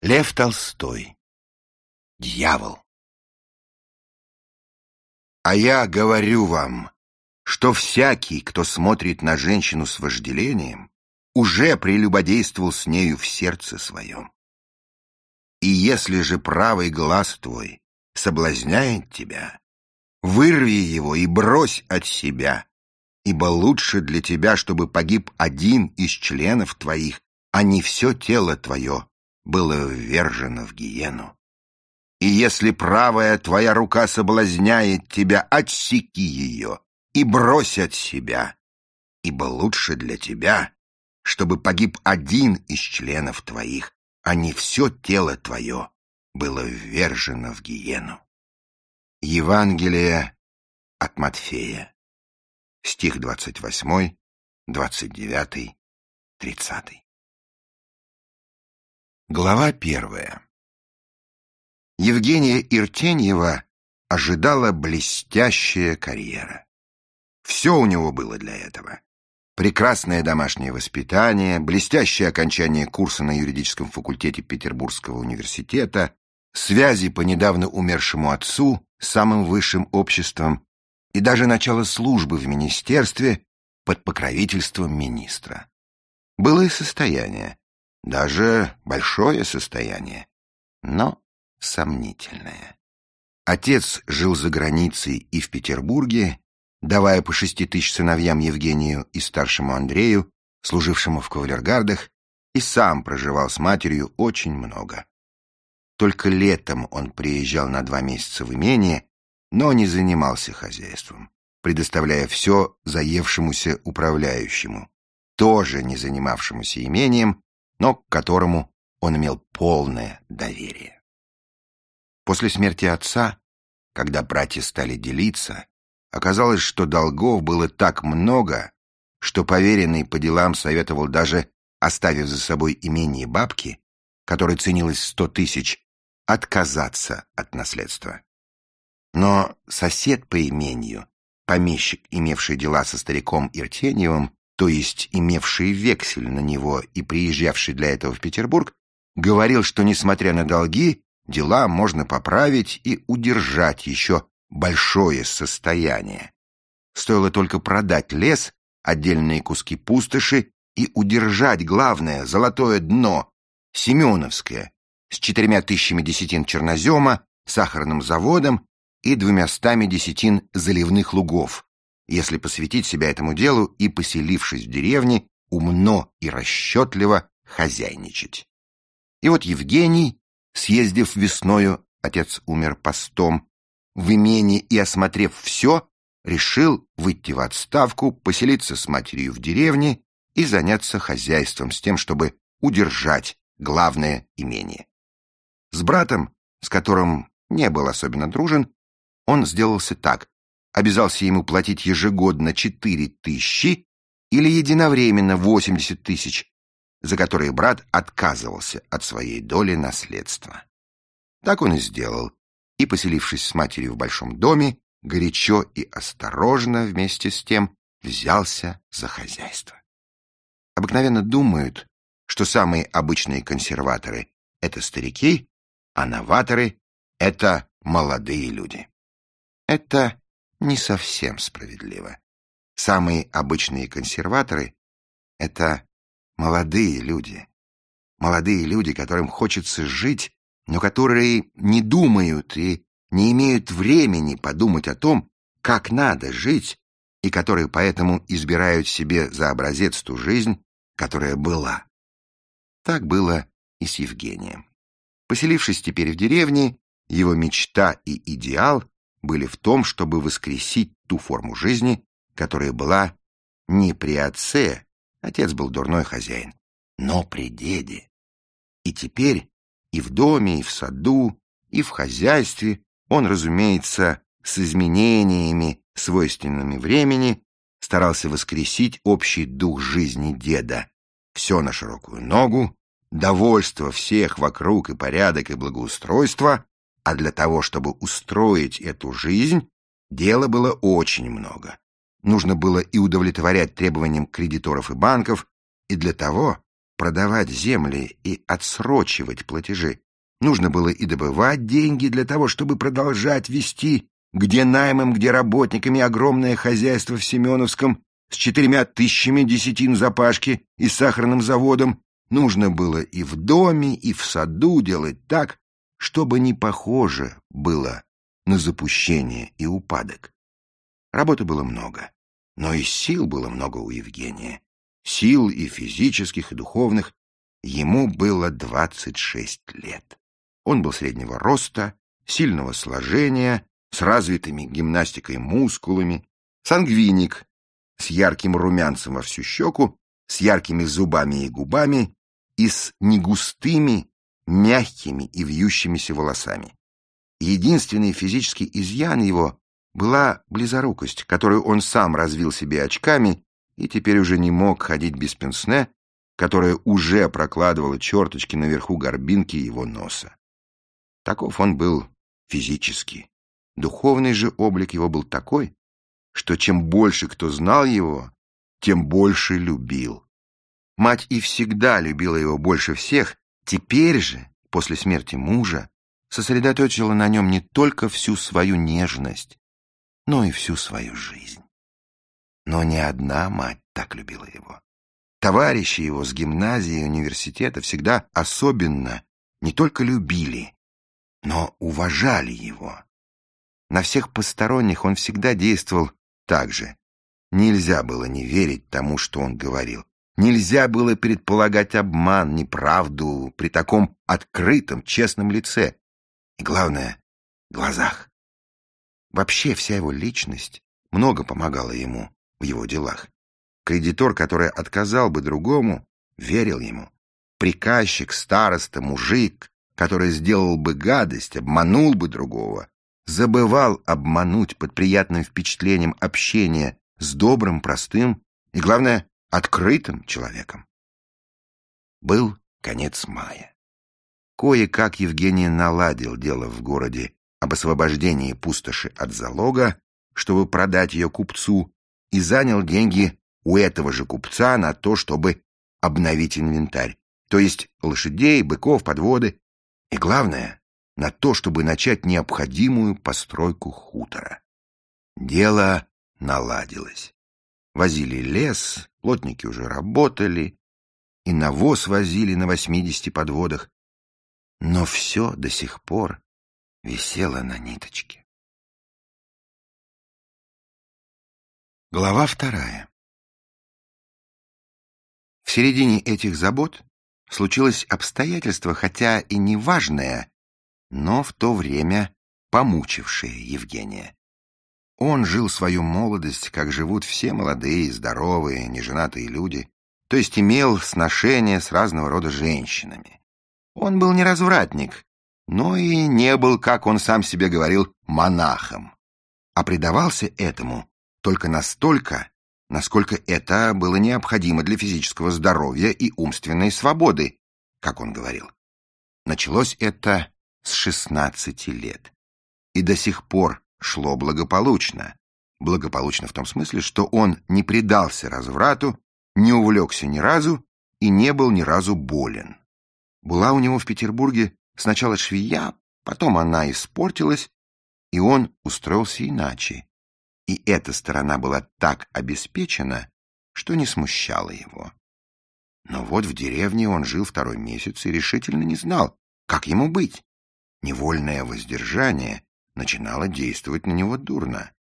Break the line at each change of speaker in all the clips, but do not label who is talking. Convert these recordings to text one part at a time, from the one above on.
Лев Толстой. Дьявол. А я говорю вам, что всякий, кто смотрит на женщину с вожделением, уже прелюбодействовал с нею в сердце своем. И если же правый глаз твой соблазняет тебя, вырви его и брось от себя, ибо лучше для тебя, чтобы погиб один из членов твоих, а не все тело твое было ввержено в гиену. И если правая твоя рука соблазняет тебя, отсеки ее и брось от себя, ибо лучше для тебя, чтобы погиб один из членов твоих, а не все тело твое было ввержено в гиену. Евангелие от Матфея стих 28, 29, 30. Глава первая. Евгения Иртеньева ожидала блестящая карьера. Все у него было для этого. Прекрасное домашнее воспитание, блестящее окончание курса на юридическом факультете Петербургского университета, связи по недавно умершему отцу с самым высшим обществом и даже начало службы в министерстве под покровительством министра. Было и состояние, даже большое состояние, но сомнительное. Отец жил за границей и в Петербурге, давая по шести тысяч сыновьям Евгению и старшему Андрею, служившему в кавалергардах, и сам проживал с матерью очень много. Только летом он приезжал на два месяца в имение но не занимался хозяйством, предоставляя все заевшемуся управляющему, тоже не занимавшемуся имением, но к которому он имел полное доверие. После смерти отца, когда братья стали делиться, оказалось, что долгов было так много, что поверенный по делам советовал даже, оставив за собой имение бабки, которое ценилось сто тысяч, отказаться от наследства. Но сосед по имению, помещик, имевший дела со стариком Иртеньевым, то есть имевший вексель на него и приезжавший для этого в Петербург, говорил, что, несмотря на долги, дела можно поправить и удержать еще большое состояние. Стоило только продать лес, отдельные куски пустоши и удержать главное золотое дно, Семеновское, с четырьмя тысячами десятин чернозема, сахарным заводом и двумястами десятин заливных лугов, если посвятить себя этому делу и, поселившись в деревне, умно и расчетливо хозяйничать. И вот Евгений, съездив весною, отец умер постом, в имении и осмотрев все, решил выйти в отставку, поселиться с матерью в деревне и заняться хозяйством с тем, чтобы удержать главное имение. С братом, с которым не был особенно дружен, он сделался так. Обязался ему платить ежегодно четыре тысячи или единовременно восемьдесят тысяч, за которые брат отказывался от своей доли наследства. Так он и сделал, и, поселившись с матерью в большом доме, горячо и осторожно вместе с тем взялся за хозяйство. Обыкновенно думают, что самые обычные консерваторы — это старики, а новаторы — это молодые люди. Это не совсем справедливо. Самые обычные консерваторы — это молодые люди. Молодые люди, которым хочется жить, но которые не думают и не имеют времени подумать о том, как надо жить, и которые поэтому избирают себе за образец ту жизнь, которая была. Так было и с Евгением. Поселившись теперь в деревне, его мечта и идеал были в том, чтобы воскресить ту форму жизни, которая была не при отце, отец был дурной хозяин, но при деде. И теперь и в доме, и в саду, и в хозяйстве он, разумеется, с изменениями, свойственными времени, старался воскресить общий дух жизни деда. Все на широкую ногу, довольство всех вокруг и порядок и благоустройство, а для того, чтобы устроить эту жизнь, дела было очень много. Нужно было и удовлетворять требованиям кредиторов и банков, и для того продавать земли и отсрочивать платежи. Нужно было и добывать деньги для того, чтобы продолжать вести где наймом, где работниками огромное хозяйство в Семеновском с четырьмя тысячами десятин запашки и сахарным заводом. Нужно было и в доме, и в саду делать так, чтобы не похоже было на запущение и упадок. Работы было много, но и сил было много у Евгения. Сил и физических, и духовных. Ему было двадцать шесть лет. Он был среднего роста, сильного сложения, с развитыми гимнастикой мускулами, сангвиник, с ярким румянцем во всю щеку, с яркими зубами и губами и с негустыми, мягкими и вьющимися волосами. Единственный физический изъян его была близорукость, которую он сам развил себе очками и теперь уже не мог ходить без пенсне, которая уже прокладывала черточки наверху горбинки его носа. Таков он был физически. Духовный же облик его был такой, что чем больше кто знал его, тем больше любил. Мать и всегда любила его больше всех, теперь же, после смерти мужа, сосредоточила на нем не только всю свою нежность, но и всю свою жизнь. Но ни одна мать так любила его. Товарищи его с гимназии и университета всегда особенно не только любили, но уважали его. На всех посторонних он всегда действовал так же. Нельзя было не верить тому, что он говорил. Нельзя было предполагать обман, неправду при таком открытом, честном лице. И главное — глазах. Вообще вся его личность много помогала ему в его делах. Кредитор, который отказал бы другому, верил ему. Приказчик, староста, мужик, который сделал бы гадость, обманул бы другого, забывал обмануть под приятным впечатлением общения с добрым, простым и, главное, открытым человеком. Был конец мая. Кое-как Евгений наладил дело в городе об освобождении пустоши от залога, чтобы продать ее купцу, и занял деньги у этого же купца на то, чтобы обновить инвентарь, то есть лошадей, быков, подводы, и, главное, на то, чтобы начать необходимую постройку хутора. Дело наладилось. Возили лес, плотники уже работали, и навоз возили на восьмидесяти подводах, но все до сих пор висело на ниточке. Глава вторая. В середине этих забот случилось обстоятельство, хотя и неважное, но в то время помучившее Евгения. Он жил свою молодость, как живут все молодые, здоровые, неженатые люди, то есть имел сношение с разного рода женщинами. Он был не развратник, но и не был, как он сам себе говорил, монахом, а предавался этому только настолько, насколько это было необходимо для физического здоровья и умственной свободы, как он говорил. Началось это с 16 лет. И до сих пор шло благополучно. Благополучно в том смысле, что он не предался разврату, не увлекся ни разу и не был ни разу болен. Была у него в Петербурге сначала швея, потом она испортилась, и он устроился иначе. И эта сторона была так обеспечена, что не смущала его. Но вот в деревне он жил второй месяц и решительно не знал, как ему быть. Невольное воздержание начинало действовать на него дурно.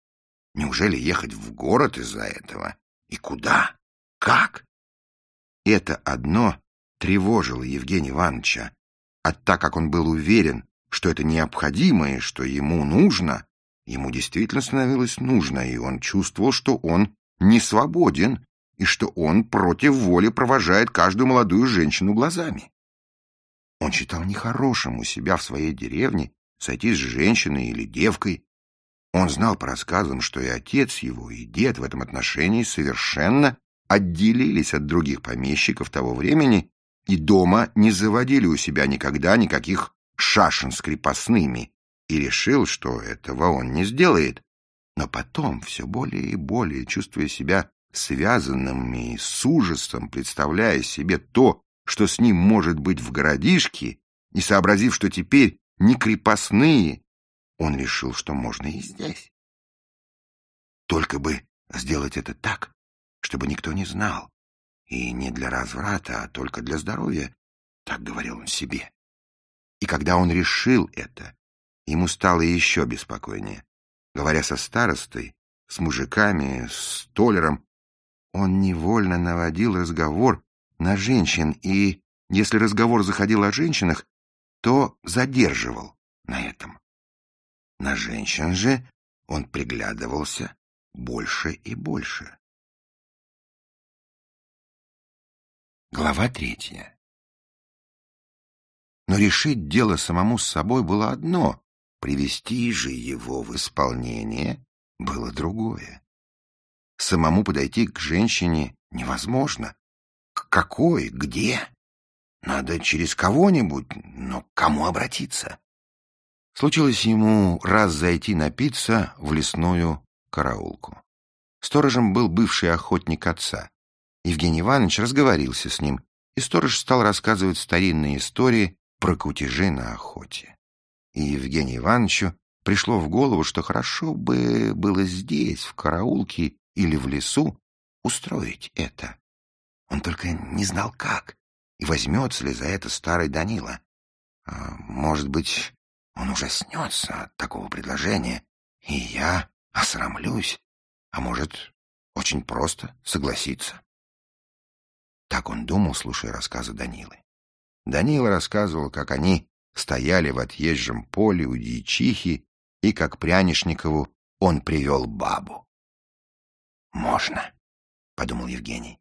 Неужели ехать в город из-за этого? И куда? Как? Это одно тревожило Евгения Ивановича. А так как он был уверен, что это необходимо и что ему нужно, ему действительно становилось нужно, и он чувствовал, что он не свободен и что он против воли провожает каждую молодую женщину глазами. Он считал нехорошим у себя в своей деревне сойти с женщиной или девкой. Он знал по рассказам, что и отец его, и дед в этом отношении совершенно отделились от других помещиков того времени и дома не заводили у себя никогда никаких шашен с крепостными, и решил, что этого он не сделает. Но потом, все более и более, чувствуя себя связанным и с ужасом, представляя себе то, что с ним может быть в городишке, и сообразив, что теперь не крепостные, он решил, что можно и здесь. Только бы сделать это так, чтобы никто не знал, и не для разврата, а только для здоровья, так говорил он себе. И когда он решил это, ему стало еще беспокойнее. Говоря со старостой, с мужиками, с толером, он невольно наводил разговор на женщин, и если разговор заходил о женщинах, то задерживал на этом. На женщин же он приглядывался больше и больше. Глава третья Но решить дело самому с собой было одно, привести же его в исполнение было другое. Самому подойти к женщине невозможно. К какой? Где? Надо через кого-нибудь, но к кому обратиться? Случилось ему раз зайти напиться в лесную караулку. Сторожем был бывший охотник отца. Евгений Иванович разговорился с ним, и сторож стал рассказывать старинные истории про кутежи на охоте. И Евгению Ивановичу пришло в голову, что хорошо бы было здесь, в караулке или в лесу, устроить это. Он только не знал как, и возьмется ли за это старый Данила. А, может быть, он ужаснется от такого предложения, и я осрамлюсь, а может, очень просто согласиться. Так он думал, слушая рассказы Данилы. Данила рассказывал, как они стояли в отъезжем поле у дьячихи, и как Прянишникову он привел бабу. «Можно», — подумал Евгений.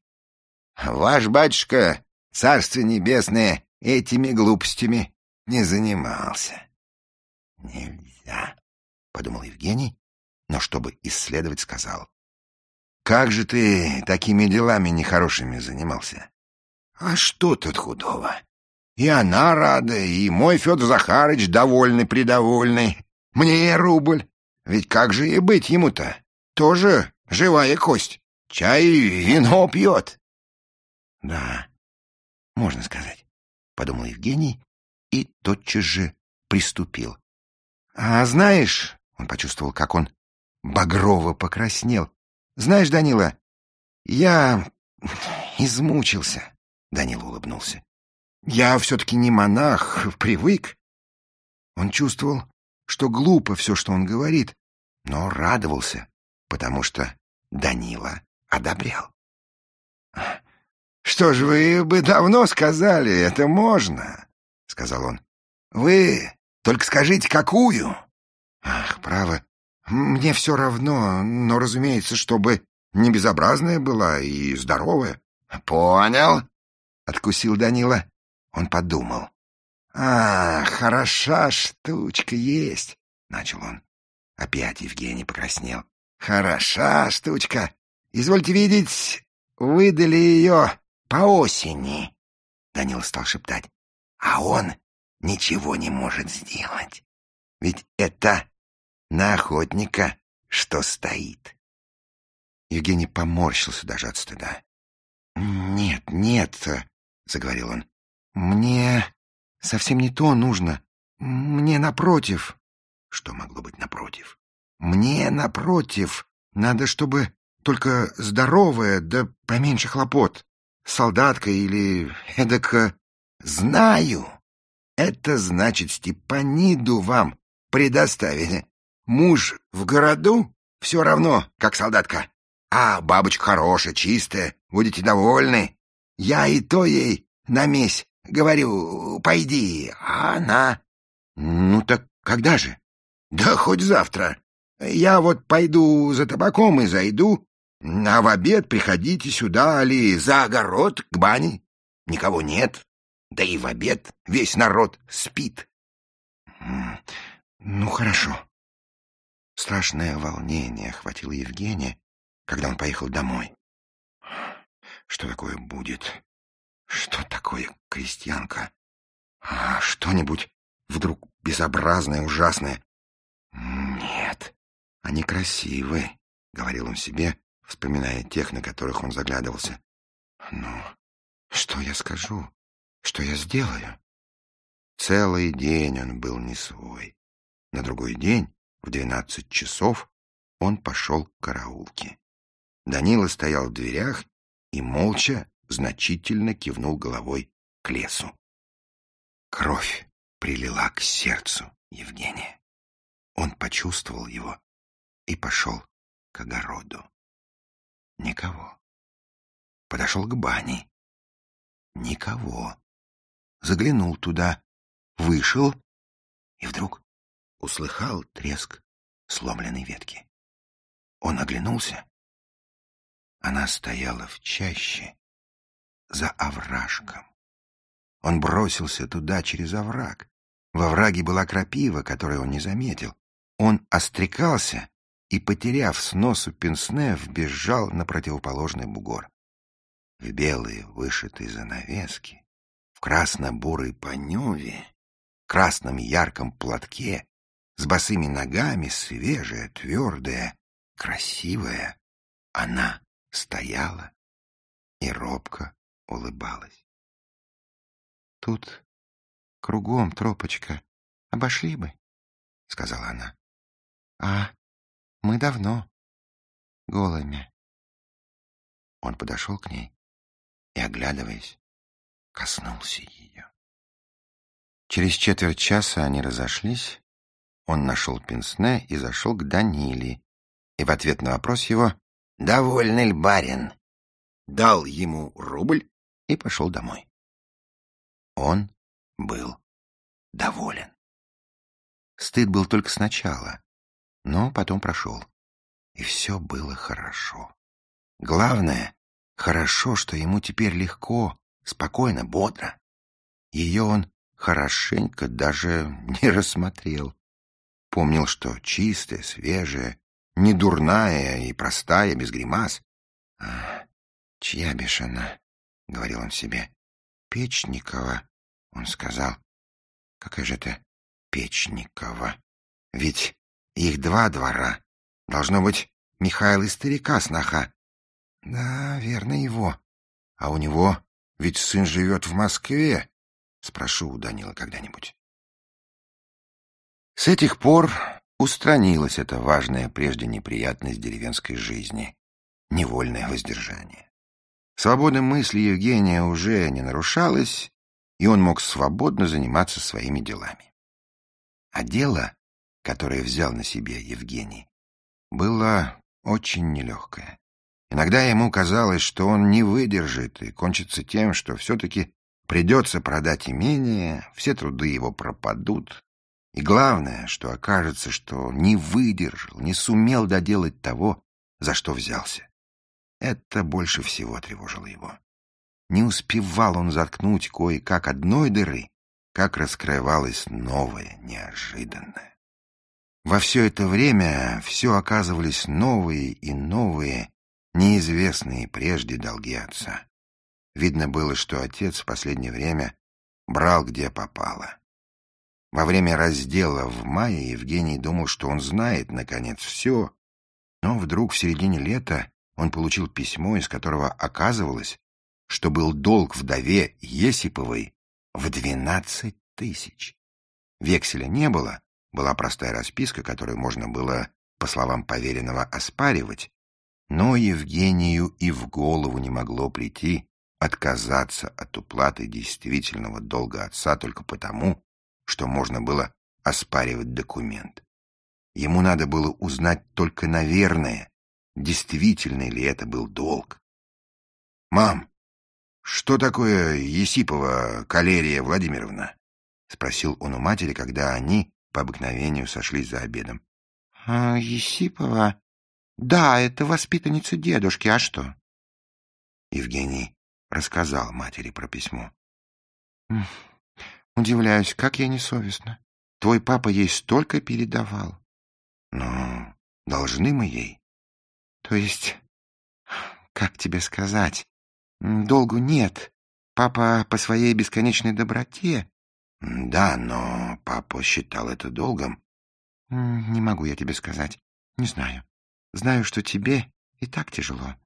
«Ваш батюшка, царство небесное, этими глупостями не занимался». «Нельзя», — подумал Евгений, но чтобы исследовать, сказал. «Как же ты такими делами нехорошими занимался?» «А что тут худого? И она рада, и мой Федор Захарыч довольный-предовольный. Мне рубль. Ведь как же и быть ему-то? Тоже живая кость. Чай и вино пьет». «Да, можно сказать», — подумал Евгений и тотчас же приступил. «А знаешь...» — он почувствовал, как он багрово покраснел. «Знаешь, Данила, я измучился», — Данила улыбнулся. «Я все-таки не монах, привык». Он чувствовал, что глупо все, что он говорит, но радовался, потому что Данила одобрял. «Что ж, вы бы давно сказали, это можно», — сказал он. «Вы только скажите, какую?» «Ах, право, мне все равно, но, разумеется, чтобы не безобразная была и здоровая». «Понял», — откусил Данила. Он подумал. «А, хороша штучка есть», — начал он. Опять Евгений покраснел. «Хороша штучка. Извольте видеть, выдали ее по осени». Данила стал шептать. «А он ничего не может сделать. Ведь это на охотника, что стоит. Евгений поморщился даже от стыда. «Нет, нет», — заговорил он, — «мне совсем не то нужно. Мне напротив». Что могло быть напротив? «Мне напротив. Надо, чтобы только здоровая, да поменьше хлопот. Солдатка или эдак... Знаю. Это значит, Степаниду вам предоставили. Муж в городу все равно, как солдатка. А бабочка хорошая, чистая, будете довольны. Я и то ей на месть говорю, пойди, а она... Ну так когда же? Да хоть завтра. Я вот пойду за табаком и зайду, а в обед приходите сюда или за огород к бане. Никого нет, да и в обед весь народ спит. Ну, хорошо. Страшное волнение охватило Евгения, когда он поехал домой. Что такое будет? Что такое крестьянка? А что-нибудь вдруг безобразное, ужасное? Нет, они красивы, — говорил он себе, вспоминая тех, на которых он заглядывался. Ну, что я скажу? Что я сделаю? Целый день он был не свой. На другой день, в двенадцать часов, он пошел к караулке. Данила стоял в дверях и молча, значительно кивнул головой к лесу. Кровь прилила к сердцу Евгения. Он почувствовал его и пошел к огороду. Никого. Подошел к бане. Никого. Заглянул туда, вышел и вдруг услыхал треск сломленной ветки. Он оглянулся. Она стояла в чаще за овражком. Он бросился туда через овраг. Во враге была крапива, которую он не заметил. Он острекался и, потеряв с носу пенсне, вбежал на противоположный бугор. В белые вышитые занавески, в красно-бурой паневе, красном ярком платке, с босыми ногами, свежая, твердая, красивая, она стояла и робко улыбалась.
Тут кругом тропочка. Обошли бы, — сказала она. А мы давно голыми.
Он подошел к ней и, оглядываясь, коснулся ее. Через четверть часа они разошлись. Он нашел пенсне и зашел к Даниле. И в ответ на вопрос его «Довольный ли барин?» дал ему рубль и пошел домой. Он был доволен. Стыд был только сначала, но потом прошел. И все было хорошо. Главное, хорошо, что ему теперь легко, спокойно, бодро. Ее он хорошенько даже не рассмотрел. Помнил, что чистая, свежая, не дурная и простая, без гримас. А, чья бишь она? — говорил он себе. Печникова, он сказал. Какая же это Печникова? Ведь их два двора. Должно быть, Михаил и старика сноха. Да, верно его. А у него ведь сын живет в Москве. Спрошу у Данила когда-нибудь. С этих пор устранилась эта важная прежде неприятность деревенской жизни — невольное воздержание. Свобода мысли Евгения уже не нарушалась, и он мог свободно заниматься своими делами. А дело, которое взял на себя Евгений, было очень нелегкое. Иногда ему казалось, что он не выдержит и кончится тем, что все-таки придется продать имение, все труды его пропадут. И главное, что окажется, что не выдержал, не сумел доделать того, за что взялся. Это больше всего тревожило его. Не успевал он заткнуть кое-как одной дыры, как раскрывалось новое, неожиданное. Во все это время все оказывались новые и новые, неизвестные прежде долги отца. Видно было, что отец в последнее время брал где попало. Во время раздела в мае Евгений думал, что он знает, наконец, все, но вдруг в середине лета он получил письмо, из которого оказывалось, что был долг вдове Есиповой в двенадцать тысяч. Векселя не было, была простая расписка, которую можно было, по словам поверенного, оспаривать, но Евгению и в голову не могло прийти отказаться от уплаты действительного долга отца только потому, что можно было оспаривать документ. Ему надо было узнать только наверное, действительный ли это был долг. «Мам, что такое Есипова Калерия Владимировна?» — спросил он у матери, когда они по обыкновению сошлись за обедом.
— А Есипова? Да, это воспитанница дедушки, а что?
Евгений рассказал матери про письмо.
— Удивляюсь, как я несовестна. Твой папа ей столько передавал.
— Но должны мы ей.
То есть, как тебе сказать, долгу нет. Папа по своей бесконечной доброте.
Да, но папа считал это долгом.
Не могу я тебе сказать. Не знаю. Знаю, что тебе и так тяжело.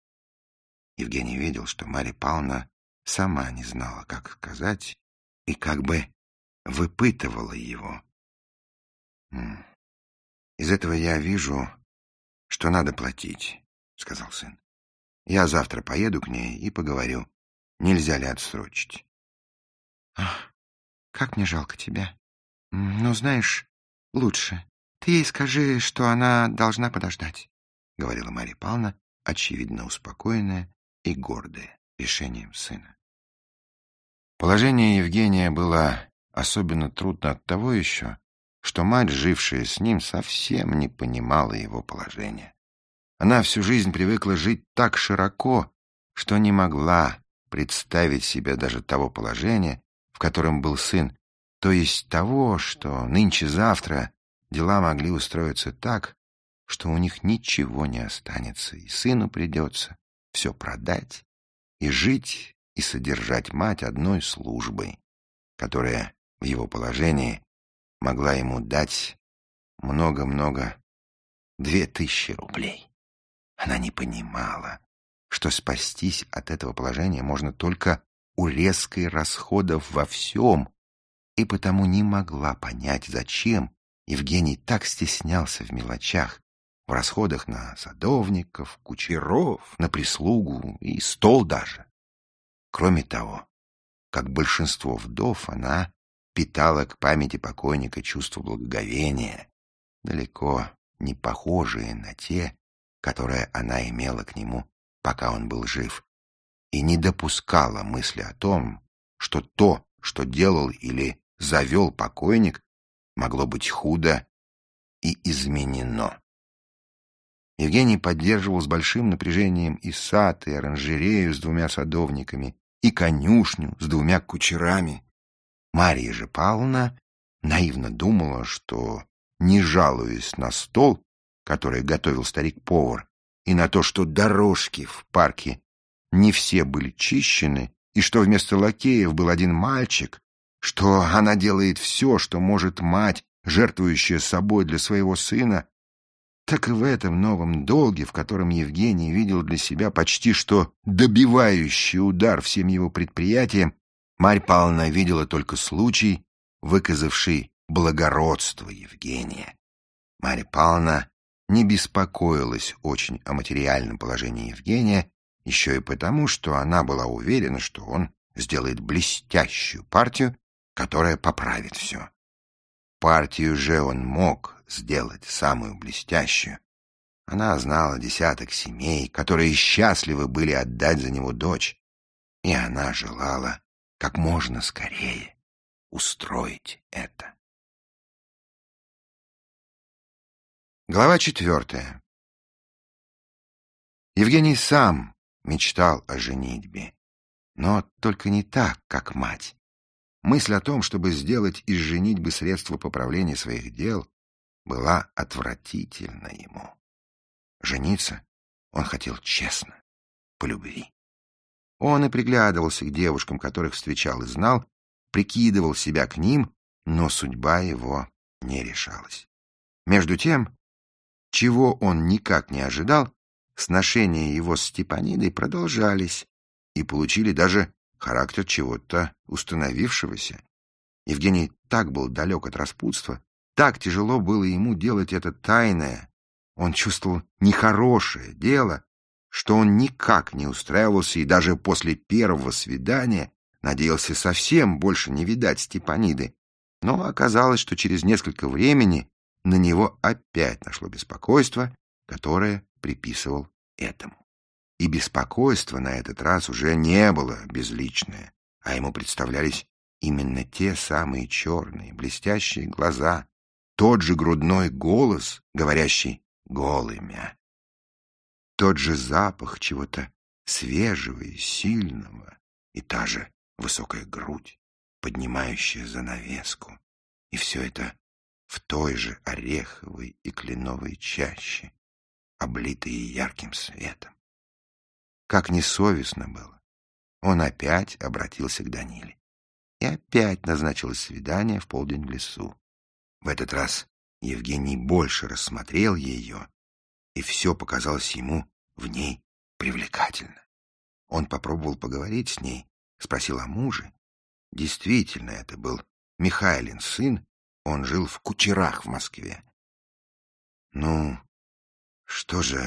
Евгений видел, что Марья Павловна сама не знала, как сказать, и как бы выпытывала его. «Из этого я вижу, что надо платить», — сказал сын. «Я завтра поеду к ней и поговорю, нельзя ли отсрочить».
«Ах, как мне жалко тебя. Ну, знаешь, лучше. Ты ей скажи, что она должна подождать», — говорила Марья Павловна, очевидно успокоенная и гордая решением сына.
Положение Евгения было особенно трудно от того еще, что мать, жившая с ним, совсем не понимала его положения. Она всю жизнь привыкла жить так широко, что не могла представить себе даже того положения, котором был сын, то есть того, что нынче-завтра дела могли устроиться так, что у них ничего не останется, и сыну придется все продать и жить и содержать мать одной службой, которая в его положении могла ему дать много-много две тысячи рублей. Она не понимала, что спастись от этого положения можно только урезкой расходов во всем, и потому не могла понять, зачем Евгений так стеснялся в мелочах, в расходах на садовников, кучеров, на прислугу и стол даже. Кроме того, как большинство вдов, она питала к памяти покойника чувство благоговения, далеко не похожие на те, которые она имела к нему, пока он был жив, и не допускала мысли о том, что то, что делал или завел покойник, могло быть худо и изменено. Евгений поддерживал с большим напряжением и сад, и оранжерею с двумя садовниками, и конюшню с двумя кучерами. Мария же Павловна наивно думала, что, не жалуясь на стол, который готовил старик-повар, и на то, что дорожки в парке не все были чищены, и что вместо лакеев был один мальчик, что она делает все, что может мать, жертвующая собой для своего сына, так и в этом новом долге, в котором Евгений видел для себя почти что добивающий удар всем его предприятиям, Марь Павловна видела только случай, выказавший благородство Евгения. Марья Павловна не беспокоилась очень о материальном положении Евгения, еще и потому, что она была уверена, что он сделает блестящую партию, которая поправит все. Партию же он мог сделать самую блестящую. Она знала десяток семей, которые счастливы были отдать за него дочь, и она желала как можно скорее устроить это. Глава четвертая. Евгений сам мечтал о женитьбе, но только не так, как мать. Мысль о том, чтобы сделать из женитьбы средство поправления своих дел, была отвратительна ему. Жениться он хотел честно, по любви. Он и приглядывался к девушкам, которых встречал и знал, прикидывал себя к ним, но судьба его не решалась. Между тем, чего он никак не ожидал, сношения его с Степанидой продолжались и получили даже характер чего-то установившегося. Евгений так был далек от распутства, так тяжело было ему делать это тайное. Он чувствовал нехорошее дело, что он никак не устраивался и даже после первого свидания надеялся совсем больше не видать Степаниды. Но оказалось, что через несколько времени на него опять нашло беспокойство, которое приписывал этому. И беспокойство на этот раз уже не было безличное, а ему представлялись именно те самые черные, блестящие глаза, тот же грудной голос, говорящий голымя. Тот же запах чего-то свежего и сильного, и та же высокая грудь, поднимающая занавеску. И все это в той же ореховой и кленовой чаще, облитые ярким светом. Как несовестно было. Он опять обратился к Даниле. И опять назначилось свидание в полдень в лесу. В этот раз Евгений больше рассмотрел ее, и все показалось ему в ней привлекательно. Он попробовал поговорить с ней, спросил о муже, Действительно, это был Михайлин сын, он жил в Кучерах в Москве. «Ну, что же,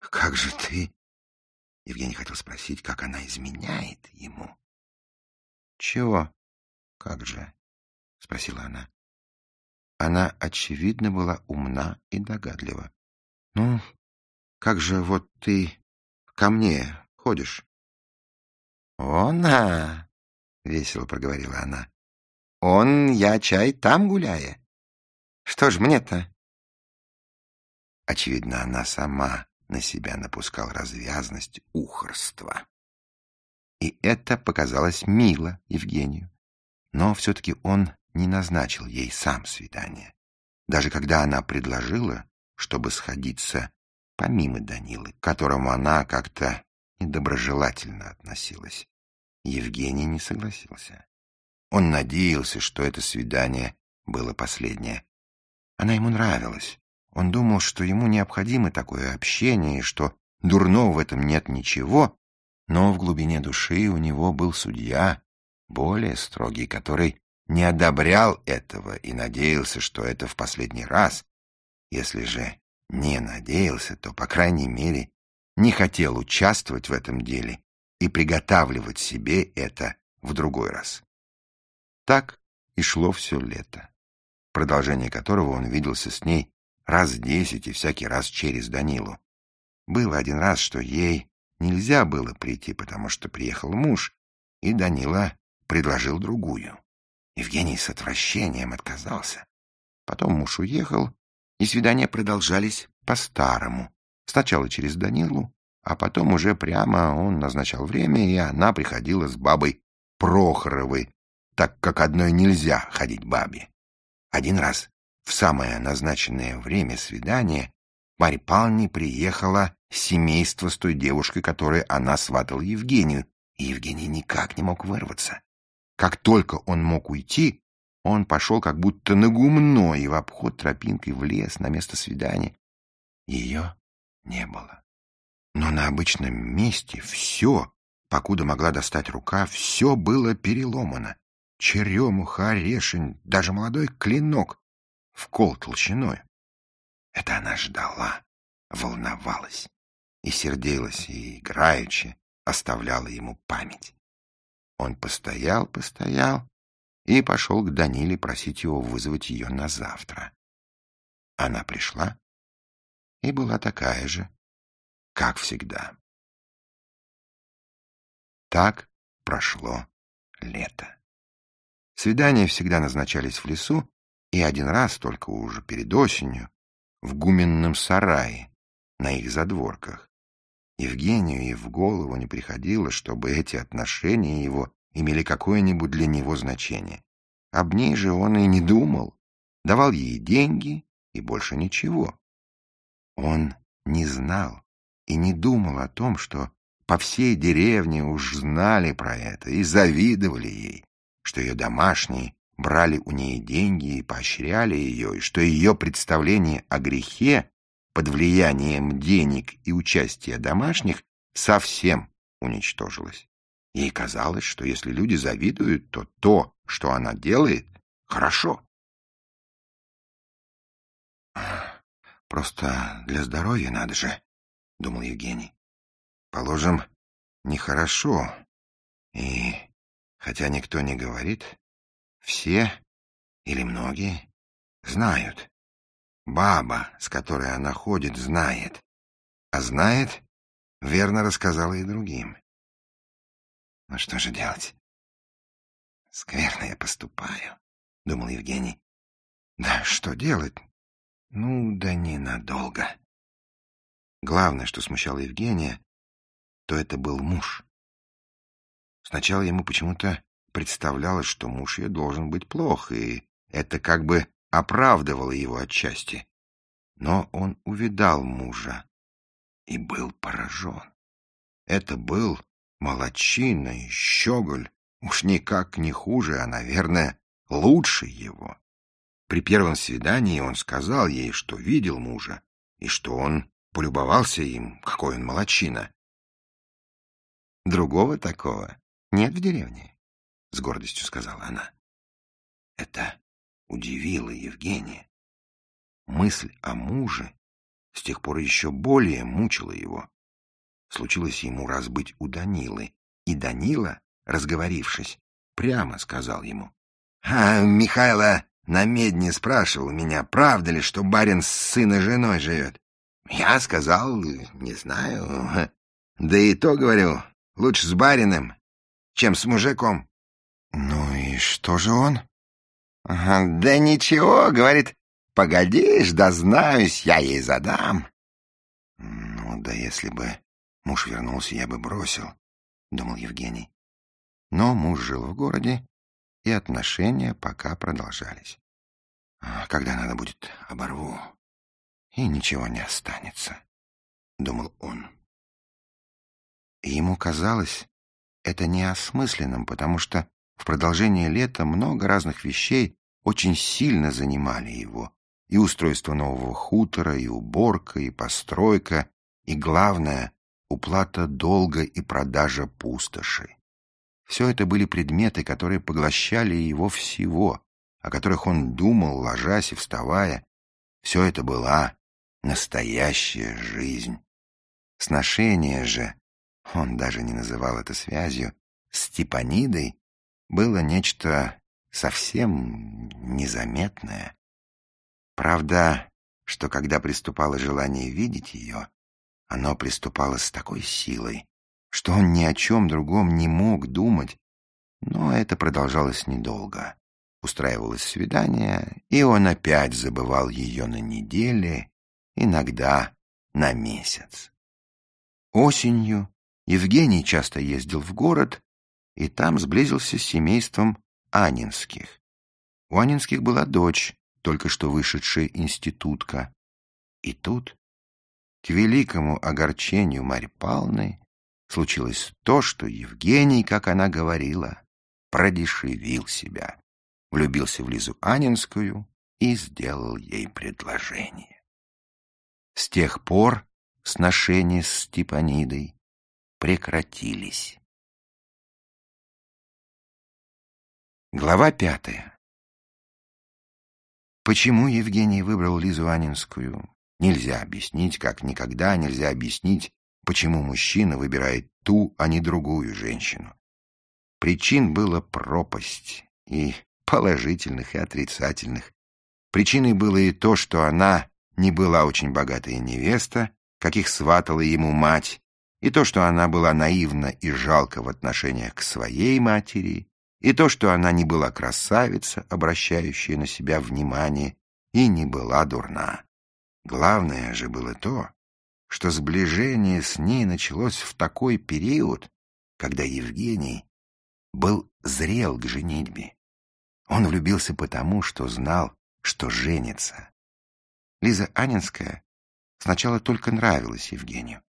как же ты?» Евгений хотел спросить, как она изменяет ему.
«Чего? Как же?» — спросила она. Она, очевидно, была умна и догадлива. «Ну, как же вот ты ко мне ходишь?» «Он-а!» — весело проговорила она. «Он, я чай, там гуляя. Что ж мне-то?» Очевидно, она сама на себя напускал развязность ухорства. И это показалось мило Евгению. Но все-таки он не назначил ей сам свидание. Даже когда она предложила, чтобы сходиться помимо Данилы, к которому она как-то недоброжелательно относилась, Евгений не согласился. Он надеялся, что это свидание было последнее. Она ему нравилась. Он думал, что ему необходимо такое общение, и что дурного в этом нет ничего, но в глубине души у него был судья, более строгий, который не одобрял этого и надеялся, что это в последний раз. Если же не надеялся, то, по крайней мере, не хотел участвовать в этом деле и приготавливать себе это в другой раз. Так и шло все лето, продолжение которого он виделся с ней раз десять и всякий раз через Данилу. Было один раз, что ей нельзя было прийти, потому что приехал муж, и Данила предложил другую. Евгений с отвращением отказался. Потом муж уехал, и свидания продолжались по-старому. Сначала через Данилу, а потом уже прямо он назначал время, и она приходила с бабой Прохоровой, так как одной нельзя ходить бабе. Один раз, в самое назначенное время свидания, Марья Павловна приехала семейство с той девушкой, которой она сватала Евгению, и Евгений никак не мог вырваться. Как только он мог уйти, он пошел как будто на гумно и в обход тропинкой в лес на место свидания. Ее не было. Но на обычном месте все, покуда могла достать рука, все было переломано. Черемуха, орешень, даже молодой клинок в кол толщиной. Это она ждала, волновалась и сердилась, и играючи оставляла ему память. Он постоял, постоял и пошел к Даниле просить его вызвать ее на завтра. Она пришла и была такая же, как всегда. Так прошло лето. Свидания всегда назначались в лесу, и один раз, только уже перед осенью, в гуменном сарае, на их задворках. Евгению и в голову не приходило, чтобы эти отношения его имели какое-нибудь для него значение. Об ней же он и не думал. Давал ей деньги и больше ничего. Он не знал и не думал о том, что по всей деревне уж знали про это и завидовали ей, что ее домашние брали у нее деньги и поощряли ее, и что ее представление о грехе под влиянием денег и участия домашних совсем уничтожилось. Ей казалось, что если люди завидуют, то то, что она делает, хорошо. «Просто для здоровья надо же», — думал Евгений. «Положим, нехорошо. И, хотя никто не говорит, все или многие знают, Баба, с которой она ходит, знает. А знает, верно рассказала и другим. Ну что же делать? Скверно я поступаю, — думал Евгений. Да что делать? Ну, да ненадолго. Главное, что смущало Евгения, то это был муж. Сначала ему почему-то представлялось, что муж ее должен быть плох, и это как бы оправдывало его отчасти. Но он увидал мужа и был поражен. Это был молочина и щеголь, уж никак не хуже, а, наверное, лучше его. При первом свидании он сказал ей, что видел мужа, и что он полюбовался им, какой он молочина. Другого такого нет в деревне.
— с гордостью сказала она. Это удивило Евгения. Мысль о муже с тех пор еще более мучила его. Случилось ему раз быть у Данилы, и Данила, разговорившись, прямо сказал ему. — А Михайло на спрашивал меня, правда ли, что барин с сына женой живет. Я сказал, не знаю. Да и то, говорю, лучше с барином, чем с мужиком.
— Ну и что же он?
— Да ничего, — говорит, — погодишь, да знаюсь, я ей задам. — Ну, да если бы муж вернулся, я бы бросил, — думал Евгений. Но муж жил в городе, и отношения пока продолжались. А когда надо будет, оборву, и ничего не останется, — думал он. И ему казалось это неосмысленным, потому что в продолжение лета много разных вещей очень сильно занимали его. И устройство нового хутора, и уборка, и постройка, и, главное, уплата долга и продажа пустоши. Все это были предметы, которые поглощали его всего, о которых он думал, ложась и вставая. Все это была настоящая жизнь. Сношение же, он даже не называл это связью, с Степанидой было нечто совсем незаметное. Правда, что когда приступало желание видеть ее, оно приступало с такой силой, что он ни о чем другом не мог думать, но это продолжалось недолго. Устраивалось свидание, и он опять забывал ее на неделе, иногда на месяц. Осенью Евгений часто ездил в город, и там сблизился с семейством Анинских. У Анинских была дочь, только что вышедшая институтка. И тут, к великому огорчению Марь Павловны, случилось то, что Евгений, как она говорила, продешевил себя, влюбился в Лизу Анинскую и сделал ей предложение. С тех пор сношения с Степанидой прекратились. Глава пятая Почему Евгений выбрал Лизу Анинскую, нельзя объяснить, как никогда нельзя объяснить, почему мужчина выбирает ту, а не другую женщину. Причин было пропасть, и положительных, и отрицательных. Причиной было и то, что она не была очень богатая невеста, каких сватала ему мать, и то, что она была наивна и жалка в отношениях к своей матери, и то, что она не была красавица, обращающая на себя внимание, и не была дурна. Главное же было то, что сближение с ней началось в такой период, когда Евгений был зрел к женитьбе. Он влюбился потому, что знал, что женится. Лиза Анинская сначала только нравилась Евгению,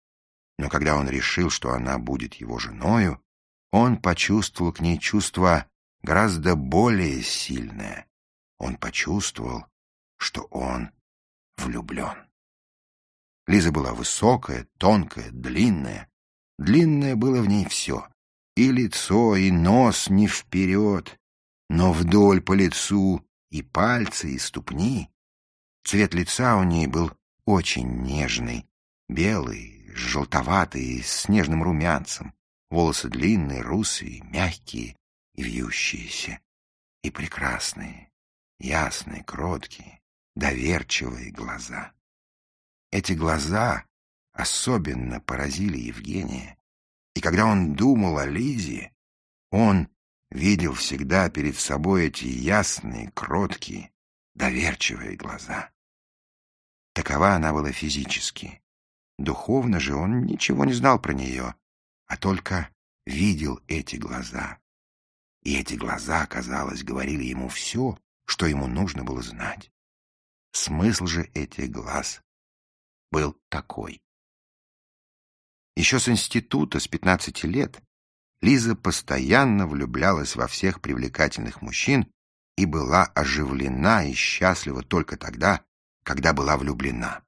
но когда он решил, что она будет его женою, он почувствовал к ней чувство гораздо более сильное. Он почувствовал, что он влюблен. Лиза была высокая, тонкая, длинная. Длинное было в ней все. И лицо, и нос не вперед, но вдоль по лицу, и пальцы, и ступни. Цвет лица у ней был очень нежный, белый, желтоватый, с нежным румянцем. Волосы длинные, русые, мягкие и вьющиеся, и прекрасные, ясные, кроткие, доверчивые глаза. Эти глаза особенно поразили Евгения, и когда он думал о Лизе, он видел всегда перед собой эти ясные, кроткие, доверчивые глаза. Такова она была физически. Духовно же он ничего не знал про нее, а только видел эти глаза. И эти глаза, казалось, говорили ему все, что ему нужно было знать. Смысл же этих глаз был такой. Еще с института, с пятнадцати лет, Лиза постоянно влюблялась во всех привлекательных мужчин и была оживлена и счастлива только тогда, когда была влюблена.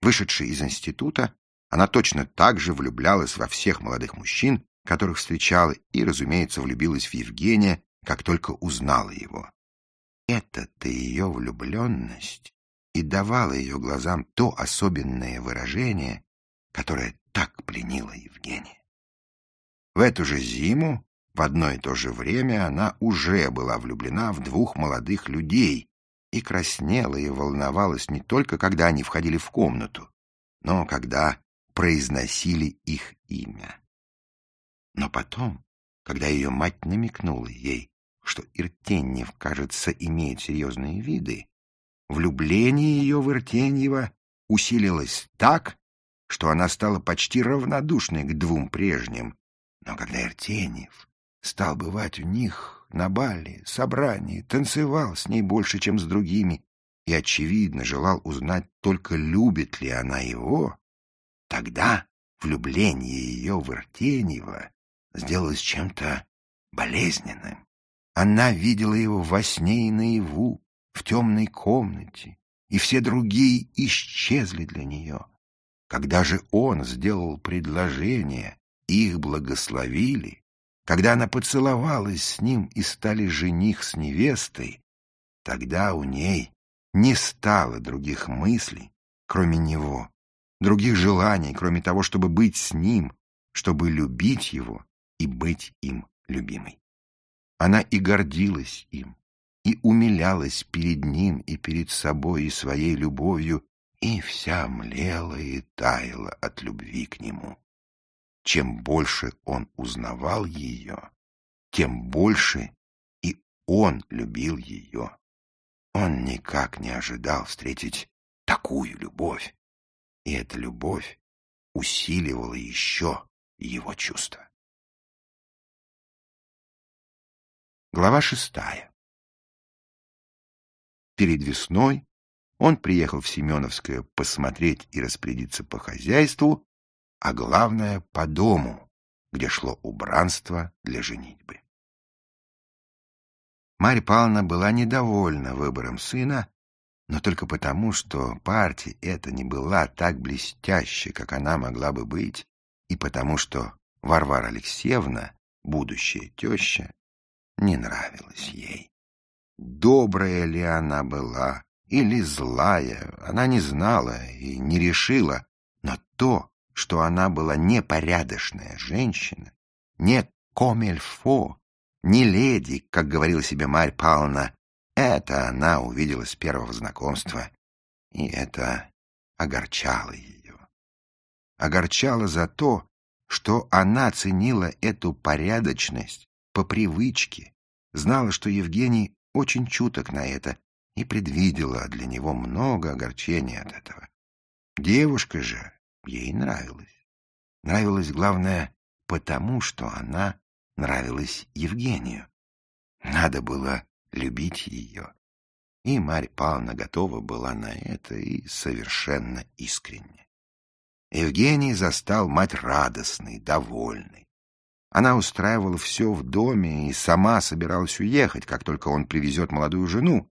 Вышедшая из института, она точно так же влюблялась во всех молодых мужчин которых встречала, и, разумеется, влюбилась в Евгения, как только узнала его. Эта-то ее влюбленность и давала ее глазам то особенное выражение, которое так пленило Евгения. В эту же зиму, в одно и то же время, она уже была влюблена в двух молодых людей и краснела и волновалась не только, когда они входили в комнату, но когда произносили их имя. Но потом, когда ее мать намекнула ей, что Иртеньев, кажется, имеет серьезные виды, влюбление ее в Иртеньева усилилось так, что она стала почти равнодушной к двум прежним. Но когда Иртеньев стал бывать у них на бале, собрании, танцевал с ней больше, чем с другими, и, очевидно, желал узнать, только любит ли она его, тогда влюбление ее в Иртеньева сделалось чем-то болезненным. Она видела его во сне и наяву, в темной комнате, и все другие исчезли для нее. Когда же он сделал предложение, их благословили, когда она поцеловалась с ним и стали жених с невестой, тогда у ней не стало других мыслей, кроме него, других желаний, кроме того, чтобы быть с ним, чтобы любить его и быть им любимой. Она и гордилась им, и умилялась перед ним и перед собой и своей любовью, и вся млела и таяла от любви к нему. Чем больше он узнавал ее, тем больше и он любил ее. Он никак не ожидал встретить такую любовь, и эта любовь усиливала еще его чувства. Глава шестая. Перед весной он приехал в Семеновское посмотреть и распорядиться по хозяйству, а главное — по дому, где шло убранство для женитьбы. Марья Павловна была недовольна выбором сына, но только потому, что партия эта не была так блестящей, как она могла бы быть, и потому что Варвара Алексеевна, будущая теща, не нравилась ей. Добрая ли она была или злая, она не знала и не решила, но то, что она была непорядочная женщина, не комельфо, не леди, как говорила себе Марь Павловна, это она увидела с первого знакомства, и это огорчало ее. Огорчало за то, что она ценила эту порядочность по привычке, знала, что Евгений очень чуток на это и предвидела для него много огорчения от этого. Девушка же ей нравилась. Нравилась, главное, потому, что она нравилась Евгению. Надо было любить ее. И Марья Павловна готова была на это и совершенно искренне. Евгений застал мать радостной, довольной. Она устраивала все в доме и сама собиралась уехать, как только он привезет молодую жену.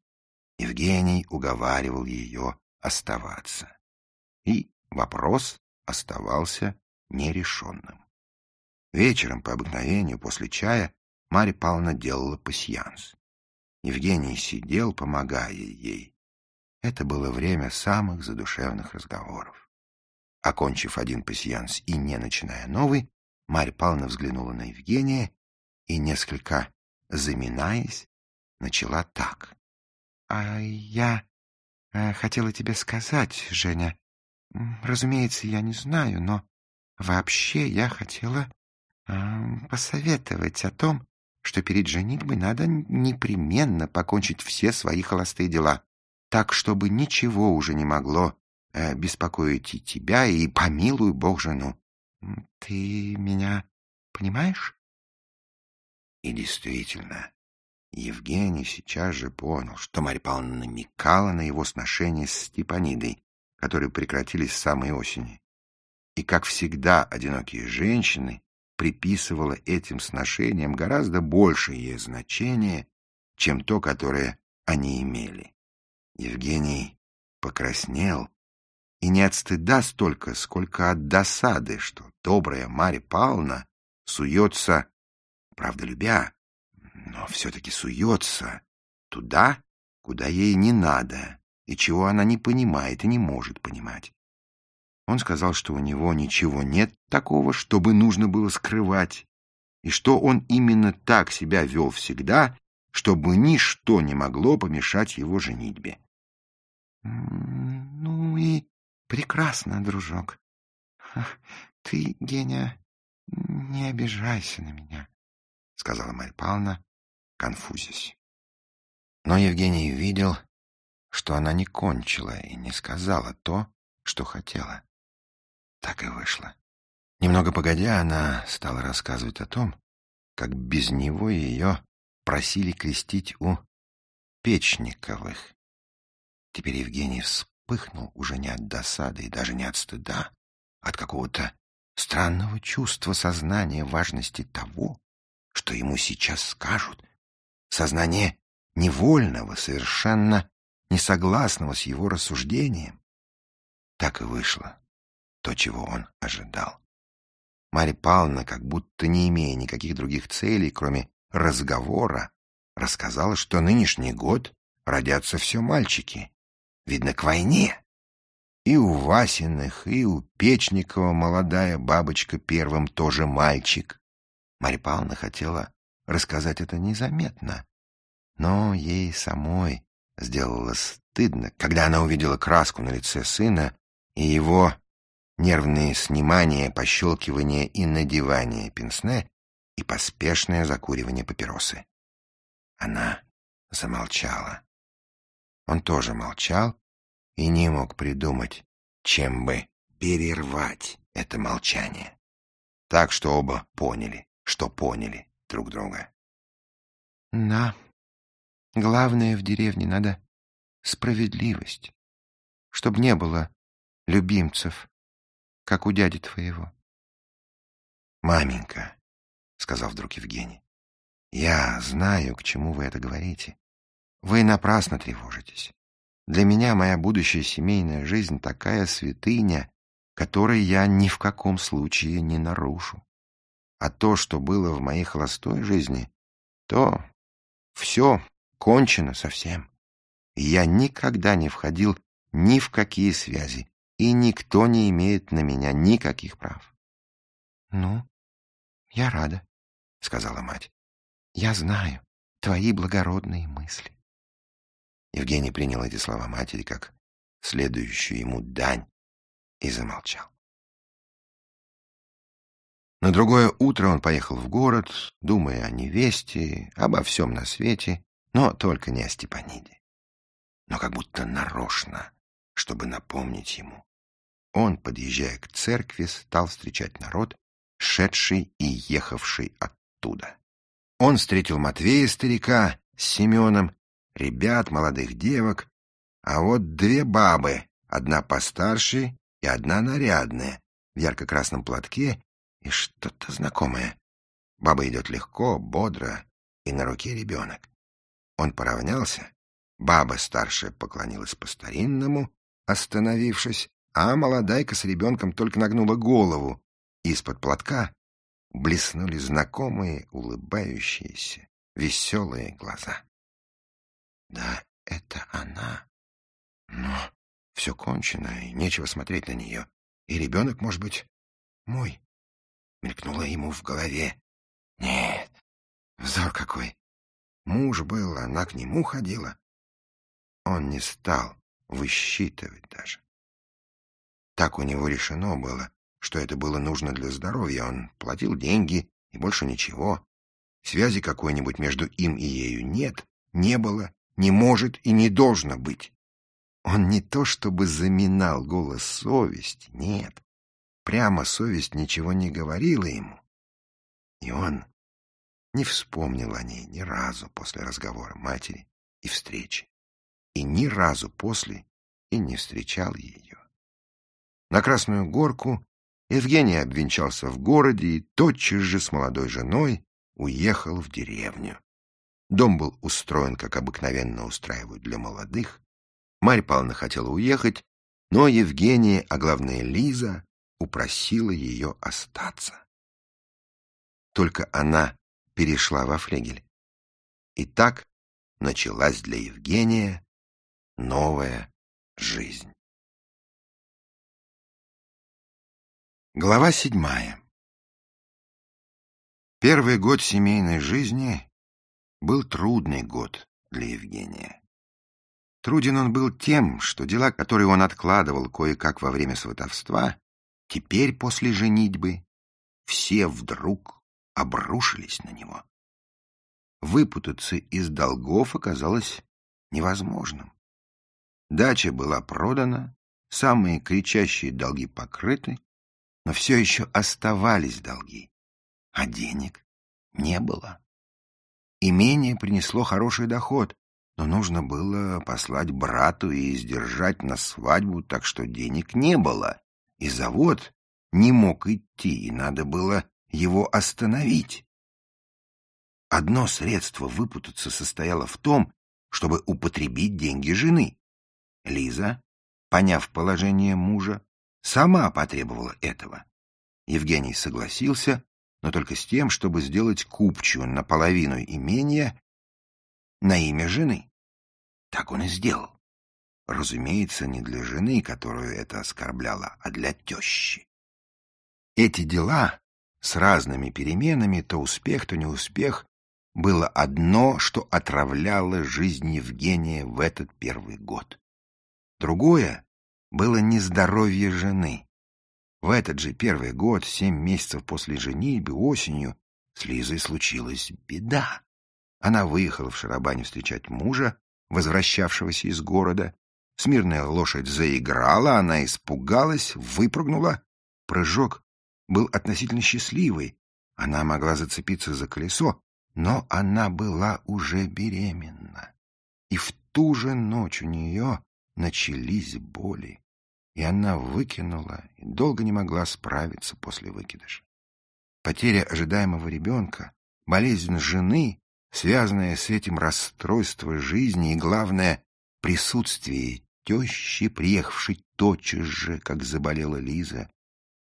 Евгений уговаривал ее оставаться. И вопрос оставался нерешенным. Вечером, по обыкновению, после чая, Марья Павловна делала пасьянс. Евгений сидел, помогая ей. Это было время самых задушевных разговоров. Окончив один пасьянс и не начиная новый, Марья Павловна взглянула на Евгения и, несколько заминаясь, начала так. — А я э, хотела тебе сказать, Женя. Разумеется, я не знаю, но вообще я хотела э, посоветовать о том, что перед женитьбой надо непременно покончить все свои холостые дела, так, чтобы ничего уже не могло э, беспокоить и тебя, и помилуй Бог жену. Ты меня понимаешь? И действительно, Евгений сейчас же понял, что Марья Павловна намекала на его сношения с Степанидой, которые прекратились с самой осени. И, как всегда, одинокие женщины приписывала этим сношениям гораздо большее значение, чем то, которое они имели. Евгений покраснел и не от стыда столько, сколько от досады, что добрая Марья Павловна суется, правда любя, но все-таки суется туда, куда ей не надо, и чего она не понимает и не может понимать. Он сказал, что у него ничего нет такого, чтобы нужно было скрывать, и что он именно так себя вел всегда, чтобы ничто не могло помешать его женитьбе.
— Ну и прекрасно, дружок. Ты, Геня, не обижайся на меня, — сказала Марья Павловна, конфузясь.
Но Евгений видел, что она не кончила и не сказала то, что хотела. Так и вышло. Немного погодя, она стала рассказывать о том, как без него ее просили крестить у Печниковых. Теперь Евгений вспыхнул уже не от досады и даже не от стыда, от какого-то странного чувства сознания важности того, что ему сейчас скажут, сознание невольного, совершенно несогласного с его рассуждением. Так и вышло то, чего он ожидал. Марья Павловна, как будто не имея никаких других целей, кроме разговора, рассказала, что нынешний год родятся все мальчики. Видно, к войне. И у Васиных, и у Печникова молодая бабочка первым тоже мальчик. Марья Павловна хотела рассказать это незаметно, но ей самой сделало стыдно, когда она увидела краску на лице сына и его нервные снимания, пощелкивания и надевания пенсне и поспешное закуривание папиросы. Она замолчала. Он тоже молчал и не мог придумать, чем бы перервать это молчание. Так что оба поняли, что поняли друг друга.
— На, главное в деревне надо справедливость, чтобы не было любимцев, как у дяди твоего.
«Маменька», — сказал вдруг Евгений, — «я знаю, к чему вы это говорите. Вы напрасно тревожитесь. Для меня моя будущая семейная жизнь такая святыня, которой я ни в каком случае не нарушу. А то, что было в моей холостой жизни, то все кончено совсем. я никогда не входил ни в какие связи, и никто не имеет на меня никаких прав.
— Ну, я рада, — сказала мать. — Я знаю твои благородные мысли.
Евгений принял эти слова матери как следующую ему дань и замолчал. На другое утро он поехал в город, думая о невесте, обо всем на свете, но только не о Степаниде. Но как будто нарочно чтобы напомнить ему. Он, подъезжая к церкви, стал встречать народ, шедший и ехавший оттуда. Он встретил Матвея, старика, с Семеном, ребят, молодых девок, а вот две бабы, одна постарше и одна нарядная, в ярко-красном платке и что-то знакомое. Баба идет легко, бодро, и на руке ребенок. Он поравнялся, баба старшая поклонилась по-старинному, остановившись, а молодайка с ребенком только нагнула голову. Из-под платка блеснули знакомые, улыбающиеся, веселые глаза. Да, это она. Но все кончено, и нечего смотреть на нее. И ребенок, может быть, мой. Мелькнуло ему в голове. Нет, взор какой. Муж был, она к нему ходила. Он не стал высчитывать даже. Так у него решено было, что это было нужно для здоровья. Он платил деньги и больше ничего. Связи какой-нибудь между им и ею нет, не было, не может и не должно быть. Он не то чтобы заминал голос совести, нет. Прямо совесть ничего не говорила ему. И он не вспомнил о ней ни разу после разговора матери и встречи и ни разу после и не встречал ее. На Красную Горку Евгений обвенчался в городе и тотчас же с молодой женой уехал в деревню. Дом был устроен, как обыкновенно устраивают для молодых. Марья Павловна хотела уехать, но Евгения, а главное Лиза, упросила ее остаться. только она перешла во флегель. И так началась для Евгения новая жизнь. Глава седьмая Первый год семейной жизни был трудный год для Евгения. Труден он был тем, что дела, которые он откладывал кое-как во время сватовства, теперь после женитьбы все вдруг обрушились на него. Выпутаться из долгов оказалось невозможным. Дача была продана, самые кричащие долги покрыты, но все еще оставались долги, а денег не было. Имение принесло хороший доход, но нужно было послать брату и сдержать на свадьбу, так что денег не было, и завод не мог идти, и надо было его остановить. Одно средство выпутаться состояло в том, чтобы употребить деньги жены. Лиза, поняв положение мужа, сама потребовала этого. Евгений согласился, но только с тем, чтобы сделать купчую наполовину имения на имя жены. Так он и сделал. Разумеется, не для жены, которую это оскорбляло, а для тещи. Эти дела с разными переменами, то успех, то неуспех, было одно, что отравляло жизнь Евгения в этот первый год. Другое было нездоровье жены. В этот же первый год, семь месяцев после женитьбы, осенью, с Лизой случилась беда. Она выехала в Шарабане встречать мужа, возвращавшегося из города. Смирная лошадь заиграла, она испугалась, выпрыгнула. Прыжок был относительно счастливый. Она могла зацепиться за колесо, но она была уже беременна. И в ту же ночь у нее начались боли, и она выкинула и долго не могла справиться после выкидыша. Потеря ожидаемого ребенка, болезнь жены связанное с этим расстройство жизни и, главное, присутствие тещи, приехавшей тотчас же, как заболела Лиза,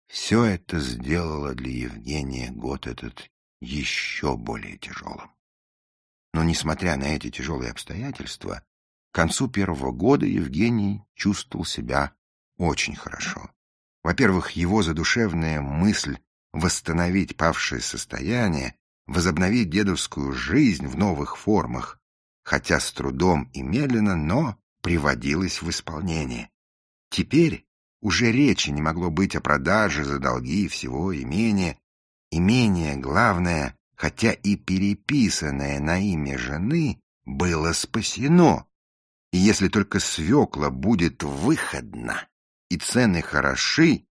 все это сделало для Евгения год этот еще более тяжелым. Но, несмотря на эти тяжелые обстоятельства, к концу первого года Евгений чувствовал себя очень хорошо. Во-первых, его задушевная мысль восстановить павшее состояние возобновить дедовскую жизнь в новых формах, хотя с трудом и медленно, но приводилось в исполнение. Теперь уже речи не могло быть о продаже за долги всего имения. Имение, главное, хотя и переписанное на имя жены, было спасено. И если только свекла будет выходна и цены хороши,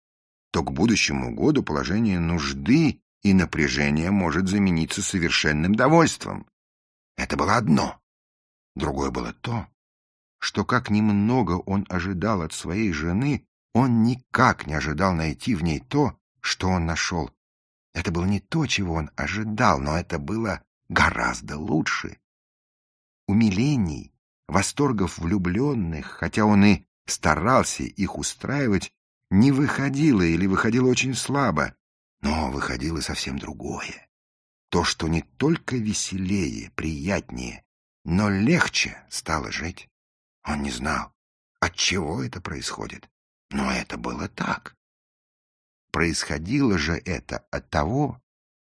то к будущему году положение нужды и напряжение может замениться совершенным довольством. Это было одно. Другое было то, что как немного он ожидал от своей жены, он никак не ожидал найти в ней то, что он нашел. Это было не то, чего он ожидал, но это было гораздо лучше. Умилений, восторгов влюбленных, хотя он и старался их устраивать, не выходило или выходило очень слабо, но выходило совсем другое. То, что не только веселее, приятнее, но легче стало жить. Он не знал, от чего это происходит, но это было так. Происходило же это от того,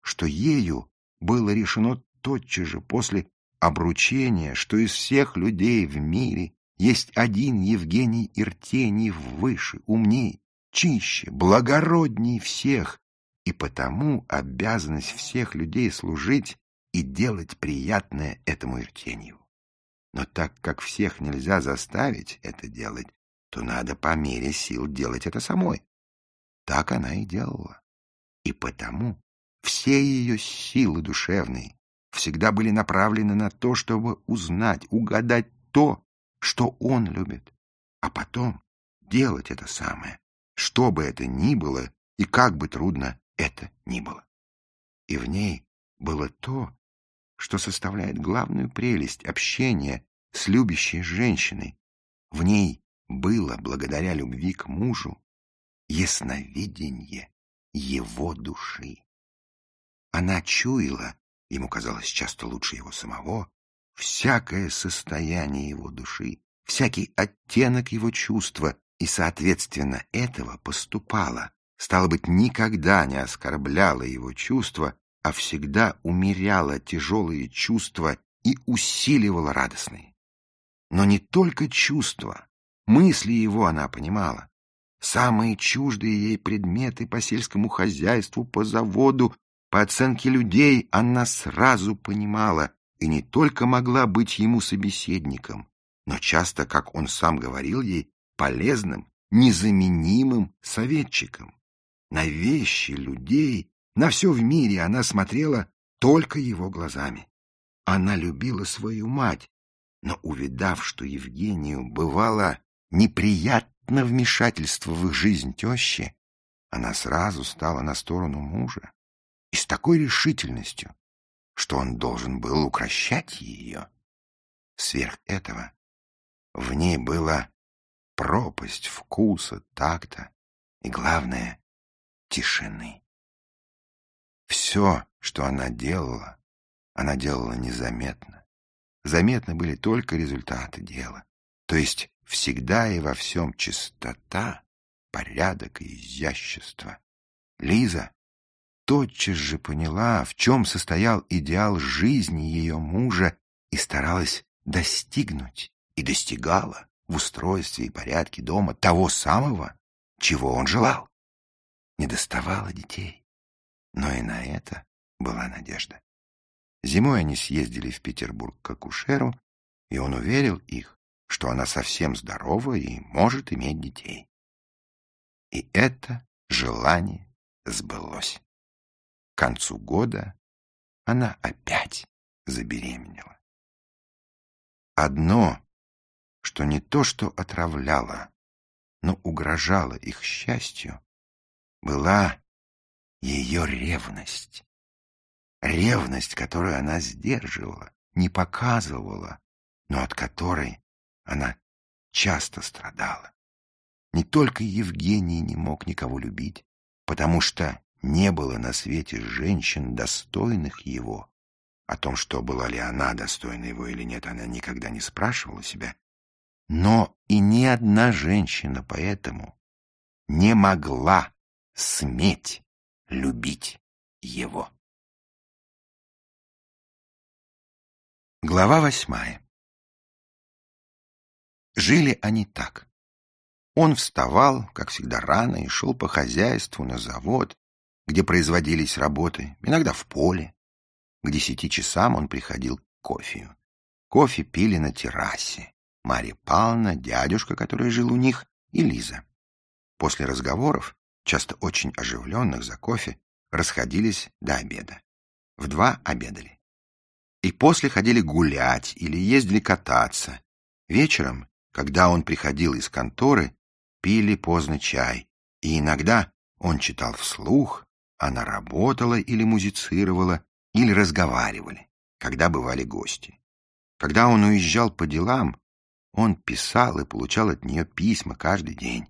что ею было решено тотчас же после обручения, что из всех людей в мире есть один Евгений Иртеньев выше, умней, чище, благородней всех, и потому обязанность всех людей служить и делать приятное этому Иртеньеву. Но так как всех нельзя заставить это делать, то надо по мере сил делать это самой. Так она и делала. И потому все ее силы душевные всегда были направлены на то, чтобы узнать, угадать то, что он любит, а потом делать это самое, что бы это ни было и как бы трудно это ни было. И в ней было то, что составляет главную прелесть общения с любящей женщиной. В ней было, благодаря любви к мужу, ясновидение его души. Она чуяла, ему казалось часто лучше его самого, всякое состояние его души, всякий оттенок его чувства, и, соответственно, этого поступала. Стало быть, никогда не оскорбляла его чувства, а всегда умеряла тяжелые чувства и усиливала радостные. Но не только чувства, мысли его она понимала. Самые чуждые ей предметы по сельскому хозяйству, по заводу, по оценке людей она сразу понимала и не только могла быть ему собеседником, но часто, как он сам говорил ей, полезным, незаменимым советчиком. На вещи, людей, на все в мире она смотрела только его глазами. Она любила свою мать, но, увидав, что Евгению бывало неприятно вмешательство в их жизнь тещи, она сразу стала на сторону мужа и с такой решительностью, что он должен был укращать ее. Сверх этого в ней была пропасть вкуса, такта и, главное, тишины. Все, что она делала, она делала незаметно. Заметны были только результаты дела, то есть всегда и во всем чистота, порядок и изящество. Лиза тотчас же поняла, в чем состоял идеал жизни ее мужа и старалась достигнуть, и достигала в устройстве и порядке дома того самого, чего он желал. Не доставало детей, но и на это была надежда. Зимой они съездили в Петербург к акушеру, и он уверил их, что она совсем здорова и может иметь детей. И это желание сбылось. К концу года она опять забеременела. Одно что не то что отравляло, но угрожало их счастью, была ее ревность. Ревность, которую она сдерживала, не показывала, но от которой она часто страдала. Не только Евгений не мог никого любить, потому что не было на свете женщин, достойных его. О том, что была ли она достойна его или нет, она никогда не спрашивала себя, но и ни одна женщина поэтому не могла сметь любить его. Глава восьмая Жили они так. Он вставал, как всегда, рано и шел по хозяйству на завод, где производились работы, иногда в поле. К десяти часам он приходил к кофею. Кофе пили на террасе. Марья Павловна, дядюшка, который жил у них, и Лиза. После разговоров, часто очень оживленных за кофе, расходились до обеда. В два обедали. И после ходили гулять или ездили кататься. Вечером, когда он приходил из конторы, пили поздно чай, и иногда он читал вслух, она работала или музицировала, или разговаривали, когда бывали гости. Когда он уезжал по делам, он писал и получал от нее письма каждый день.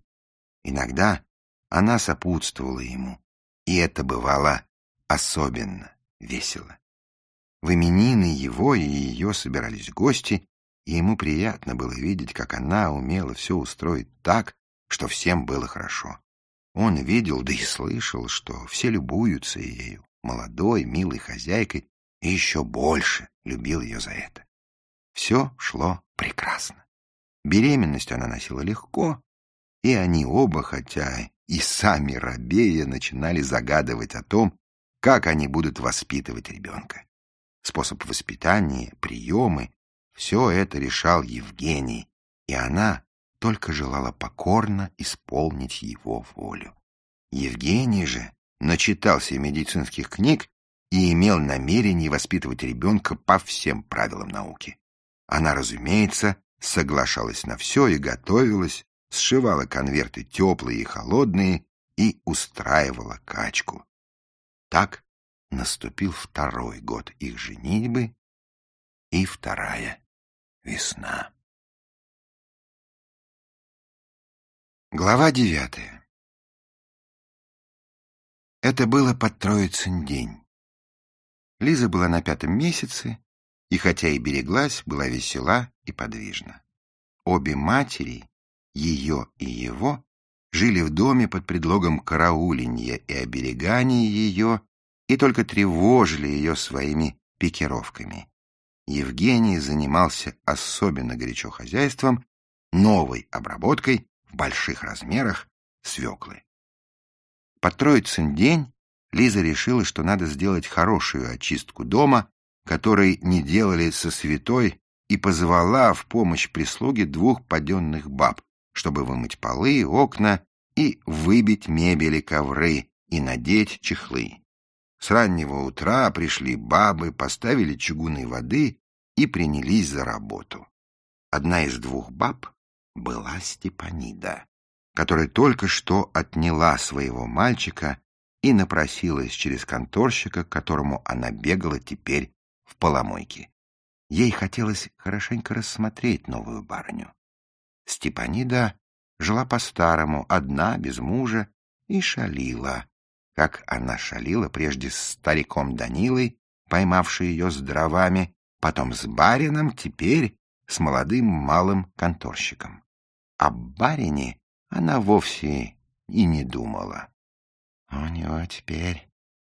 Иногда она сопутствовала ему, и это бывало особенно весело. В именины его и ее собирались гости, и ему приятно было видеть, как она умела все устроить так, что всем было хорошо. Он видел, да и слышал, что все любуются ею, молодой, милой хозяйкой, и еще больше любил ее за это. Все шло прекрасно. Беременность она носила легко, и они оба, хотя и сами рабея, начинали загадывать о том, как они будут воспитывать ребенка. Способ воспитания, приемы — все это решал Евгений, и она только желала покорно исполнить его волю. Евгений же начитался медицинских книг и имел намерение воспитывать ребенка по всем правилам науки. Она, разумеется, соглашалась на все и готовилась, сшивала конверты теплые и холодные и устраивала качку. Так наступил второй год их женитьбы и вторая весна. Глава девятая Это было под Троицын день.
Лиза была на пятом месяце, и хотя и береглась, была весела и подвижна. Обе матери, ее и его, жили в доме под предлогом караулинья и оберегания ее, и только тревожили ее своими пикировками. Евгений занимался особенно горячо хозяйством, новой обработкой в больших размерах свеклы. Под Троицын день Лиза решила, что надо сделать хорошую очистку дома, которой не делали со святой, и позвала в помощь прислуги двух паденных баб, чтобы вымыть полы, окна и выбить мебели, ковры и надеть чехлы. С раннего утра пришли бабы, поставили чугуны воды и принялись за работу. Одна из двух баб была Степанида, которая только что отняла своего мальчика и напросилась через конторщика, к которому она бегала теперь в поломойке. Ей хотелось хорошенько рассмотреть новую барыню. Степанида жила по-старому, одна, без мужа, и шалила, как она шалила прежде с стариком Данилой, поймавший ее с дровами, потом с барином, теперь с молодым малым конторщиком. О барине она вовсе и не думала. — У него теперь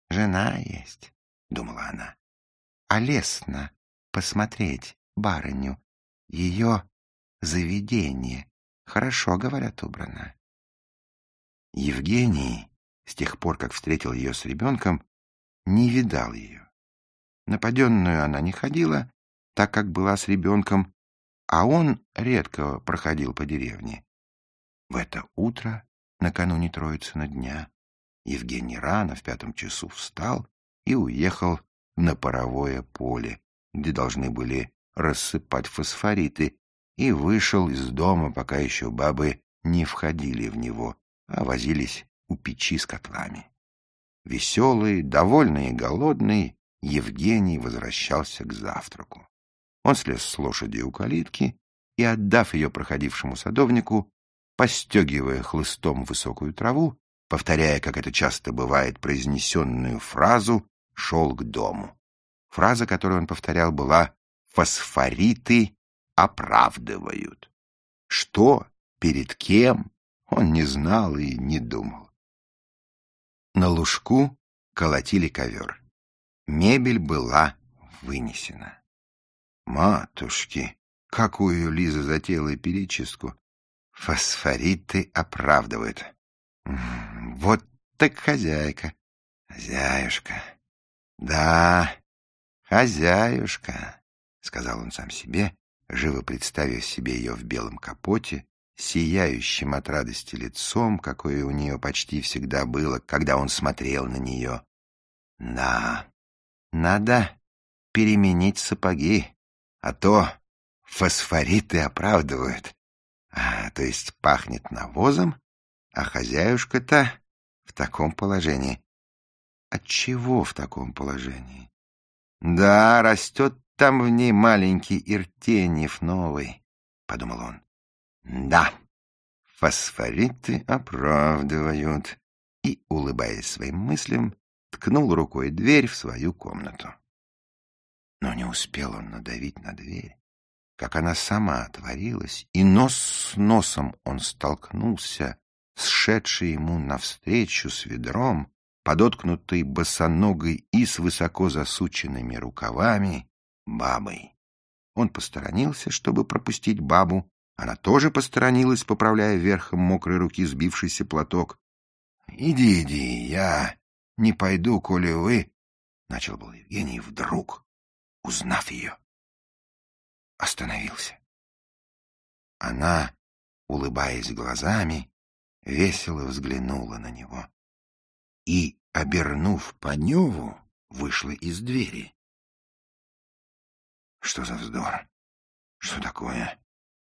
жена есть, — думала она. — А лестно посмотреть барыню. Ее заведение хорошо, говорят, убрано. Евгений, с тех пор, как встретил ее с ребенком, не видал ее. Нападенную она не ходила, так как была с ребенком, а он редко проходил по деревне. В это утро, накануне Троицына дня, Евгений рано в пятом часу встал и уехал на паровое поле, где должны были рассыпать фосфориты, и вышел из дома, пока еще бабы не входили в него, а возились у печи с котлами. Веселый, довольный и голодный, Евгений возвращался к завтраку. Он слез с лошади у калитки и, отдав ее проходившему садовнику, постегивая хлыстом высокую траву, повторяя, как это часто бывает, произнесенную фразу, шел к дому. Фраза, которую он повторял, была «фосфориты оправдывают». Что, перед кем, он не знал и не думал. На лужку колотили ковер. Мебель была вынесена. Матушки, какую Лиза затеяла перечистку. Фосфориты оправдывают. Вот так хозяйка. Хозяюшка. Да, хозяюшка, сказал он сам себе, живо представив себе ее в белом капоте, сияющим от радости лицом, какое у нее почти всегда было, когда он смотрел на нее. Да, надо переменить сапоги. А то фосфориты оправдывают. А, то есть пахнет навозом, а хозяюшка-то в таком положении. Отчего в таком положении? Да, растет там в ней маленький Иртеньев новый, — подумал он. Да, фосфориты оправдывают. И, улыбаясь своим мыслям, ткнул рукой дверь в свою комнату. Но не успел он надавить на дверь, как она сама отворилась, и нос с носом он столкнулся с шедшей ему навстречу с ведром, подоткнутой босоногой и с высоко засученными рукавами, бабой. Он посторонился, чтобы пропустить бабу. Она тоже посторонилась, поправляя верхом мокрой руки сбившийся платок. — Иди, иди, я не пойду, коли вы... — начал был Евгений вдруг узнав ее. Остановился. Она, улыбаясь глазами, весело взглянула на него и, обернув Паневу, вышла из двери. Что за вздор? Что такое?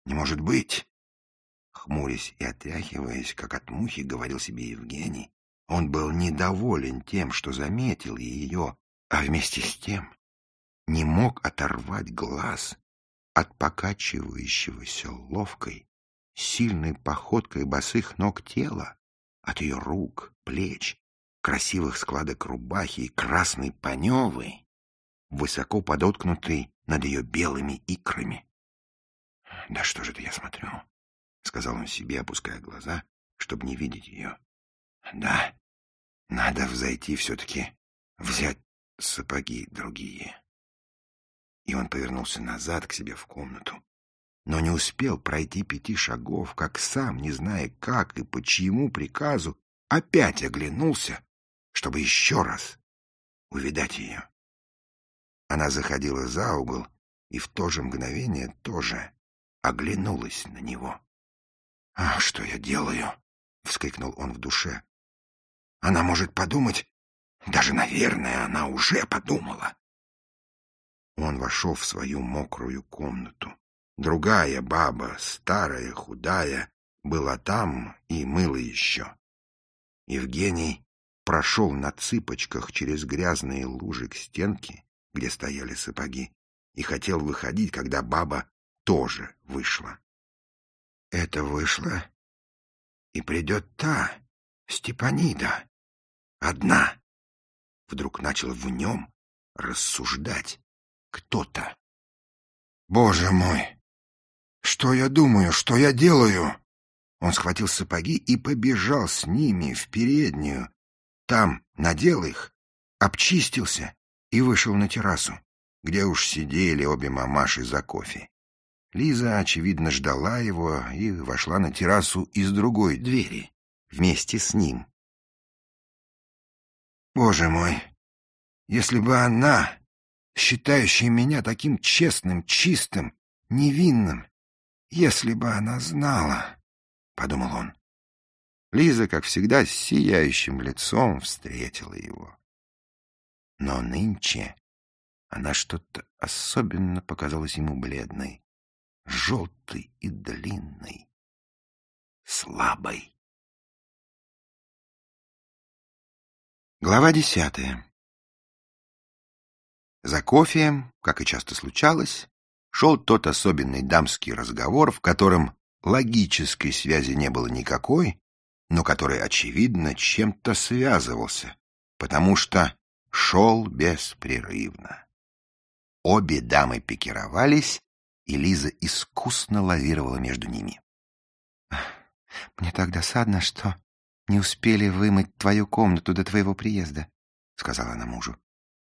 Не может быть! Хмурясь и отряхиваясь, как от мухи, говорил себе Евгений, он был недоволен тем, что заметил ее, а вместе с тем не мог оторвать глаз от покачивающегося ловкой, сильной походкой босых ног тела, от ее рук, плеч, красивых складок рубахи и красной паневы,
высоко подоткнутый над ее белыми икрами. «Да что же это я смотрю?» — сказал он себе, опуская глаза, чтобы не видеть ее. «Да, надо взойти все-таки, взять сапоги другие». И он повернулся назад к себе в комнату, но не успел пройти пяти шагов, как сам, не зная как и по чьему приказу, опять оглянулся, чтобы еще раз увидать ее. Она заходила за угол и в то же мгновение тоже оглянулась на него. «Ах, что я делаю!» — вскрикнул он в душе. «Она может подумать, даже, наверное, она уже подумала». Он вошел в свою мокрую комнату. Другая баба, старая, худая, была там и мыла еще. Евгений прошел на цыпочках через грязные лужи к стенке, где стояли сапоги, и хотел выходить, когда баба тоже вышла. Это вышла, и придет та, Степанида, одна. Вдруг начал в нем рассуждать кто-то. Боже мой! Что я думаю, что я делаю? Он схватил сапоги и побежал с ними в переднюю. Там надел их, обчистился и вышел на террасу, где уж сидели обе мамаши за кофе. Лиза, очевидно, ждала его и вошла на террасу из другой двери, вместе с ним. Боже мой, если бы она, считающая меня таким честным, чистым, невинным, если бы она знала, — подумал он. Лиза, как всегда, с сияющим лицом встретила его. Но нынче она что-то особенно показалась ему бледной желтый и длинный, слабый. Глава десятая За кофеем, как и часто случалось, шел тот особенный дамский разговор, в котором логической связи не было никакой, но который, очевидно, чем-то связывался, потому что шел беспрерывно. Обе дамы пикировались и Лиза искусно лавировала между ними. «Мне так досадно, что не успели вымыть твою комнату до твоего приезда», — сказала она мужу.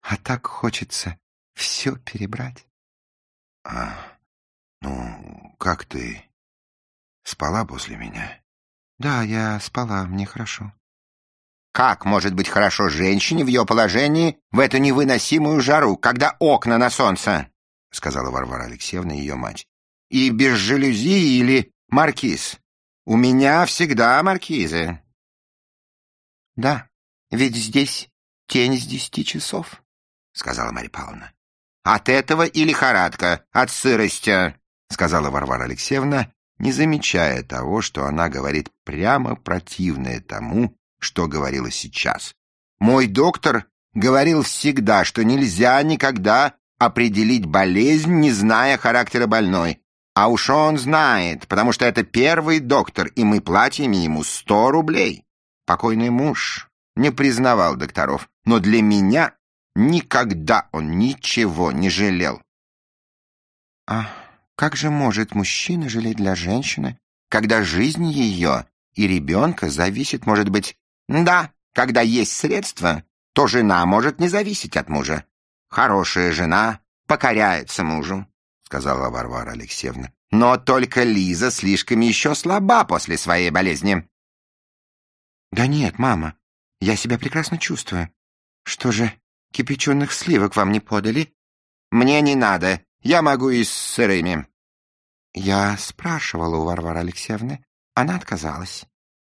«А так хочется все перебрать». «А, ну, как ты? Спала после меня?» «Да, я спала, мне хорошо».
Как может быть хорошо женщине в ее положении в эту невыносимую жару, когда окна на солнце? — сказала Варвара Алексеевна, ее мать. — И без жалюзи или маркиз? У меня всегда маркизы. — Да, ведь здесь тень с десяти часов, — сказала Марья Павловна. — От этого и лихорадка, от сырости, — сказала Варвара Алексеевна, не замечая того, что она говорит прямо противное тому, что говорила сейчас. Мой доктор говорил всегда, что нельзя никогда определить болезнь, не зная характера больной. А уж он знает, потому что это первый доктор, и мы платим ему сто рублей. Покойный муж не признавал докторов, но для меня никогда он ничего не жалел. А как же может мужчина жалеть для женщины, когда жизнь ее и ребенка зависит, может быть... Да, когда есть средства, то жена может не зависеть от мужа. Хорошая жена покоряется мужу, сказала Варвара Алексеевна. Но только Лиза слишком еще слаба после своей болезни. Да нет, мама, я себя прекрасно чувствую. Что же, кипяченых сливок вам не подали? Мне не надо, я могу и с сырыми. Я спрашивала у Варвары Алексеевны, она отказалась,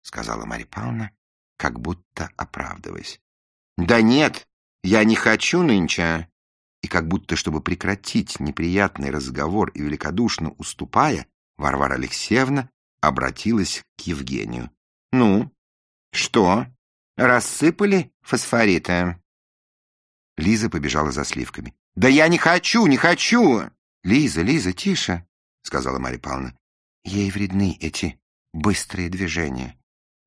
сказала Марья Павловна, как будто оправдываясь. Да нет, я не хочу нынче и как будто, чтобы прекратить неприятный разговор и великодушно уступая, Варвара Алексеевна обратилась к Евгению. «Ну, что, рассыпали фосфориты?» Лиза побежала за сливками. «Да я не хочу, не хочу!» «Лиза, Лиза, тише!» — сказала Марья Павловна. «Ей вредны эти быстрые движения».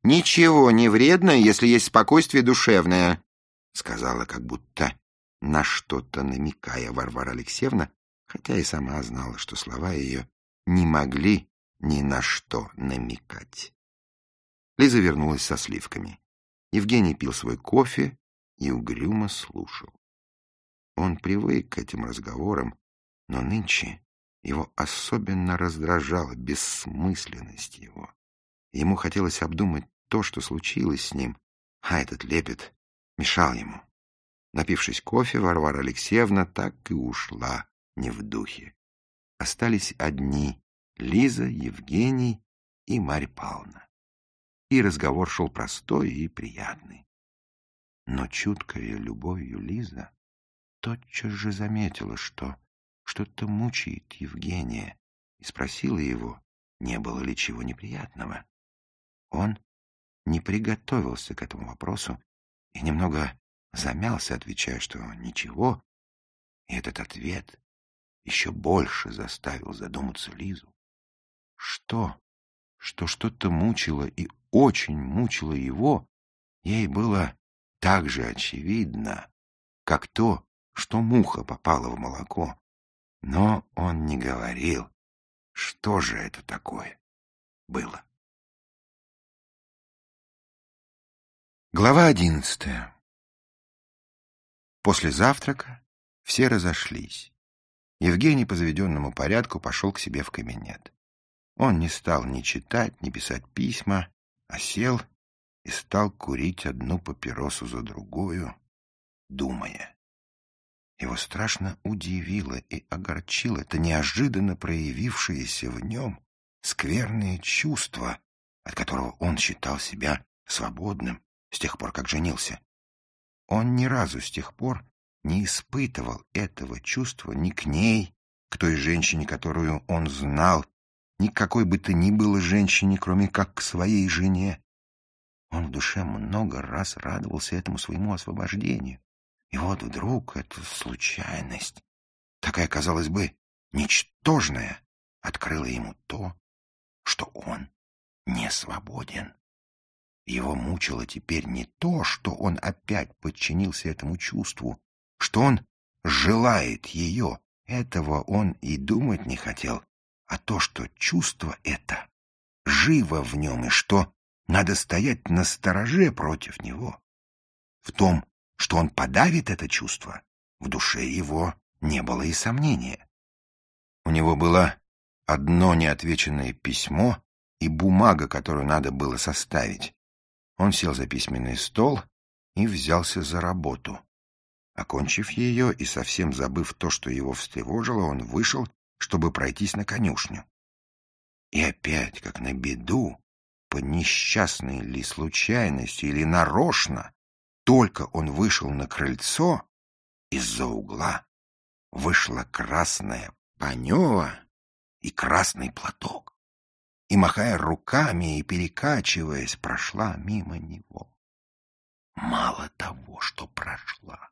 «Ничего не вредно, если есть спокойствие душевное», — сказала как будто
на что-то намекая Варвара Алексеевна, хотя и сама знала, что слова ее не могли ни на что намекать. Лиза вернулась со сливками. Евгений пил свой кофе и угрюмо слушал. Он привык к этим разговорам, но нынче его особенно раздражала бессмысленность его. Ему хотелось обдумать то, что случилось с ним, а этот лепет мешал ему. Напившись кофе, Варвара Алексеевна так и ушла не в духе. Остались одни — Лиза, Евгений и Марья Павловна. И разговор шел простой и приятный. Но чуткая любовью Лиза тотчас же заметила, что что-то мучает Евгения, и спросила его, не было ли чего неприятного. Он не приготовился к этому вопросу и немного замялся, отвечая, что ничего, и этот ответ еще больше заставил задуматься Лизу. Что? Что что-то мучило и очень мучило его, ей было так же очевидно, как то, что муха попала в молоко. Но он не говорил, что же это такое было. Глава одиннадцатая После завтрака все разошлись. Евгений по заведенному порядку пошел к себе в кабинет. Он не стал ни читать, ни писать письма, а сел и стал курить одну папиросу за другую, думая. Его страшно удивило и огорчило это неожиданно проявившееся в нем скверное чувство, от которого он считал себя свободным с тех пор, как женился. Он ни разу с тех пор не испытывал этого чувства ни к ней, к той женщине, которую он знал, ни к какой бы то ни было женщине, кроме как к своей жене. Он в душе много раз радовался этому своему освобождению. И вот вдруг эта случайность, такая, казалось бы, ничтожная, открыла ему то, что он не свободен. Его мучило теперь не то, что он опять подчинился этому чувству, что он желает ее, этого он и думать не хотел, а то, что чувство это живо в нем и что надо стоять на стороже против него. В том, что он подавит это чувство, в душе его не было и сомнения. У него было одно неотвеченное письмо и бумага, которую надо было составить. Он сел за письменный стол и взялся за работу. Окончив ее и совсем забыв то, что его встревожило, он вышел, чтобы пройтись на конюшню. И опять, как на беду, по несчастной ли случайности или нарочно, только он вышел на крыльцо, из-за угла вышла красная панева и красный платок, и, махая руками и перекачиваясь, прошла мимо него. Мало того, что прошла,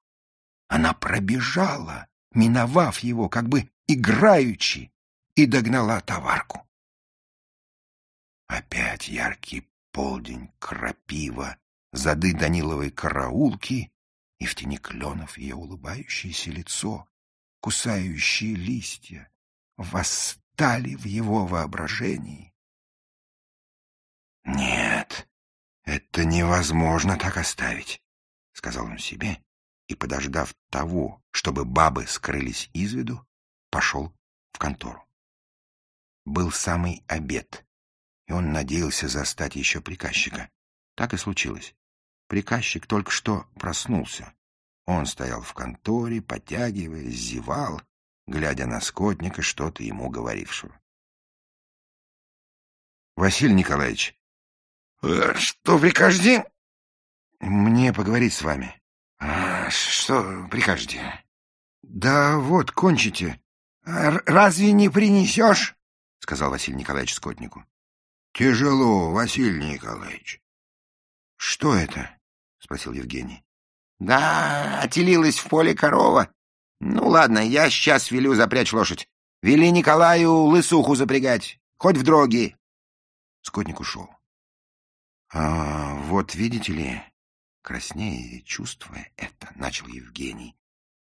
она пробежала, миновав его, как бы играючи, и догнала товарку. Опять яркий полдень, крапива, зады Даниловой караулки и в тени кленов ее улыбающееся лицо, кусающие листья, восстали в его воображении. «Нет, это невозможно так оставить», — сказал он себе и, подождав того, чтобы бабы скрылись из виду, пошел в контору. Был самый обед, и он надеялся застать еще приказчика. Так и случилось. Приказчик только что проснулся. Он стоял в конторе, потягиваясь, зевал, глядя на скотника, что-то ему говорившего. — Василий Николаевич. — Что прикажете? — Мне поговорить с вами. А, что прикажете? Да вот, кончите. Разве не принесешь? Сказал Василий Николаевич скотнику. Тяжело, Василий Николаевич. Что это? Спросил Евгений. Да, отелилась в поле корова. Ну ладно, я сейчас велю запрячь лошадь. Вели Николаю лысуху запрягать, хоть в дроги. Скотник ушел. А вот видите ли, Краснея и чувствуя это, начал Евгений.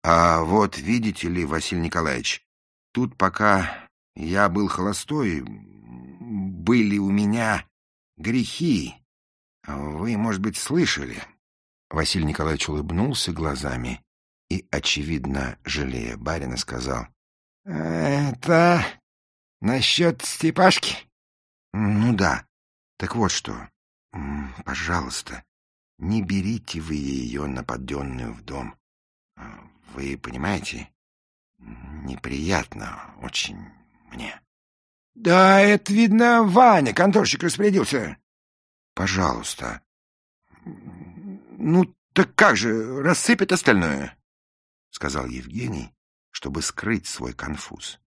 А вот видите ли, Василий Николаевич, тут пока я был холостой, были у меня грехи. Вы, может быть, слышали?» Василий Николаевич улыбнулся глазами и, очевидно, жалея барина, сказал. «Это насчет Степашки?» «Ну да. Так вот что. Пожалуйста, не берите вы ее нападенную в дом. Вы понимаете, неприятно очень мне». «Да, это, видно, Ваня, конторщик, распорядился». «Пожалуйста». «Ну, так как же, рассыпет остальное?» — сказал Евгений, чтобы скрыть свой конфуз.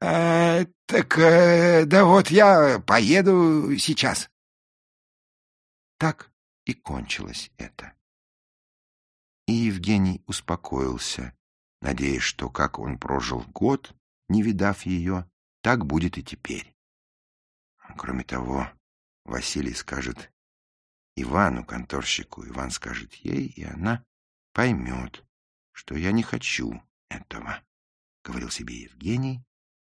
«А, так, э, да вот я поеду сейчас». Так и кончилось это. И Евгений успокоился, надеясь, что как он прожил год, не видав ее, так будет и теперь. Кроме того, Василий скажет Ивану, конторщику, Иван скажет ей, и она поймет, что я не хочу этого, — говорил себе Евгений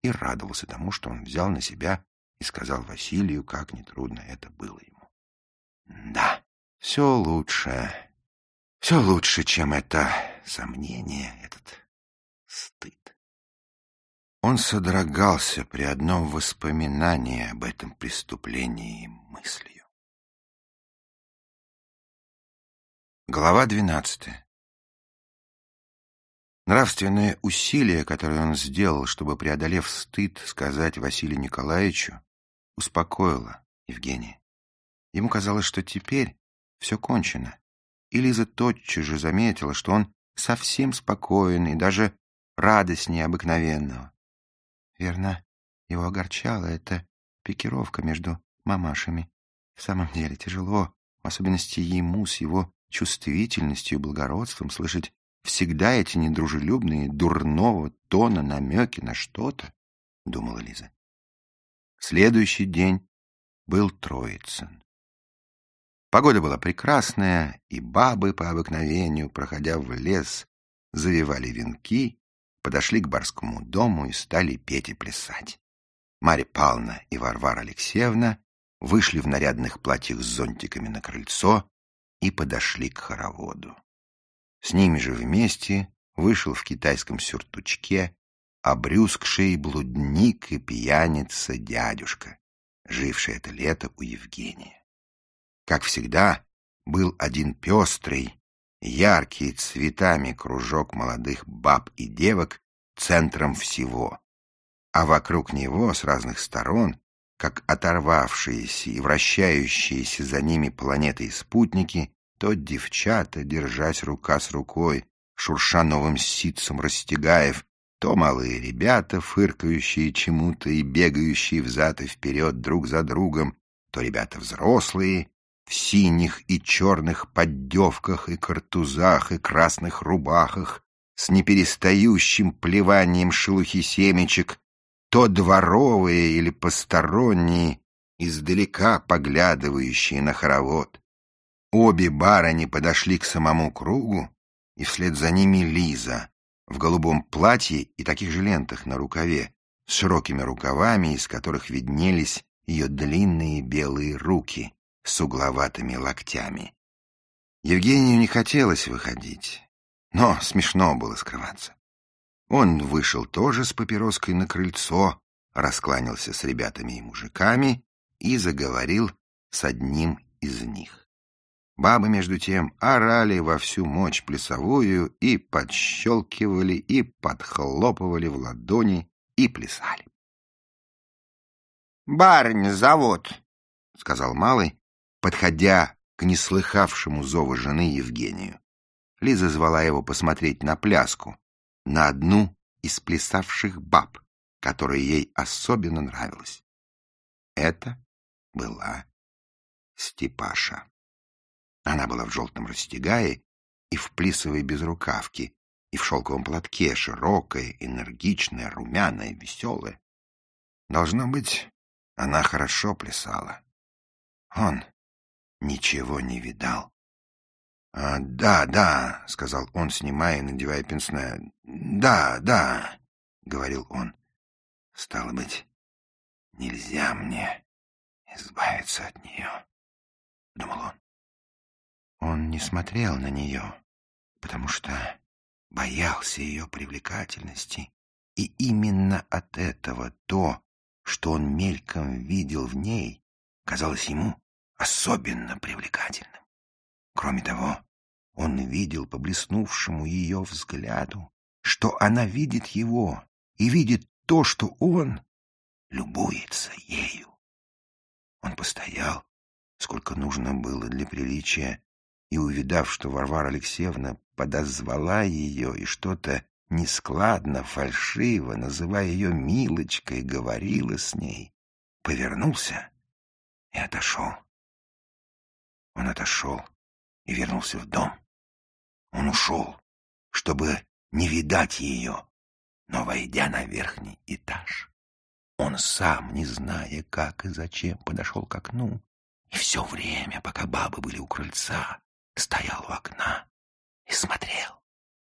и радовался тому, что он взял на себя и сказал Василию, как нетрудно это было ему. Да, все лучше, все лучше, чем это сомнение, этот стыд. Он содрогался при одном воспоминании об этом преступлении мыслью. Глава двенадцатая Нравственное усилие, которое он сделал, чтобы, преодолев стыд, сказать Василию Николаевичу, успокоило Евгения. Ему казалось, что теперь все кончено. И Лиза тотчас же заметила, что он совсем спокоен и даже радостнее обыкновенного. Верно, его огорчала эта пикировка между мамашами. В самом деле тяжело, в особенности ему с его чувствительностью и благородством, слышать всегда эти недружелюбные, дурного тона намеки на что-то, — думала Лиза. Следующий день был Троицын. Погода была прекрасная, и бабы по обыкновению, проходя в лес, завивали венки, подошли к барскому дому и стали петь и плясать. Марья Павловна и Варвара Алексеевна вышли в нарядных платьях с зонтиками на крыльцо и подошли к хороводу. С ними же вместе вышел в китайском сюртучке обрюзгший блудник и пьяница дядюшка, живший это лето у Евгения. Как всегда, был один пестрый, яркий цветами кружок молодых баб и девок центром всего, а вокруг него с разных сторон, как оторвавшиеся и вращающиеся за ними планеты и спутники, то девчата, держась рука с рукой, шурша новым ситцем растягаев, то малые ребята, фыркающие чему-то и бегающие взад и вперед друг за другом, то ребята взрослые, в синих и черных поддевках и картузах и красных рубахах, с неперестающим плеванием шелухи семечек, то дворовые или посторонние, издалека поглядывающие на хоровод. Обе барыни подошли к самому кругу, и вслед за ними Лиза в голубом платье и таких же лентах на рукаве, с широкими рукавами, из которых виднелись ее длинные белые руки с угловатыми локтями. Евгению не хотелось выходить, но смешно было скрываться. Он вышел тоже с папироской на крыльцо, раскланялся с ребятами и мужиками и заговорил с одним из них. Бабы, между тем, орали во всю мощь плясовую и подщелкивали, и подхлопывали в ладони, и плясали. «Барыня зовут», — сказал Малый, подходя к неслыхавшему зову жены Евгению. Лиза звала его посмотреть на пляску, на одну из плясавших баб, которая ей особенно нравилась. Это была Степаша. Она была в желтом растягае и в плисовой безрукавке, и в шелковом платке, широкая, энергичная, румяная, веселая. Должно быть, она хорошо плясала. Он ничего не видал. А, «Да, да», — сказал он, снимая и надевая пенсне. «Да, да», — говорил он. «Стало быть, нельзя мне избавиться от нее», — думал он. Он не смотрел на нее, потому что боялся ее привлекательности, и именно от этого то, что он мельком видел в ней, казалось ему особенно привлекательным. Кроме того, он видел по блеснувшему ее взгляду, что она видит его и видит то, что он любуется ею. Он постоял, сколько нужно было для приличия, и, увидав, что Варвара Алексеевна подозвала ее и что-то нескладно, фальшиво, называя ее Милочкой, говорила с ней, повернулся и отошел. Он отошел и вернулся в дом. Он ушел, чтобы не видать ее, но, войдя на верхний этаж, он сам, не зная, как и зачем, подошел к окну, и все время, пока бабы были у крыльца, стоял у окна и смотрел,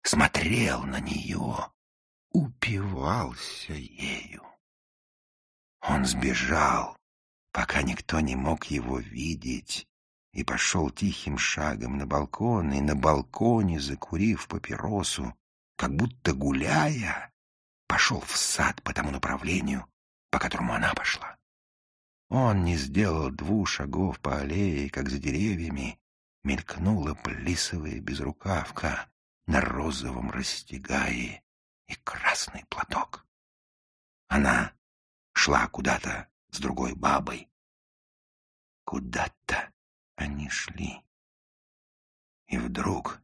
смотрел на нее, упивался ею. Он сбежал, пока никто не мог его видеть, и пошел тихим шагом на балкон, и на балконе, закурив папиросу, как будто гуляя, пошел в сад по тому направлению, по которому она пошла. Он не сделал двух шагов по аллее, как за деревьями, мелькнула плисовая безрукавка на розовом растягае и красный платок. Она шла куда-то с другой бабой. Куда-то они шли. И вдруг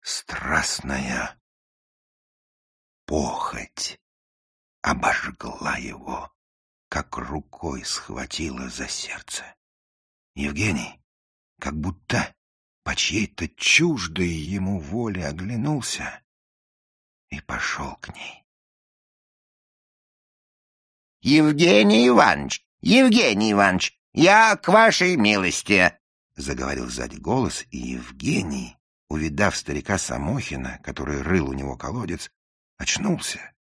страстная похоть обожгла его, как рукой схватила за сердце. Евгений, как будто по чьей-то чуждой ему воле оглянулся и пошел к ней.
«Евгений Иванович! Евгений Иванович! Я к вашей милости!» — заговорил сзади голос, и Евгений, увидав старика Самохина, который рыл у него колодец, очнулся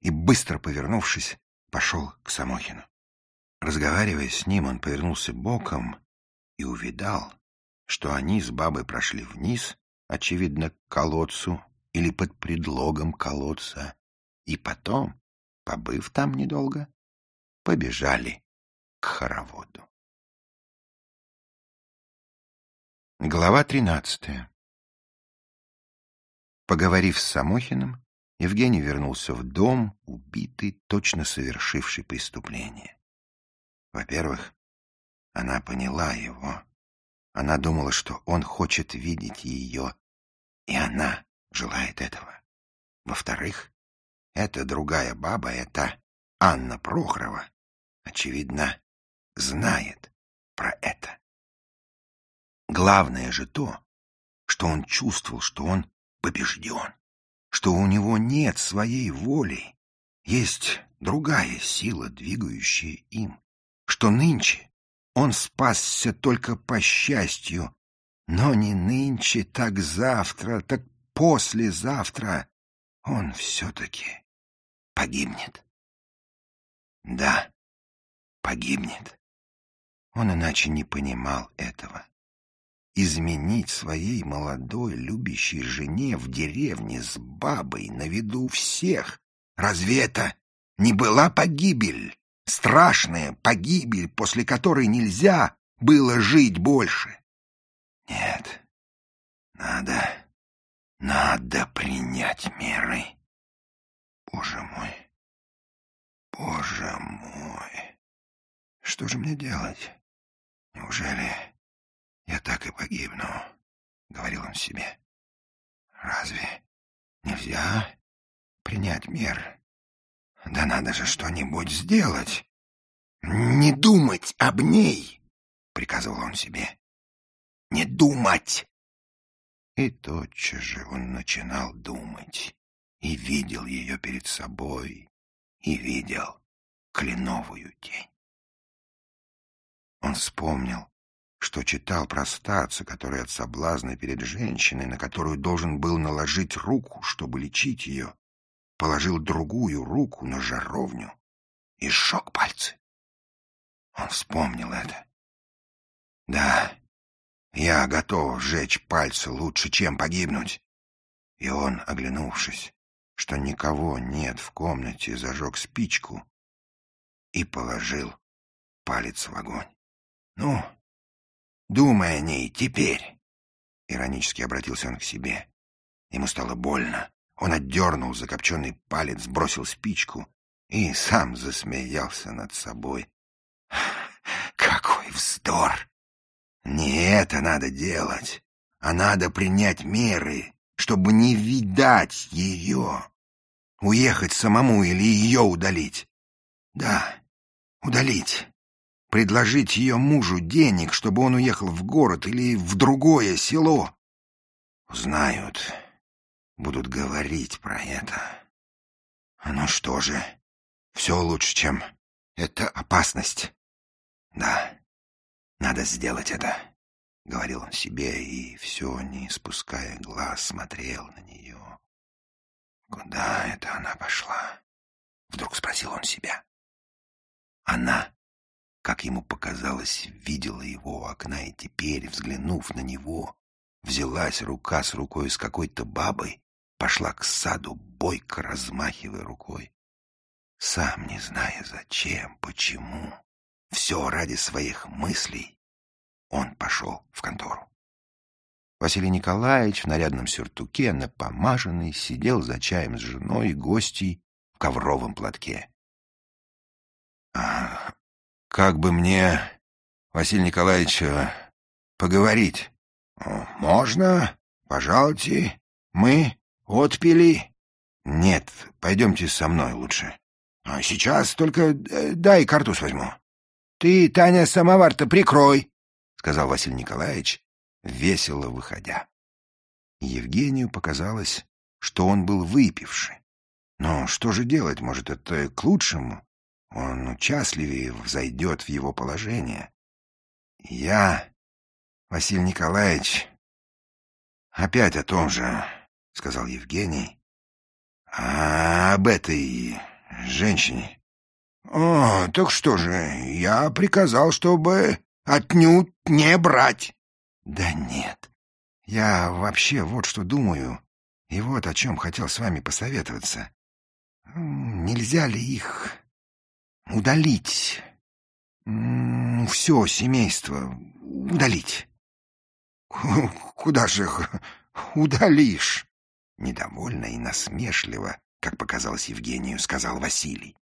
и, быстро повернувшись, пошел к Самохину. Разговаривая с ним, он повернулся боком и увидал, что они с бабой прошли вниз, очевидно, к колодцу или под предлогом колодца, и потом, побыв там недолго, побежали к хороводу. Глава тринадцатая Поговорив с Самохиным, Евгений вернулся в дом, убитый, точно совершивший преступление. Во-первых, она поняла его. Она думала, что он хочет видеть ее, и она желает этого. Во-вторых, эта другая баба, это Анна Прохорова, очевидно, знает про это. Главное же то, что он чувствовал, что он побежден что у него нет своей воли, есть другая сила, двигающая им, что нынче он спасся только по счастью, но не нынче, так завтра, так послезавтра он все-таки погибнет. Да, погибнет. Он иначе не понимал этого изменить своей молодой любящей жене в деревне с бабой на виду всех. Разве это не была погибель? Страшная погибель, после которой нельзя было жить больше. Нет, надо, надо принять меры. Боже мой, боже мой, что же мне делать? Неужели... «Я так и погибну», — говорил он себе. «Разве нельзя принять мер? Да надо же что-нибудь сделать. Не думать об ней», — приказывал он себе. «Не думать!» И тотчас же он начинал думать и видел ее перед собой, и видел кленовую тень. Он вспомнил,
что читал про старца, который от соблазна перед женщиной, на которую должен был наложить руку, чтобы лечить ее, положил другую руку на жаровню и сжег пальцы. Он вспомнил это. Да, я готов сжечь пальцы лучше, чем погибнуть. И он, оглянувшись, что никого нет в комнате, зажег спичку и положил палец в огонь. Ну, думай о ней теперь. Иронически обратился он к себе. Ему стало больно. Он отдернул закопченный палец, бросил спичку и сам засмеялся над собой. Какой вздор! Не это надо делать, а надо принять меры, чтобы не видать ее. Уехать самому или ее удалить. Да, удалить. Предложить ее мужу денег, чтобы он уехал в город или в другое село. Знают, будут говорить про это. Ну что же, все лучше, чем это опасность. Да, надо сделать это, — говорил он себе, и все, не спуская глаз, смотрел на нее. Куда это она пошла? Вдруг спросил он себя. Она, как ему показалось, видела его у окна, и теперь, взглянув на него, взялась рука с рукой с какой-то бабой, пошла к саду, бойко размахивая рукой. Сам не зная зачем, почему, все ради своих мыслей, он пошел в контору. Василий Николаевич в нарядном сюртуке, напомаженный, сидел за чаем с женой и гостей в ковровом платке. А, «Как бы мне, Василий Николаевич, э, поговорить?» «Можно, пожалуйте, мы отпили». «Нет, пойдемте со мной лучше». А «Сейчас только э, дай картуз возьму». «Ты, Таня, самовар-то прикрой», — сказал Василий Николаевич, весело выходя. Евгению показалось, что он был выпивший. Но что же делать, может, это к лучшему? Он участливее взойдет в его положение. Я, Василий Николаевич, опять о том же, — сказал Евгений, — а об этой женщине. «О, так что же, я приказал, чтобы отнюдь не брать». «Да нет, я вообще вот что думаю, и вот о чем хотел с вами посоветоваться. Нельзя ли их удалить? Все семейство удалить?» «Куда же их удалишь?» Недовольно и насмешливо, как показалось Евгению, сказал Василий.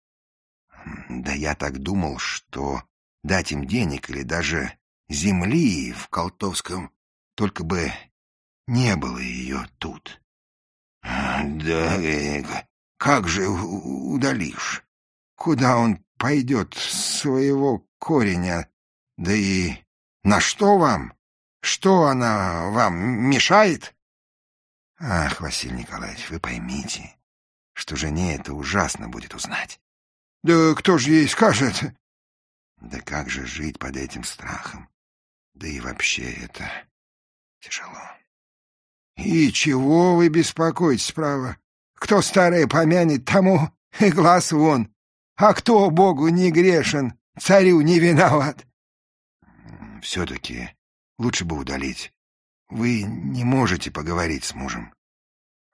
Да я так думал, что дать им денег или даже земли в Колтовском, только бы не было ее тут. Да э, как же удалишь? Куда он пойдет своего кореня? Да и на что вам? Что она вам мешает? Ах, Василий Николаевич, вы поймите, что жене это ужасно будет узнать. Да кто же ей скажет? Да как же жить под этим страхом? Да и вообще это тяжело. И чего вы беспокоитесь, право? Кто старое помянет, тому и глаз вон. А кто Богу не грешен, царю не виноват. Все-таки лучше бы удалить. Вы не можете поговорить с мужем.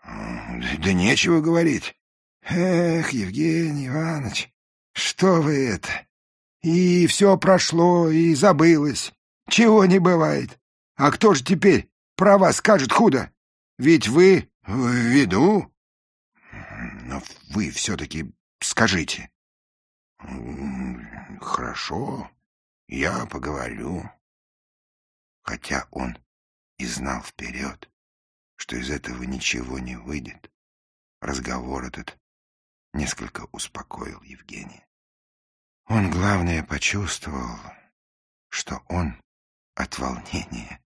Да нечего говорить. Эх, Евгений Иванович, что вы это? И все прошло, и забылось. Чего не бывает. А кто же теперь про вас скажет худо? Ведь вы в виду. Но вы все-таки скажите. Хорошо, я поговорю. Хотя он и знал вперед, что из этого ничего не выйдет. Разговор этот несколько успокоил Евгения. Он, главное, почувствовал, что он от волнения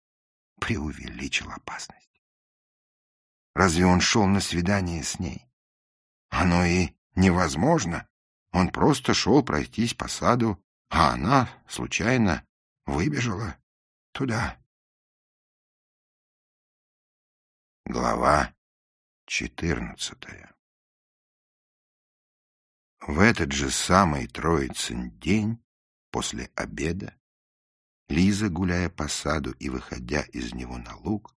преувеличил опасность. Разве он шел на свидание с ней? Оно и невозможно. Он просто шел пройтись по саду, а она случайно выбежала. туда. Глава четырнадцатая В этот же самый Троицын день, после обеда, Лиза, гуляя по саду и выходя из него на луг,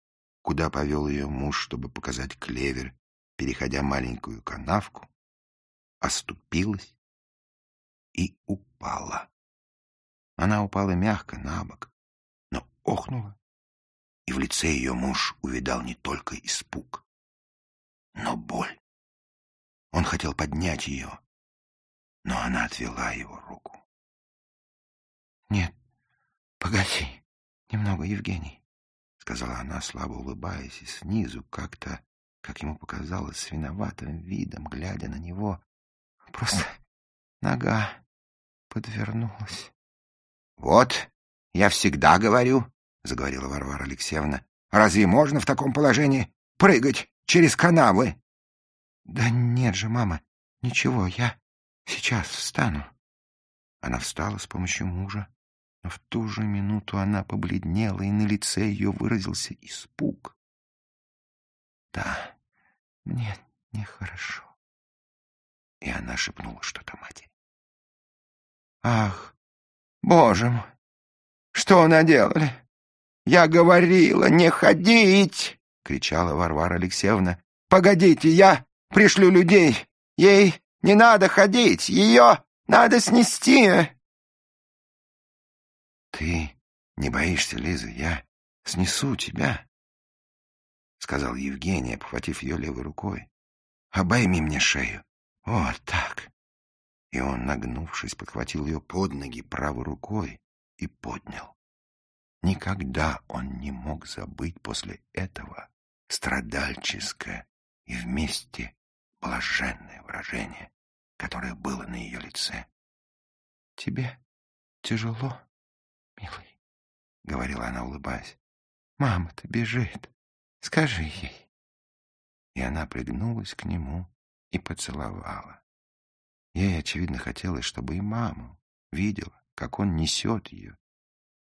куда повел ее муж, чтобы показать клевер, переходя маленькую канавку, оступилась и упала. Она упала мягко на бок, но охнула, и в лице ее муж увидал не только испуг, но боль. Он хотел поднять ее, но она отвела его руку.
— Нет, погоди немного, Евгений, — сказала она, слабо улыбаясь, и снизу как-то, как ему показалось, с виноватым видом, глядя на него. Просто нога подвернулась.
— Вот, я всегда говорю, — заговорила Варвара Алексеевна, — разве можно в таком положении прыгать через канавы?
— Да нет же, мама, ничего, я сейчас встану. Она встала с помощью мужа, но в ту же минуту она побледнела, и на лице ее выразился испуг. — Да, мне нехорошо. И она шепнула что-то матери.
«Ах, боже мой, что наделали? Я говорила не ходить!» — кричала Варвара Алексеевна. «Погодите, я пришлю людей. Ей не надо ходить, ее надо снести!»
«Ты не боишься, Лиза, я снесу тебя», — сказал Евгений, обхватив ее левой рукой. «Обойми мне шею. Вот так. И он, нагнувшись, подхватил ее под ноги правой рукой и поднял. Никогда он не мог забыть после этого страдальческое и вместе блаженное выражение, которое было на ее лице.
— Тебе тяжело, милый? — говорила она, улыбаясь. — Мама-то бежит. Скажи ей. И она пригнулась к нему и поцеловала. Ей, очевидно, хотелось, чтобы и мама видела, как он несет ее.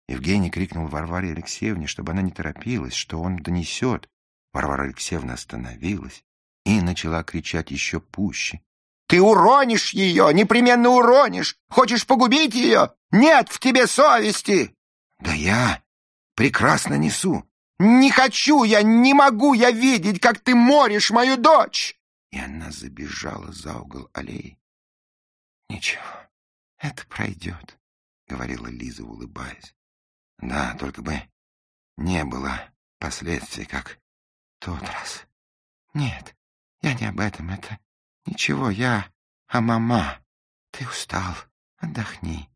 Евгений крикнул Варваре Алексеевне, чтобы она не торопилась, что он донесет. Варвара Алексеевна остановилась и начала кричать еще пуще.
«Ты уронишь ее! Непременно уронишь! Хочешь погубить ее? Нет в тебе совести!»
«Да я прекрасно несу!»
«Не хочу я, не могу я видеть, как ты моришь мою дочь!»
и она забежала за угол аллеи.
— Ничего, это пройдет, — говорила Лиза, улыбаясь.
— Да, только бы не было последствий, как тот раз.
— Нет, я не об этом, это ничего, я а мама. Ты устал, отдохни.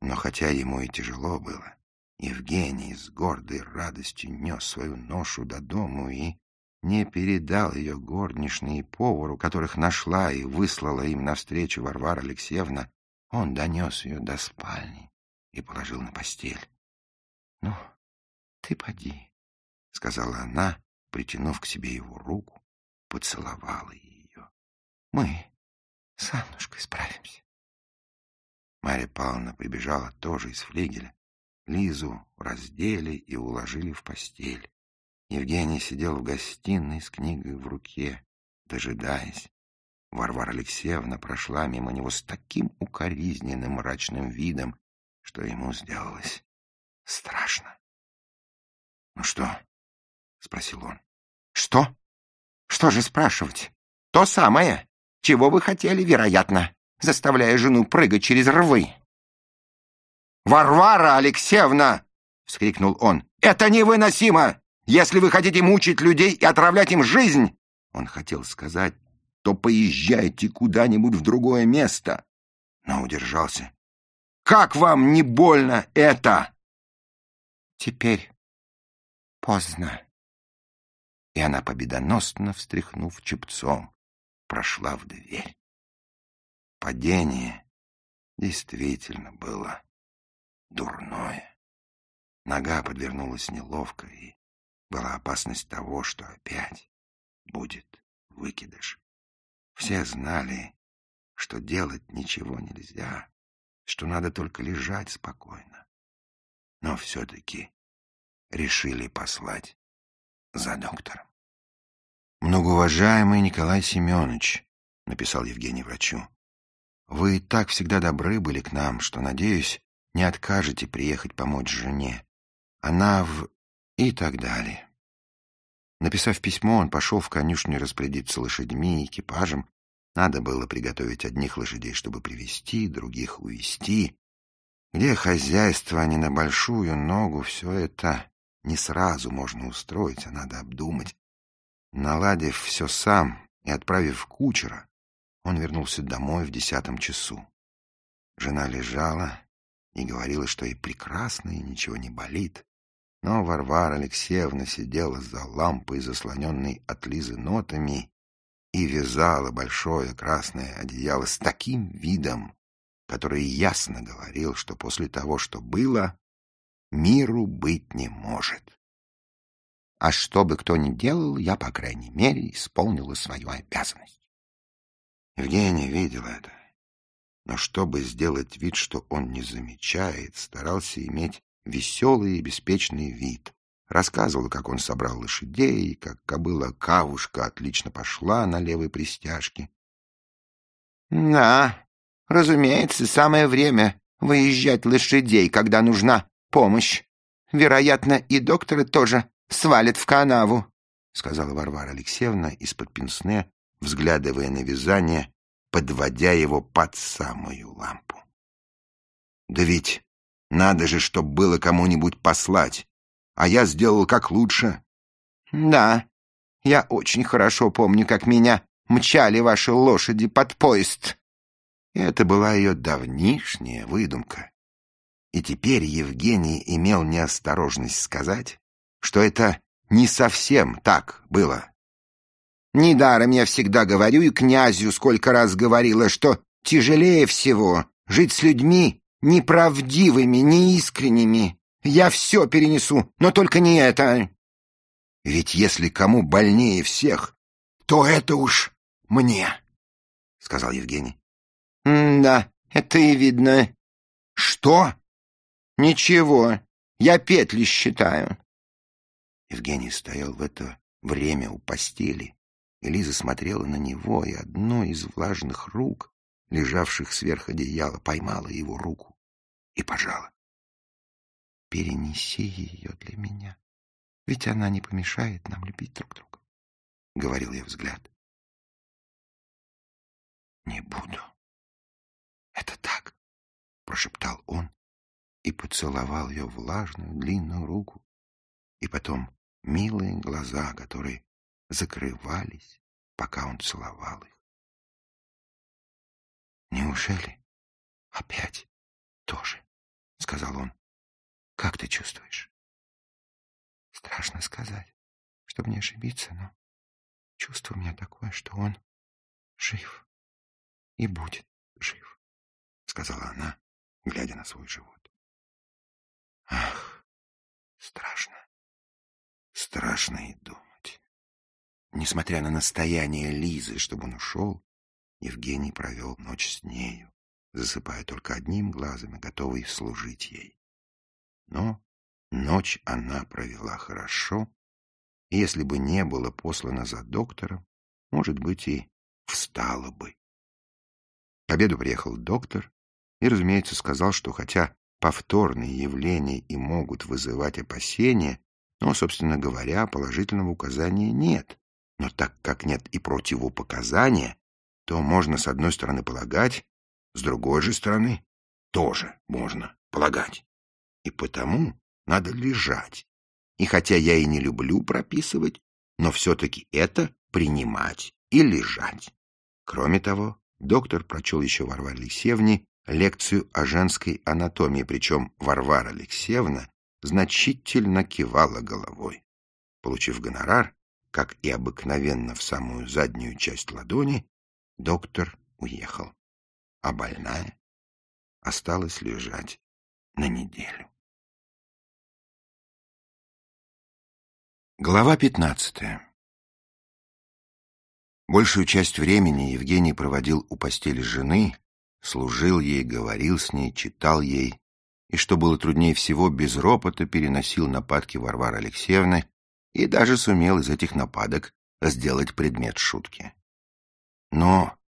Но хотя ему и тяжело было, Евгений с гордой радостью нес свою ношу до дому и не передал ее горничной и повару, которых нашла и выслала им навстречу Варвара Алексеевна, он донес ее до спальни и положил на постель.
— Ну, ты поди, — сказала она, притянув к себе его руку, поцеловала ее. — Мы с Аннушкой справимся.
Марья Павловна прибежала тоже из флигеля. Лизу раздели и уложили в постель. Евгений сидел в гостиной с книгой в руке, дожидаясь. Варвара Алексеевна прошла мимо него с таким укоризненным мрачным видом, что ему сделалось страшно. — Ну что? — спросил он.
— Что? Что же спрашивать? То самое, чего вы хотели, вероятно, заставляя жену прыгать через рвы. — Варвара Алексеевна! — вскрикнул он. — Это невыносимо! Если вы хотите мучить людей и отравлять им жизнь, он хотел сказать, то поезжайте куда-нибудь в другое место, но удержался. Как вам не больно это?
Теперь поздно. И она, победоносно встряхнув чепцом, прошла в дверь.
Падение действительно было дурное. Нога подвернулась неловко, и была опасность того, что опять будет выкидыш. Все знали, что делать ничего нельзя, что надо только лежать спокойно. но все-таки решили послать за доктором. «Многоуважаемый Николай Семенович», — написал Евгений врачу, — «вы так всегда добры были к нам, что, надеюсь, не откажете приехать помочь жене. Она в... и так далее». Написав письмо, он пошел в конюшню распорядиться лошадьми и экипажем. Надо было приготовить одних лошадей, чтобы привести, других увести. Где хозяйство, а не на большую ногу, все это не сразу можно устроить, а надо обдумать. Наладив все сам и отправив кучера, он вернулся домой в десятом часу. Жена лежала и говорила, что ей прекрасно и ничего не болит. Но Варвара Алексеевна сидела за лампой, заслоненной от Лизы нотами, и вязала большое красное одеяло с таким видом, который ясно говорил, что после того, что было, миру быть не может. А что бы кто ни делал, я, по крайней мере, исполнила свою обязанность. Евгений видел это, но чтобы сделать вид, что он не замечает, старался иметь веселый и беспечный вид. Рассказывал, как он собрал лошадей, как кобыла Кавушка отлично пошла на левой пристяжке. — Да, разумеется, самое время выезжать лошадей, когда нужна помощь. Вероятно, и доктора тоже свалит в канаву, — сказала Варвара Алексеевна из-под пенсне, взглядывая на вязание, подводя его под самую лампу. — Да ведь надо же, чтоб было кому-нибудь послать, а я сделал как лучше. — Да, я очень хорошо помню, как меня мчали ваши лошади под поезд. Это была ее давнишняя выдумка. И теперь Евгений имел неосторожность сказать, что это не совсем так было. Недаром я всегда говорю и князю сколько раз говорила, что тяжелее всего жить с людьми неправдивыми, неискренними. Я все перенесу, но только не это. Ведь если кому больнее всех, то это уж мне, — сказал Евгений. — Да, это и видно. — Что? — Ничего, я петли считаю. Евгений стоял в это время у постели, и Лиза смотрела на него, и одной из влажных рук, лежавших сверх одеяла, поймала его руку и пожала. «Перенеси ее для меня, ведь она не помешает нам любить друг друга», — говорил я взгляд. «Не буду. Это так», — прошептал он и поцеловал ее влажную длинную руку, и потом милые глаза, которые закрывались, пока он целовал их. «Неужели опять тоже?» — сказал он. «Как ты чувствуешь?» «Страшно сказать, чтобы не ошибиться, но чувство у меня такое, что он жив и будет жив», — сказала она, глядя на свой живот. «Ах, страшно!» Страшно и думать. Несмотря на настояние Лизы, чтобы он ушел, Евгений провел ночь с нею, засыпая только одним глазом и готовый служить ей. Но ночь она провела хорошо, и если бы не было послано за доктором, может быть, и встала бы. К обеду приехал доктор и, разумеется, сказал, что хотя повторные явления и могут вызывать опасения, но, собственно говоря, положительного указания нет. Но так как нет и противопоказания, то можно с одной стороны полагать, с другой же стороны тоже можно полагать. И потому надо лежать. И хотя я и не люблю прописывать, но все-таки это принимать и лежать. Кроме того, доктор прочел еще Варваре Алексеевне лекцию о женской анатомии, причем Варвара Алексеевна значительно кивала головой. Получив гонорар, как и обыкновенно в самую заднюю часть ладони, доктор уехал, а больная осталась лежать на неделю. Глава пятнадцатая Большую часть времени Евгений проводил у постели жены, служил ей, говорил с ней, читал ей и, что было труднее всего, без ропота переносил нападки Варвары Алексеевны и даже сумел из этих нападок сделать предмет шутки. Но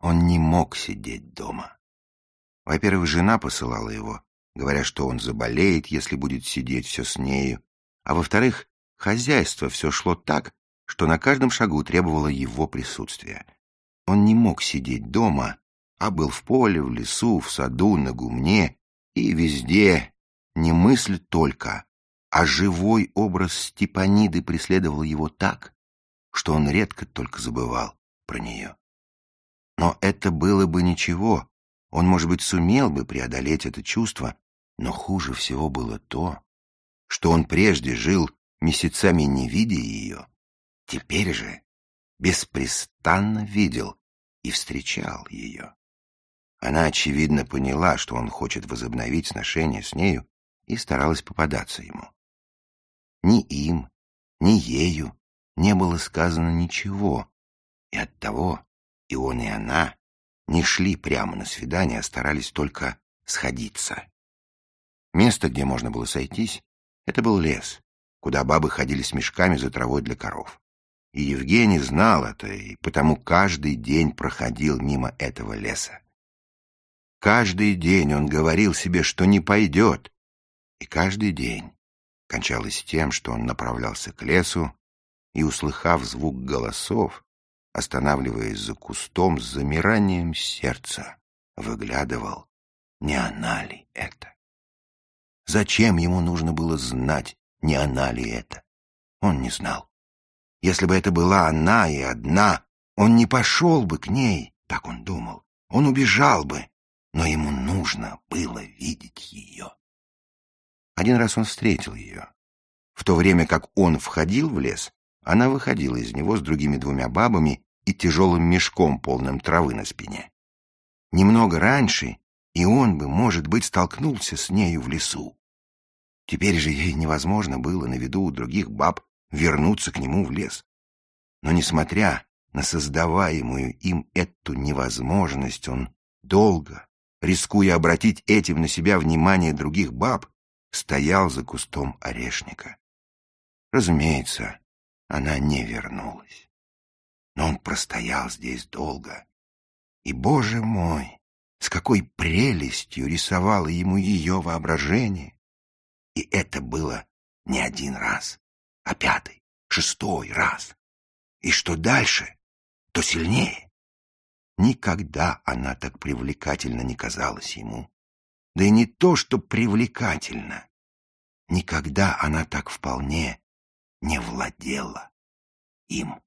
он не мог сидеть дома. Во-первых, жена посылала его, говоря, что он заболеет, если будет сидеть все с нею, а во-вторых, хозяйство все шло так, что на каждом шагу требовало его присутствия. Он не мог сидеть дома, а был в поле, в лесу, в саду, на гумне и везде не мысль только, а живой образ Степаниды преследовал его так, что он редко только забывал про нее. Но это было бы ничего, он, может быть, сумел бы преодолеть это чувство, но хуже всего было то, что он прежде жил месяцами не видя ее, теперь же беспрестанно видел и встречал ее. Она, очевидно, поняла, что он хочет возобновить сношение с нею, и старалась попадаться ему. Ни им, ни ею не было сказано ничего, и оттого и он, и она не шли прямо на свидание, а старались только сходиться. Место, где можно было сойтись, это был лес, куда бабы ходили с мешками за травой для коров. И Евгений знал это, и потому каждый день проходил мимо этого леса. Каждый день он говорил себе, что не пойдет, и каждый день кончалось тем, что он направлялся к лесу и, услыхав звук голосов, останавливаясь за кустом с замиранием сердца, выглядывал, не она ли это. Зачем ему нужно было знать, не она ли это? Он не знал. Если бы это была она и одна, он не пошел бы к ней, так он думал. Он убежал бы, но ему нужно было видеть ее. Один раз он встретил ее. В то время как он входил в лес, она выходила из него с другими двумя бабами и тяжелым мешком, полным травы на спине. Немного раньше и он бы, может быть, столкнулся с нею в лесу. Теперь же ей невозможно было на виду у других баб вернуться к нему в лес. Но, несмотря на создаваемую им эту невозможность, он долго, рискуя обратить этим на себя внимание других баб, стоял за кустом орешника. Разумеется, она не вернулась но он простоял здесь долго. И, боже мой, с какой прелестью рисовало ему ее воображение! И это было не один раз, а пятый, шестой раз. И что дальше, то сильнее. Никогда она так привлекательно не казалась ему. Да и не то, что привлекательно. Никогда она так вполне не владела им.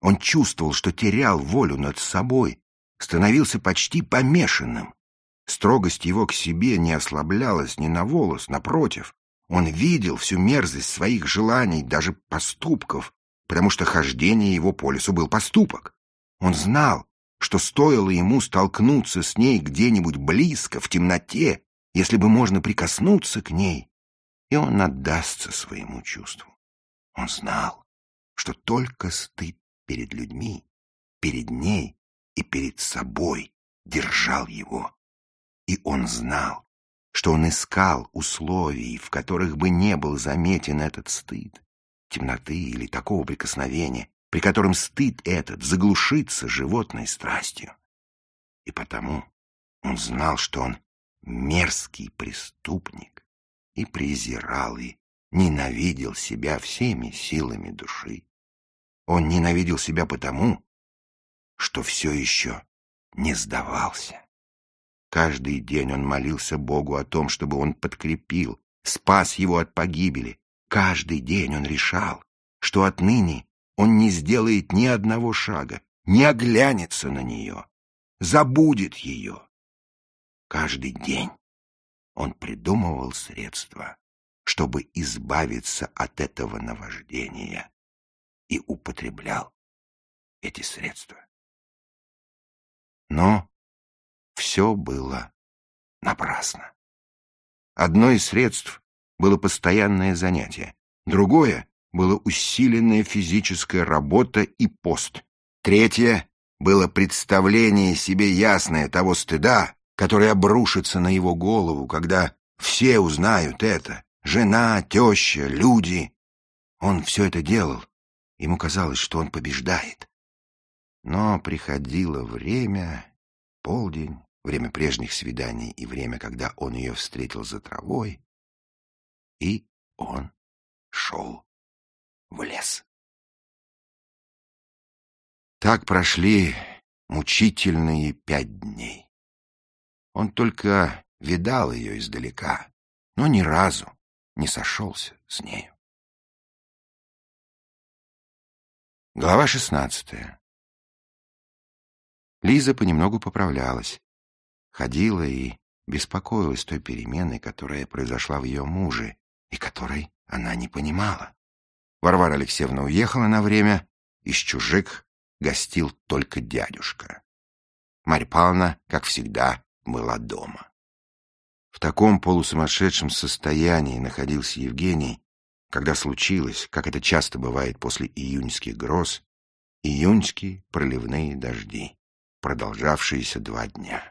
Он чувствовал, что терял волю над собой, становился почти помешанным. Строгость его к себе не ослаблялась ни на волос, напротив. Он видел всю мерзость своих желаний, даже поступков, потому что хождение его по лесу был поступок. Он знал, что стоило ему столкнуться с ней где-нибудь близко, в темноте, если бы можно прикоснуться к ней, и он отдастся своему чувству. Он знал, что только стыд перед людьми, перед ней и перед собой держал его. И он знал, что он искал условий, в которых бы не был заметен этот стыд, темноты или такого прикосновения, при котором стыд этот заглушится животной страстью. И потому он знал, что он мерзкий преступник и презирал и ненавидел себя всеми силами души. Он ненавидел себя потому, что все еще не сдавался. Каждый день он молился Богу о том, чтобы он подкрепил, спас его от погибели. Каждый день он решал, что отныне он не сделает ни одного шага, не оглянется на нее, забудет ее. Каждый день он придумывал средства, чтобы избавиться от этого наваждения и употреблял эти средства. Но все было напрасно. Одно из средств было постоянное занятие, другое было усиленная физическая работа и пост, третье было представление себе ясное того стыда, который обрушится на его голову, когда все узнают это. Жена, теща, люди. Он все это делал. Ему казалось, что он побеждает. Но приходило время, полдень, время прежних свиданий и время, когда он ее встретил за травой, и он шел в лес. Так прошли мучительные пять дней. Он только видал ее издалека, но ни разу не сошелся с нею. Глава шестнадцатая. Лиза понемногу поправлялась, ходила и беспокоилась той переменой, которая произошла в ее муже и которой она не понимала. Варвара Алексеевна уехала на время, из чужих гостил только дядюшка. Марья Павловна, как всегда, была дома. В таком полусумасшедшем состоянии находился Евгений, когда случилось, как это часто бывает после июньских гроз, июньские проливные дожди, продолжавшиеся два дня.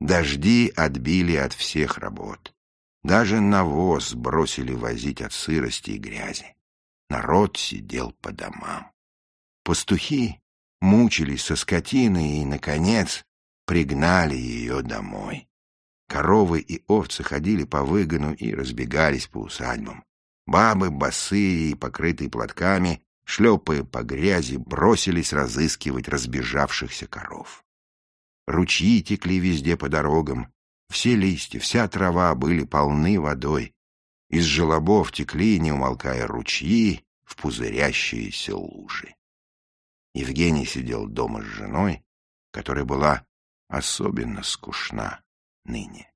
Дожди отбили от всех работ. Даже навоз бросили возить от сырости и грязи. Народ сидел по домам. Пастухи мучились со скотиной и, наконец, пригнали ее домой. Коровы и овцы ходили по выгону и разбегались по усадьбам. Бабы, босые и покрытые платками, шлепая по грязи, бросились разыскивать разбежавшихся коров. Ручьи текли везде по дорогам, все листья, вся трава были полны водой. Из желобов текли, не умолкая, ручьи в пузырящиеся лужи. Евгений сидел дома с женой, которая была особенно скучна ныне.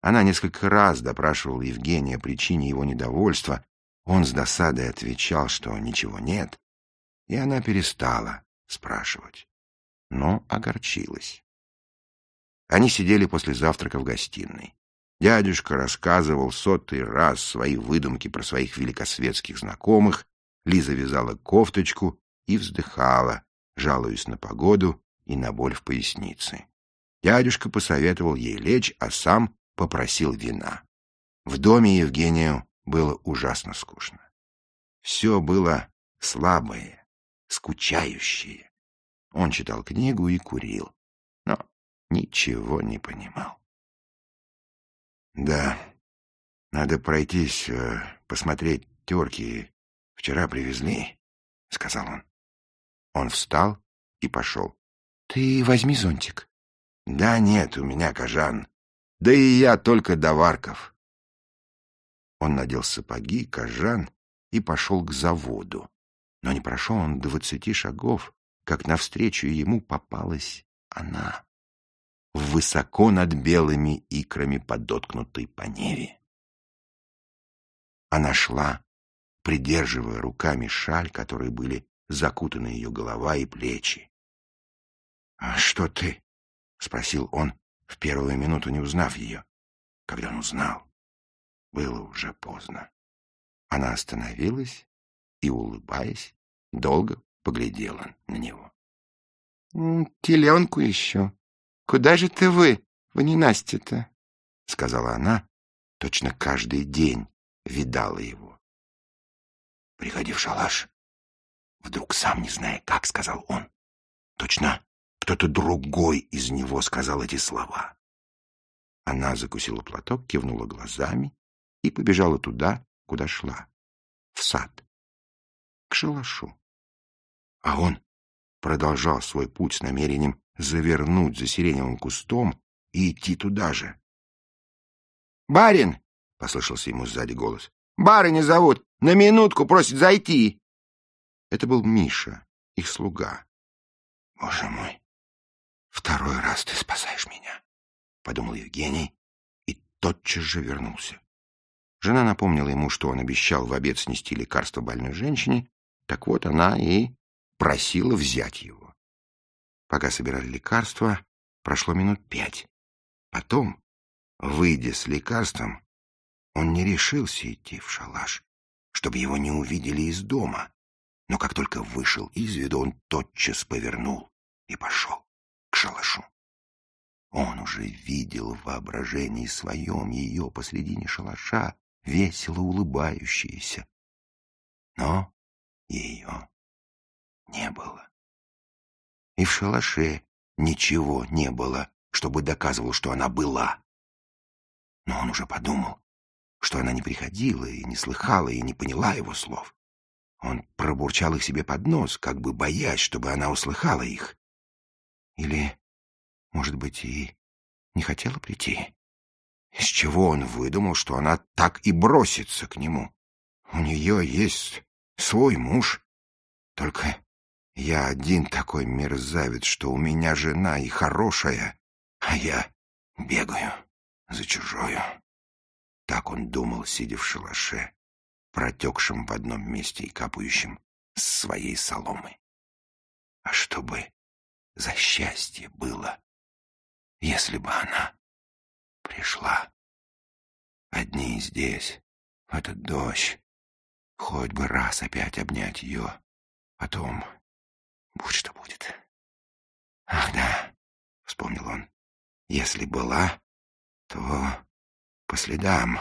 Она несколько раз допрашивала Евгения о причине его недовольства. Он с досадой отвечал, что ничего нет, и она перестала спрашивать, но огорчилась. Они сидели после завтрака в гостиной. Дядюшка рассказывал сотый раз свои выдумки про своих великосветских знакомых, Лиза вязала кофточку и вздыхала, жалуясь на погоду и на боль в пояснице. Дядюшка посоветовал ей лечь, а сам попросил вина. В доме Евгению было ужасно скучно. Все было слабое, скучающее. Он читал книгу и курил, но ничего не понимал. Да, надо пройтись, э, посмотреть терки. Вчера привезли, — сказал он. Он встал и пошел. — Ты возьми зонтик. — Да нет, у меня кожан. Да и я только до варков. Он надел сапоги, кожан и пошел к заводу. Но не прошел он двадцати шагов, как навстречу ему попалась она, высоко над белыми икрами подоткнутой по неве. Она шла, придерживая руками шаль, которые были закутаны ее голова и плечи. — А что ты? — спросил он, в первую минуту не узнав ее. Когда он узнал, было уже поздно. Она остановилась и, улыбаясь, долго поглядела на него. — Теленку еще. Куда же ты вы, в ненастье-то? — сказала она, точно каждый день видала его. — Приходи в шалаш, Вдруг сам не зная, как, сказал он. Точно кто-то другой из него сказал эти слова. Она закусила платок, кивнула глазами и побежала туда, куда шла. В сад. К шалашу. А он продолжал свой путь с намерением завернуть за сиреневым кустом и идти туда же. «Барин!» — послышался ему сзади голос. «Барыня зовут! На минутку просит зайти!» Это был Миша, их слуга. «Боже мой, второй раз ты спасаешь меня», — подумал Евгений и тотчас же вернулся. Жена напомнила ему, что он обещал в обед снести лекарство больной женщине, так вот она и просила взять его. Пока собирали лекарства, прошло минут пять. Потом, выйдя с лекарством, он не решился идти в шалаш, чтобы его не увидели из дома но как только вышел из виду, он тотчас повернул и пошел к шалашу. Он уже видел в воображении своем ее посредине шалаша, весело улыбающейся. Но ее не было. И в шалаше ничего не было, чтобы доказывал, что она была. Но он уже подумал, что она не приходила и не слыхала и не поняла его слов. Он пробурчал их себе под нос, как бы боясь, чтобы она услыхала их. Или, может быть, и не хотела прийти. Из чего он выдумал, что она так и бросится к нему? У нее есть свой муж. Только я один такой мерзавец, что у меня жена и хорошая, а я бегаю за чужою. Так он думал, сидя в шалаше, протекшем в одном месте и капающем с своей соломы. А чтобы за счастье было, если бы она пришла. Одни здесь, в этот дождь, хоть бы раз опять обнять ее, потом будь что будет. Ах да, вспомнил он, если была, то по следам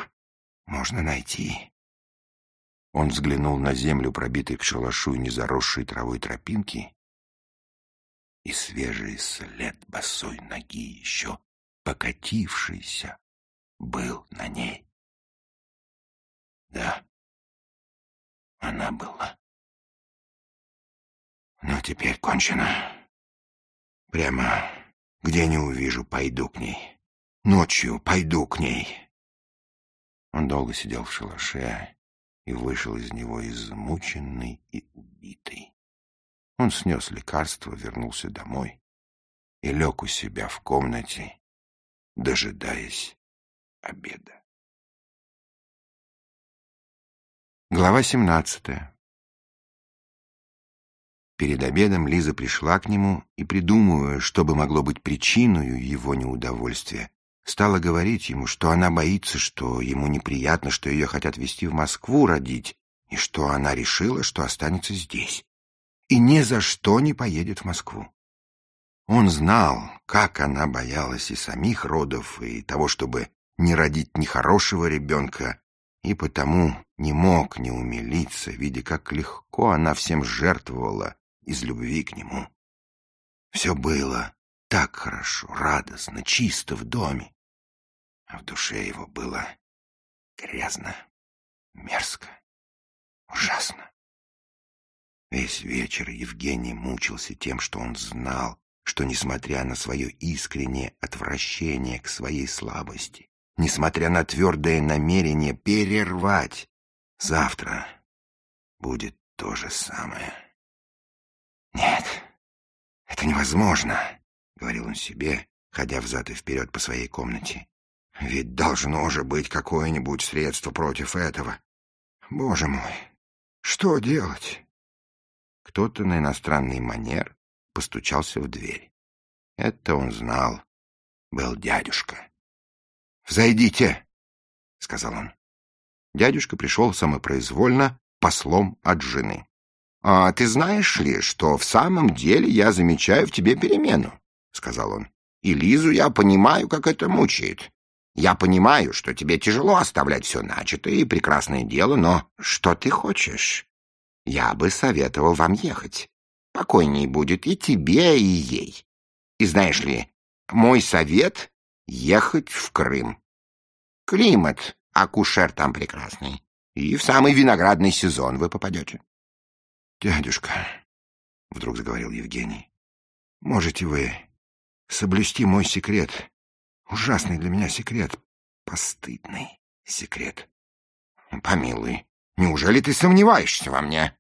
можно найти. Он взглянул на землю, пробитой к шалашу и незаросшей травой тропинки, и свежий след босой ноги, еще покатившийся, был на ней. Да, она была. Но теперь кончено. Прямо где не увижу, пойду к ней. Ночью пойду к ней. Он долго сидел в шалаше и вышел из него измученный и убитый. Он снес лекарство, вернулся домой и лег у себя в комнате, дожидаясь обеда. Глава семнадцатая Перед обедом Лиза пришла к нему и, придумывая, что бы могло быть причиной его неудовольствия, стала говорить ему, что она боится, что ему неприятно, что ее хотят везти в Москву родить, и что она решила, что останется здесь, и ни за что не поедет в Москву. Он знал, как она боялась и самих родов, и того, чтобы не родить нехорошего ребенка, и потому не мог не умилиться, видя, как легко она всем жертвовала, из любви к нему. Все было так хорошо, радостно, чисто в доме, а в душе его было грязно, мерзко, ужасно. Весь вечер Евгений мучился тем, что он знал, что, несмотря на свое искреннее отвращение к своей слабости, несмотря на твердое намерение перервать, завтра будет то же самое. «Нет, это невозможно», — говорил он себе, ходя взад и вперед по своей комнате. «Ведь должно же быть какое-нибудь средство против этого. Боже мой, что делать?» Кто-то на иностранный манер постучался в дверь. Это он знал. Был дядюшка. «Взойдите!» — сказал он. Дядюшка пришел самопроизвольно послом от жены. «А ты знаешь ли, что в самом деле я замечаю в тебе перемену?» — сказал он. «И Лизу я понимаю, как это мучает. Я понимаю, что тебе тяжело оставлять все начатое и прекрасное дело, но что ты хочешь? Я бы советовал вам ехать. Покойней будет и тебе, и ей. И знаешь ли, мой совет — ехать в Крым. Климат, акушер там прекрасный. И в самый виноградный сезон вы попадете. «Дядюшка», — вдруг заговорил Евгений, — «можете вы соблюсти мой секрет? Ужасный для меня секрет, постыдный секрет». «Помилуй, неужели ты сомневаешься во мне?»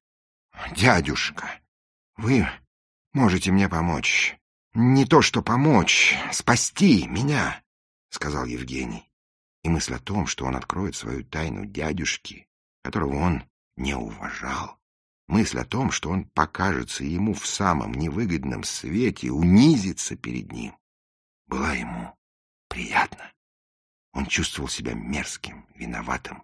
«Дядюшка, вы можете мне помочь. Не то что помочь, спасти меня», — сказал Евгений. И мысль о том, что он откроет свою тайну дядюшке, которого он не уважал, Мысль о том, что он покажется ему в самом невыгодном свете, унизится перед ним, была ему приятна. Он чувствовал себя мерзким, виноватым,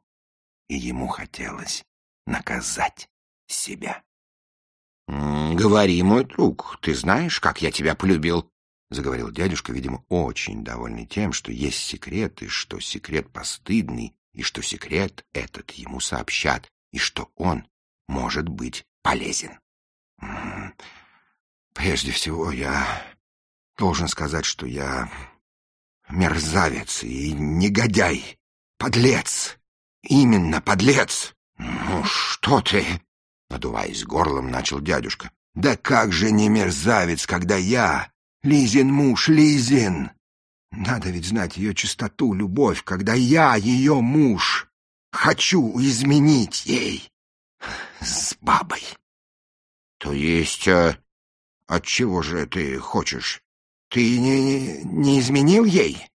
и ему хотелось наказать себя. — Говори, мой друг, ты знаешь, как я тебя полюбил? — заговорил дядюшка, видимо, очень довольный тем, что есть секрет, и что секрет постыдный, и что секрет этот ему сообщат, и что он может быть полезен. Прежде всего, я должен сказать, что я мерзавец и негодяй, подлец, именно подлец. Ну, что ты? Надуваясь горлом, начал дядюшка. Да как же не мерзавец, когда я, Лизин муж, Лизин! Надо ведь знать ее чистоту, любовь, когда я, ее муж, хочу изменить ей с бабой. То есть, а, от чего же ты хочешь? Ты не, не изменил ей?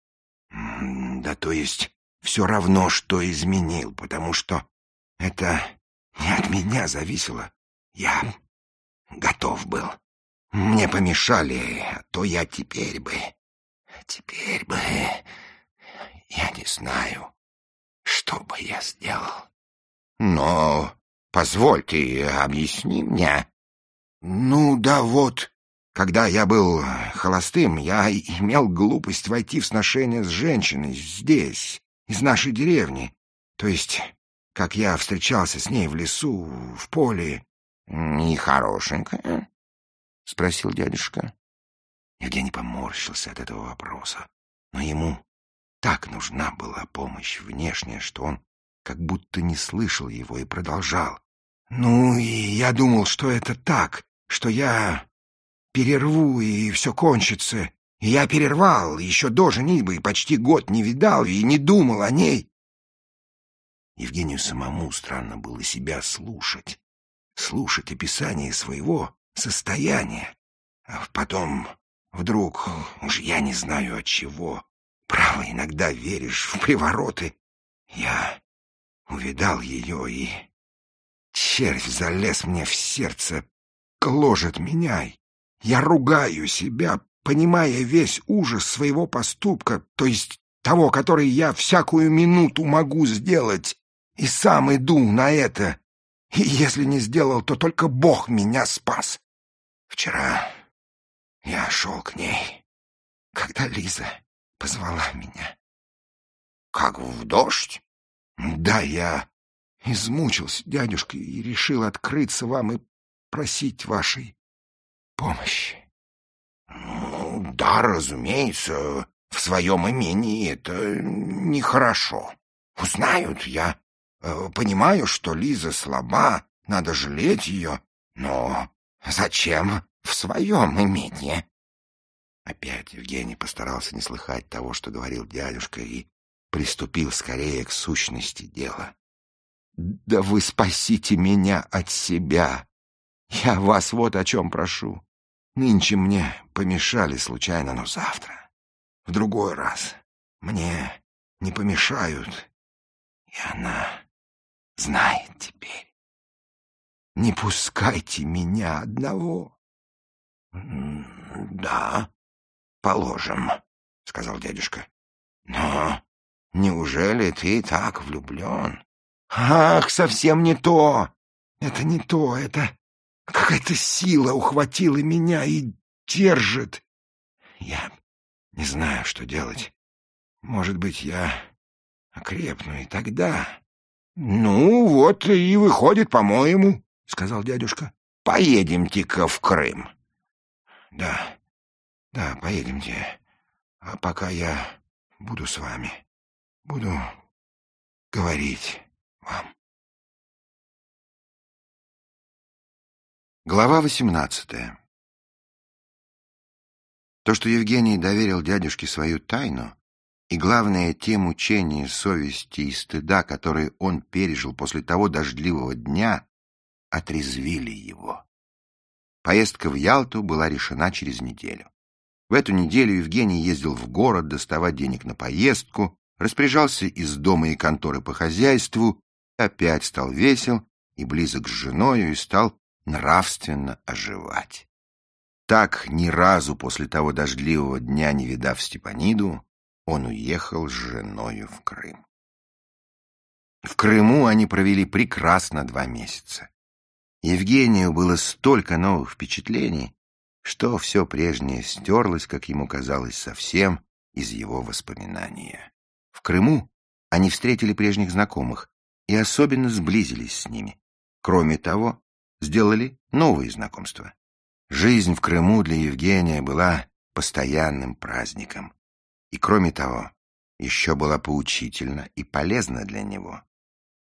Да то есть, все равно, что изменил, потому что это не от меня зависело. Я готов был. Мне помешали, а то я теперь бы... Теперь бы... Я не знаю, что бы я сделал. Но позволь ты объясни мне. Ну да вот, когда я был холостым, я имел глупость войти в сношение с женщиной здесь, из нашей деревни. То есть, как я встречался с ней в лесу, в поле. — Не хорошенькая? — спросил дядюшка. Евгений поморщился от этого вопроса, но ему так нужна была помощь внешняя, что он как будто не слышал его и продолжал. «Ну, и я думал, что это так, что я перерву, и все кончится. И я перервал, еще до женитьбы, и почти год не видал и не думал о ней». Евгению самому странно было себя слушать, слушать описание своего состояния. А потом Вдруг, уж я не знаю от чего, право, иногда веришь в привороты. Я увидал ее, и червь залез мне в сердце, гложет меня. Я ругаю себя, понимая весь ужас своего поступка, то есть того, который я всякую минуту могу сделать, и сам иду на это. И если не сделал, то только Бог меня спас. Вчера я шел к ней, когда Лиза позвала меня. — Как в дождь? — Да, я измучился, дядюшка, и решил открыться вам и просить вашей помощи. Ну, да, разумеется, в своем имении это нехорошо. Узнают, я понимаю, что Лиза слаба, надо жалеть ее, но зачем в своем имении. Опять Евгений постарался не слыхать того, что говорил дядюшка, и приступил скорее к сущности дела. «Да вы спасите меня от себя! Я вас вот о чем прошу. Нынче мне помешали случайно, но завтра, в другой раз, мне не помешают, и она знает теперь. Не пускайте меня одного!» «Да, положим», — сказал дядюшка. «Но неужели ты так влюблен?» «Ах, совсем не то! Это не то, это какая-то сила ухватила меня и держит. Я не знаю, что делать. Может быть, я окрепну и тогда...» «Ну, вот и выходит, по-моему», — сказал дядюшка. «Поедемте-ка в Крым». Да, да, поедемте. А пока я буду с вами. Буду говорить вам. Глава восемнадцатая То, что Евгений доверил дядюшке свою тайну, и, главное, те мучения совести и стыда, которые он пережил после того дождливого дня, отрезвили его. Поездка в Ялту была решена через неделю. В эту неделю Евгений ездил в город доставать денег на поездку, распоряжался из дома и конторы по хозяйству, опять стал весел и близок с женою и стал нравственно оживать. Так, ни разу после того дождливого дня, не видав Степаниду, он уехал с женою в Крым. В Крыму они провели прекрасно два месяца. Евгению было столько новых впечатлений, что все прежнее стерлось, как ему казалось, совсем из его воспоминания. В Крыму они встретили прежних знакомых и особенно сблизились с ними. Кроме того, сделали новые знакомства. Жизнь в Крыму для Евгения была постоянным праздником. И кроме того, еще была поучительна и полезна для него.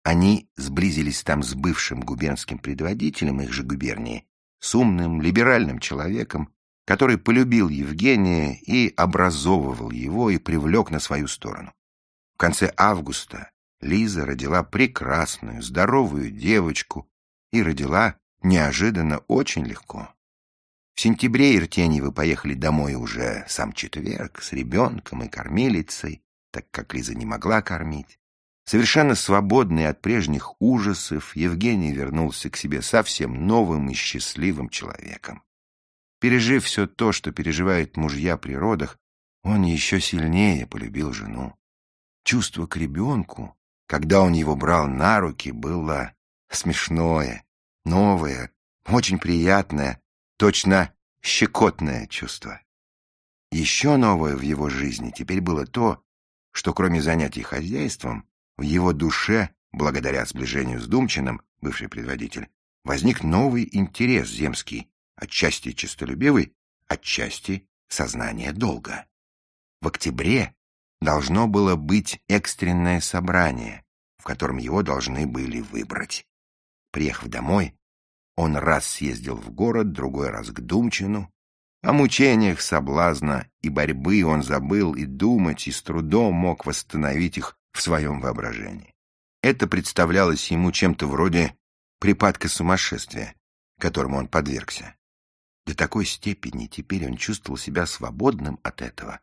Они сблизились там с бывшим губернским предводителем их же губернии, с умным, либеральным человеком, который полюбил Евгения и образовывал его и привлек на свою сторону. В конце августа Лиза родила прекрасную, здоровую девочку и родила неожиданно очень легко. В сентябре Иртеньевы поехали домой уже сам четверг с ребенком и кормилицей, так как Лиза не могла кормить. Совершенно свободный от прежних ужасов, Евгений вернулся к себе совсем новым и счастливым человеком. Пережив все то, что переживают мужья при родах, он еще сильнее полюбил жену. Чувство к ребенку, когда он его брал на руки, было смешное, новое, очень приятное, точно щекотное чувство. Еще новое в его жизни теперь было то, что кроме занятий хозяйством, в его душе, благодаря сближению с Думчиным, бывший предводитель, возник новый интерес земский, отчасти честолюбивый, отчасти сознание долга. В октябре должно было быть экстренное собрание, в котором его должны были выбрать. Приехав домой, он раз съездил в город, другой раз к Думчину. О мучениях соблазна и борьбы он забыл и думать, и с трудом мог восстановить их в своем воображении. Это представлялось ему чем-то вроде припадка сумасшествия, которому он подвергся. До такой степени теперь он чувствовал себя свободным от этого,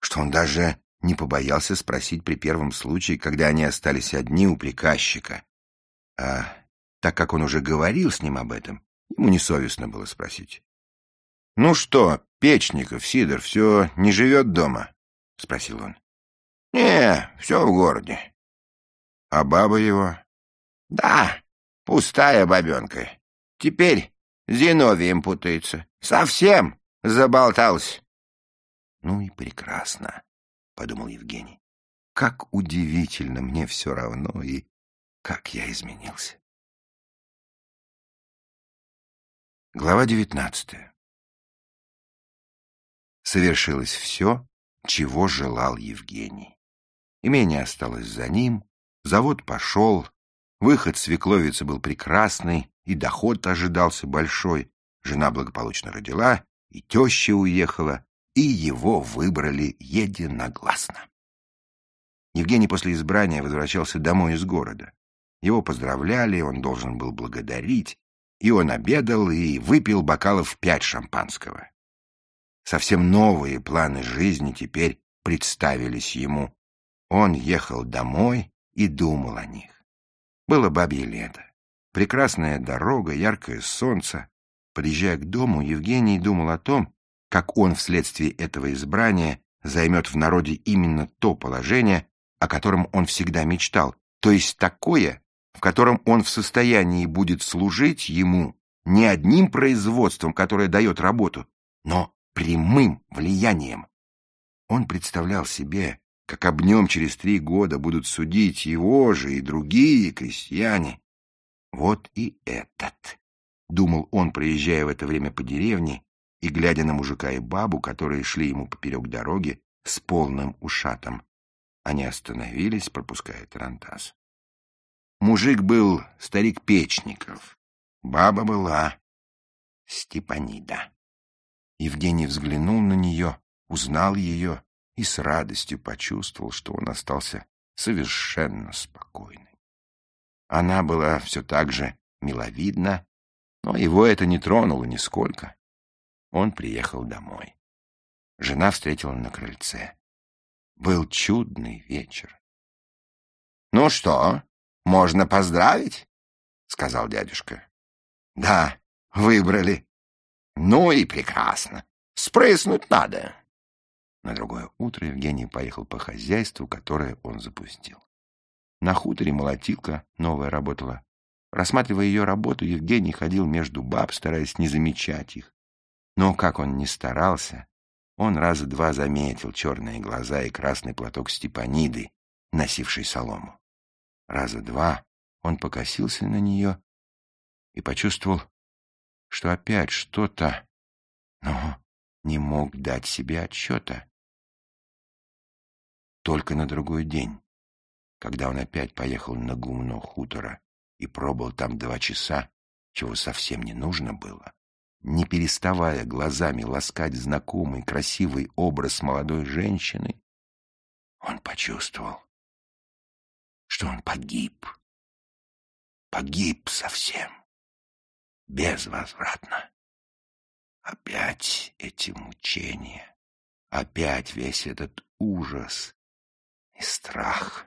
что он даже не побоялся спросить при первом случае, когда они остались одни у приказчика. А так как он уже говорил с ним об этом, ему несовестно было спросить. — Ну что, Печников, Сидор, все не живет дома? — спросил он. Не, все в городе. А баба его? Да, пустая бабенка. Теперь Зиновием путается. Совсем заболтался. Ну и прекрасно, подумал Евгений. Как удивительно мне все равно и как я изменился. Глава девятнадцатая. Совершилось все, чего желал Евгений. Имение осталось за ним, завод пошел, выход свекловицы был прекрасный, и доход ожидался большой, жена благополучно родила, и теща уехала, и его выбрали единогласно. Евгений после избрания возвращался домой из города. Его поздравляли, он должен был благодарить, и он обедал и выпил бокалов пять шампанского. Совсем новые планы жизни теперь представились ему, он ехал домой и думал о них. Было бабье лето. Прекрасная дорога, яркое солнце. Подъезжая к дому, Евгений думал о том, как он вследствие этого избрания займет в народе именно то положение, о котором он всегда мечтал, то есть такое, в котором он в состоянии будет служить ему не одним производством, которое дает работу, но прямым влиянием. Он представлял себе, как об нем через три года будут судить его же и другие крестьяне. Вот и этот, — думал он, проезжая в это время по деревне и глядя на мужика и бабу, которые шли ему поперек дороги с полным ушатом. Они остановились, пропуская тарантас. Мужик был старик Печников, баба была Степанида. Евгений взглянул на нее, узнал ее и с радостью почувствовал, что он остался совершенно спокойным. Она была все так же миловидна, но его это не тронуло нисколько. Он приехал домой. Жена встретила на крыльце. Был чудный вечер. — Ну что, можно поздравить? — сказал дядюшка. — Да, выбрали. — Ну и прекрасно. Спрыснуть надо. На другое утро Евгений поехал по хозяйству, которое он запустил. На хуторе молотилка новая работала. Рассматривая ее работу, Евгений ходил между баб, стараясь не замечать их. Но как он ни старался, он раза два заметил черные глаза и красный платок Степаниды, носившей солому. Раза два он покосился на нее и почувствовал, что опять что-то, но не мог дать себе отчета. Только на другой день, когда он опять поехал на гумно хутора и пробыл там два часа, чего совсем не нужно было, не переставая глазами ласкать знакомый красивый образ молодой женщины, он почувствовал, что он погиб. Погиб совсем, безвозвратно. Опять эти мучения, опять весь этот ужас и страх.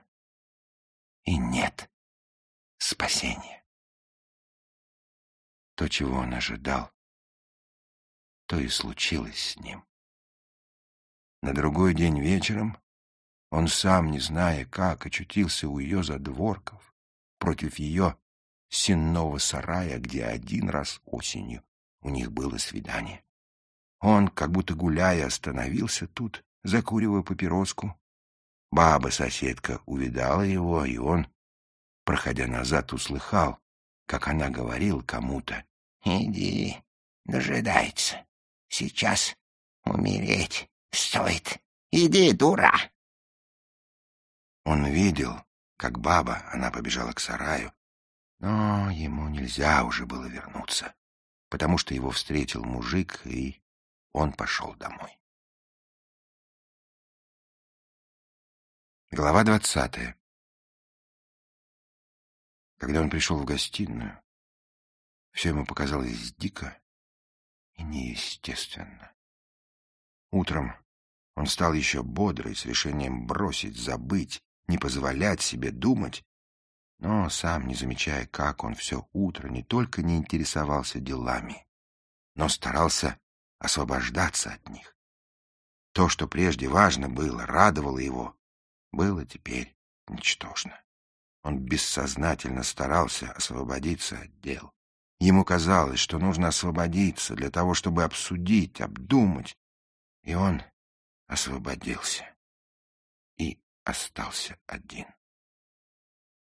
И нет спасения. То, чего он ожидал, то и случилось с ним. На другой день вечером он сам, не зная как, очутился у ее задворков, против ее сенного сарая, где один раз осенью у них было свидание. Он, как будто гуляя, остановился тут, закуривая папироску. Баба-соседка увидала его, и он, проходя назад, услыхал, как она говорила кому-то. — Иди, дожидается. Сейчас умереть стоит. Иди, дура!» Он видел, как баба, она побежала к сараю, но ему нельзя уже было вернуться, потому что его встретил мужик, и он пошел домой. Глава двадцатая Когда он пришел в гостиную, все ему показалось дико и неестественно. Утром он стал еще бодрый, с решением бросить, забыть, не позволять себе думать, но сам не замечая, как он все утро не только не интересовался делами, но старался освобождаться от них. То, что прежде важно было, радовало его, было теперь ничтожно. Он бессознательно старался освободиться от дел. Ему казалось, что нужно освободиться для того, чтобы обсудить, обдумать. И он освободился. Остался один.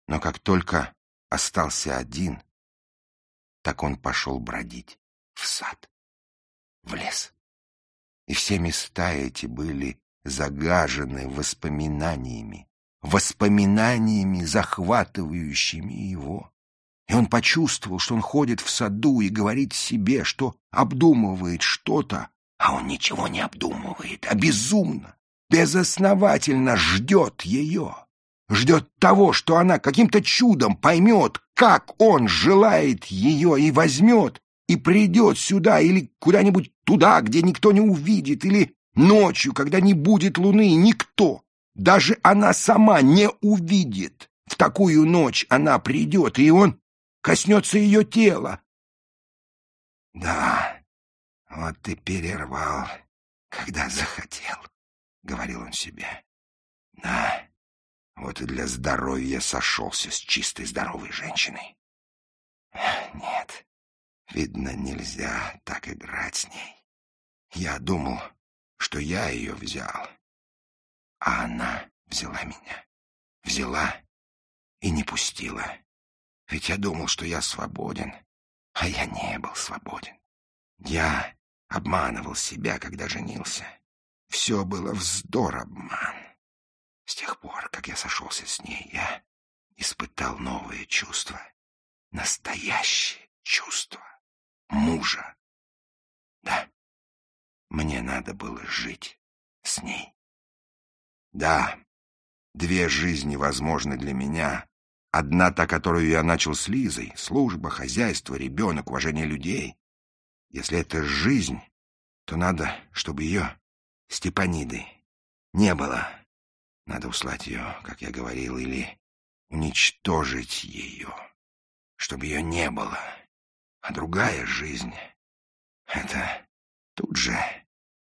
Но как только остался один, так он пошел бродить в сад, в лес. И все места эти были загажены воспоминаниями, воспоминаниями, захватывающими его. И он почувствовал, что он ходит в саду и говорит себе, что обдумывает что-то, а он ничего не обдумывает, а безумно, безосновательно ждет ее. Ждет того, что она каким-то чудом поймет, как он желает ее и возьмет, и придет сюда или куда-нибудь туда, где никто не увидит, или ночью, когда не будет луны, никто, даже она сама не увидит. В такую ночь она придет, и он коснется ее тела. Да, вот ты перервал, когда захотел, — говорил он себе. Да, вот и для здоровья сошелся с чистой здоровой женщиной. Нет, видно, нельзя так играть с ней. Я думал, что я ее взял, а она взяла меня. Взяла и не пустила. Ведь я думал, что я свободен, а я не был свободен. Я обманывал себя, когда женился. Все было вздор обман. С тех пор, как я сошелся с ней, я испытал новые чувства. Настоящее чувство мужа. Да, мне надо было жить с ней. Да, две жизни возможны для меня, Одна та, которую я начал с Лизой — служба, хозяйство, ребенок, уважение людей. Если это жизнь, то надо, чтобы ее, Степаниды, не было. Надо услать ее, как я говорил, или уничтожить ее, чтобы ее не было. А другая жизнь — это тут же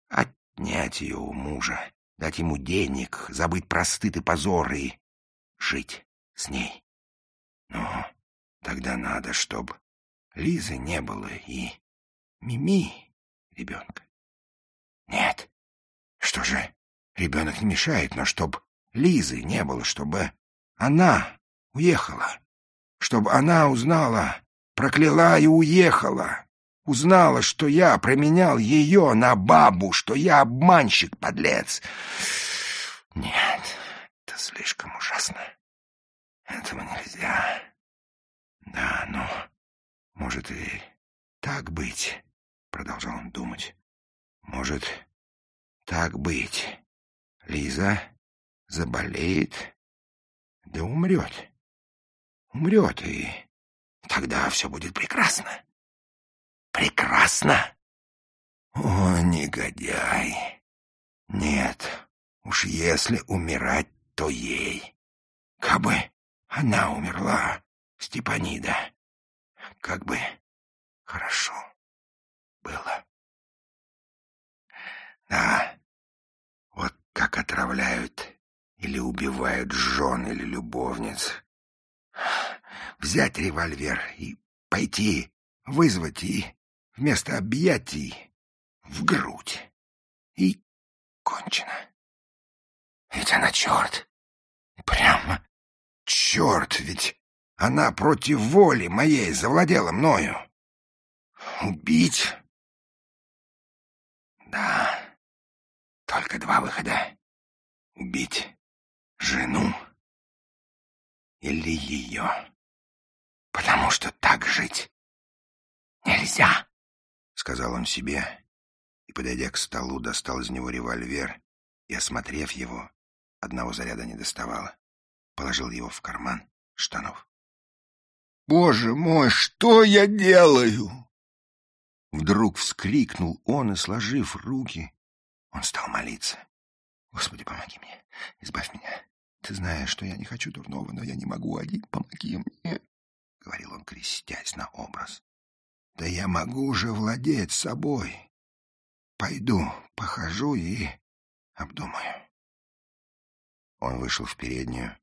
отнять ее у мужа, дать ему денег, забыть про стыд и позор и жить с ней. Ну, тогда надо, чтобы Лизы не было и Мими ребенка. Нет. Что же, ребенок не мешает, но чтоб Лизы не было, чтобы она уехала, чтобы она узнала, прокляла и уехала, узнала, что я променял ее на бабу, что я обманщик, подлец. Нет, это слишком ужасно. Этого нельзя. Да, ну, может и так быть, продолжал он думать. Может, так быть. Лиза заболеет, да умрет. Умрет, и тогда все будет прекрасно. Прекрасно? О, негодяй! Нет, уж если умирать, то ей. Кабы она умерла, Степанида, как бы хорошо было. Да, как отравляют или убивают жен или любовниц. Взять револьвер и пойти вызвать и вместо объятий в грудь. И кончено. Ведь она черт. Прямо черт, ведь она против воли моей завладела мною. Убить? Да, только два выхода. Убить жену или ее. Потому что так жить нельзя, — сказал он себе, и, подойдя к столу, достал из него револьвер и, осмотрев его, одного заряда не доставало, положил его в карман штанов. «Боже мой, что я делаю?» Вдруг вскрикнул он и, сложив руки, он стал молиться. «Господи, помоги мне, избавь меня. Ты знаешь, что я не хочу дурного, но я не могу один, помоги мне», — говорил он, крестясь на образ. «Да я могу уже владеть собой. Пойду, похожу и обдумаю». Он вышел в переднюю,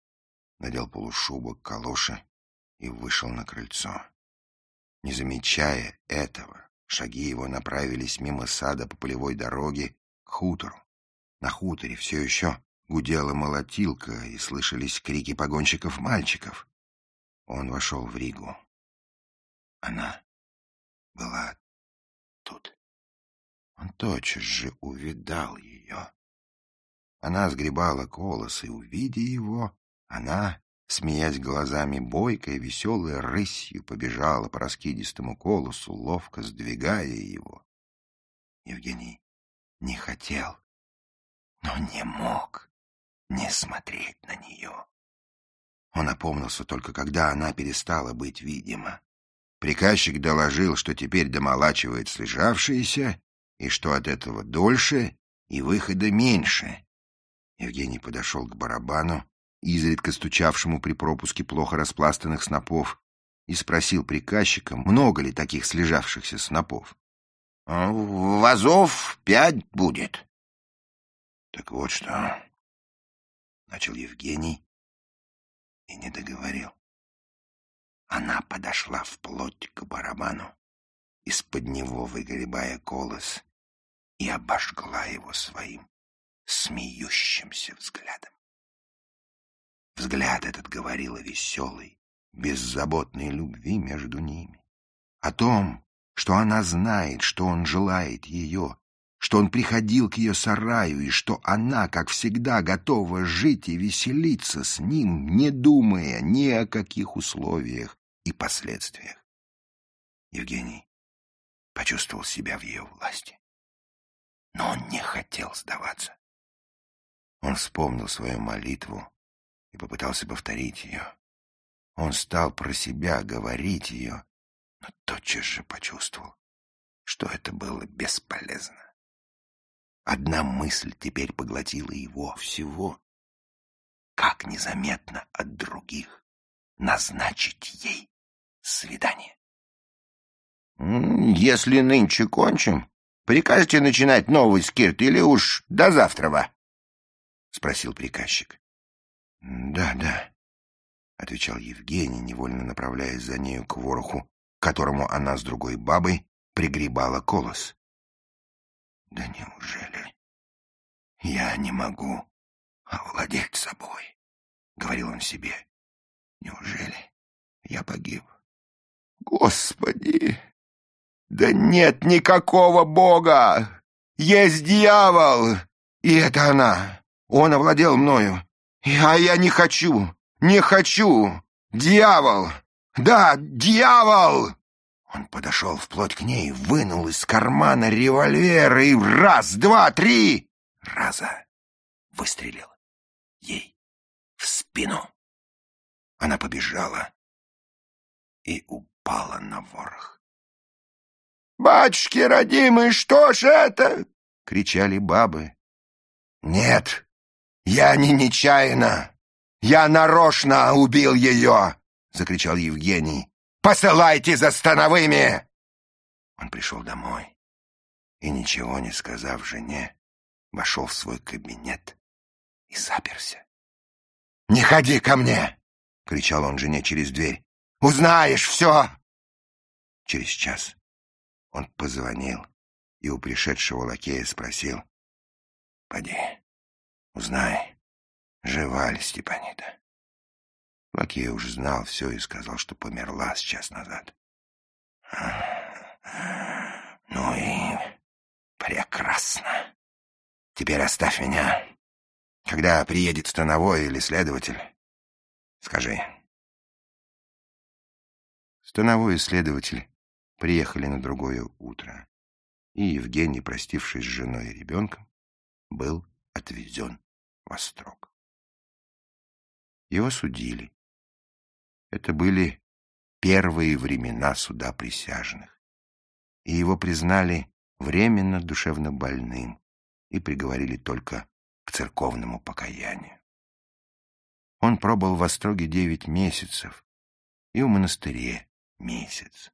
надел полушубок, калоши и вышел на крыльцо. Не замечая этого, шаги его направились мимо сада по полевой дороге хутору. На хуторе все еще гудела молотилка, и слышались крики погонщиков-мальчиков. Он вошел в Ригу. Она была тут. Он тотчас же увидал ее. Она сгребала колос, и, увидя его, она, смеясь глазами бойкой, веселой рысью, побежала по раскидистому колосу, ловко сдвигая его. Евгений не хотел, но не мог не смотреть на нее. Он опомнился только, когда она перестала быть видима. Приказчик доложил, что теперь домолачивает слежавшиеся, и что от этого дольше и выхода меньше. Евгений подошел к барабану, изредка стучавшему при пропуске плохо распластанных снопов, и спросил приказчика, много ли таких слежавшихся снопов. — Вазов пять будет. — Так вот что, — начал Евгений и не договорил. Она подошла вплоть к барабану, из-под него выгребая колос, и обожгла его своим смеющимся взглядом. Взгляд этот говорил о веселой, беззаботной любви между ними, о том, что она знает, что он желает ее, что он приходил к ее сараю и что она, как всегда, готова жить и веселиться с ним, не думая ни о каких условиях и последствиях. Евгений почувствовал себя в ее власти, но он не хотел сдаваться. Он вспомнил свою молитву и попытался повторить ее. Он стал про себя говорить ее, но тотчас же почувствовал, что это было бесполезно. Одна мысль теперь поглотила его всего. Как незаметно от других назначить ей свидание. «Если нынче кончим, прикажете начинать новый скирт или уж до завтра?» — спросил приказчик. «Да, да», — отвечал Евгений, невольно направляясь за нею к вороху, которому она с другой бабой пригребала колос.
Да неужели я не могу овладеть собой? — говорил он себе. Неужели я погиб? Господи! Да нет никакого Бога! Есть дьявол! И это она. Он овладел мною. А я не хочу, не хочу. Дьявол! Да, дьявол! Он подошел вплоть к ней, вынул из кармана револьвер и раз, два, три раза выстрелил ей в спину. Она побежала и упала на ворох. «Батюшки родимые, что ж это?» — кричали бабы. «Нет, я не нечаянно. Я нарочно убил ее!» — закричал Евгений. «Посылайте за становыми!» Он пришел домой и, ничего не сказав жене, вошел в свой кабинет и заперся. «Не ходи ко мне!» — кричал он жене через дверь. «Узнаешь все!» Через час он позвонил и у пришедшего лакея спросил. «Поди, узнай, жива ли Степанида?» Лакей уже знал все и сказал, что померла сейчас назад. «Ну и прекрасно. Теперь оставь меня. Когда приедет становой или следователь, скажи». Становой и следователь приехали на другое утро, и Евгений, простившись с женой и ребенком, был отвезен в Острог. Его судили. Это были первые времена суда присяжных, и его признали временно душевно больным и приговорили только к церковному покаянию. Он пробыл в Остроге девять месяцев и в монастыре месяц.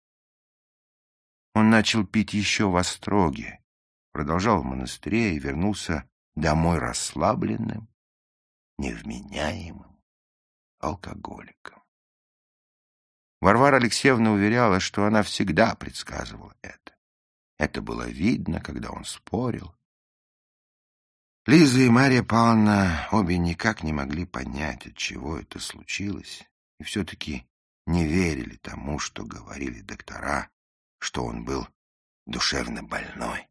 Он начал пить еще в Остроге, продолжал в монастыре и вернулся домой расслабленным, невменяемым алкоголиком. Варвара Алексеевна уверяла, что она всегда предсказывала это. Это было видно, когда он спорил. Лиза и Мария Павловна обе никак не могли понять, от чего это случилось, и все-таки не верили тому, что говорили доктора, что он был душевно больной,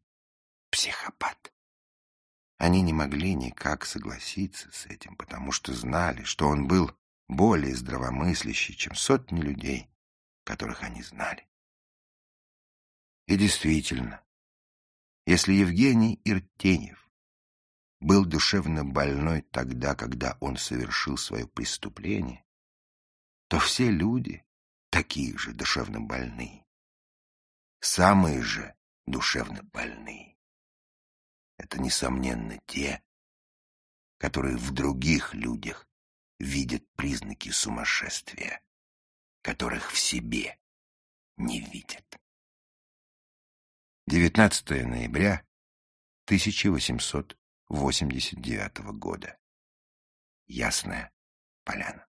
психопат. Они не могли никак согласиться с этим, потому что знали, что он был более здравомыслящий, чем сотни людей, которых они знали. И действительно, если Евгений Иртенев был душевно больной тогда, когда он совершил свое преступление, то все люди такие же душевно больные. Самые же душевно больные. Это, несомненно, те, которые в других людях видят признаки сумасшествия, которых в себе не видят. 19 ноября 1889 года. Ясная поляна.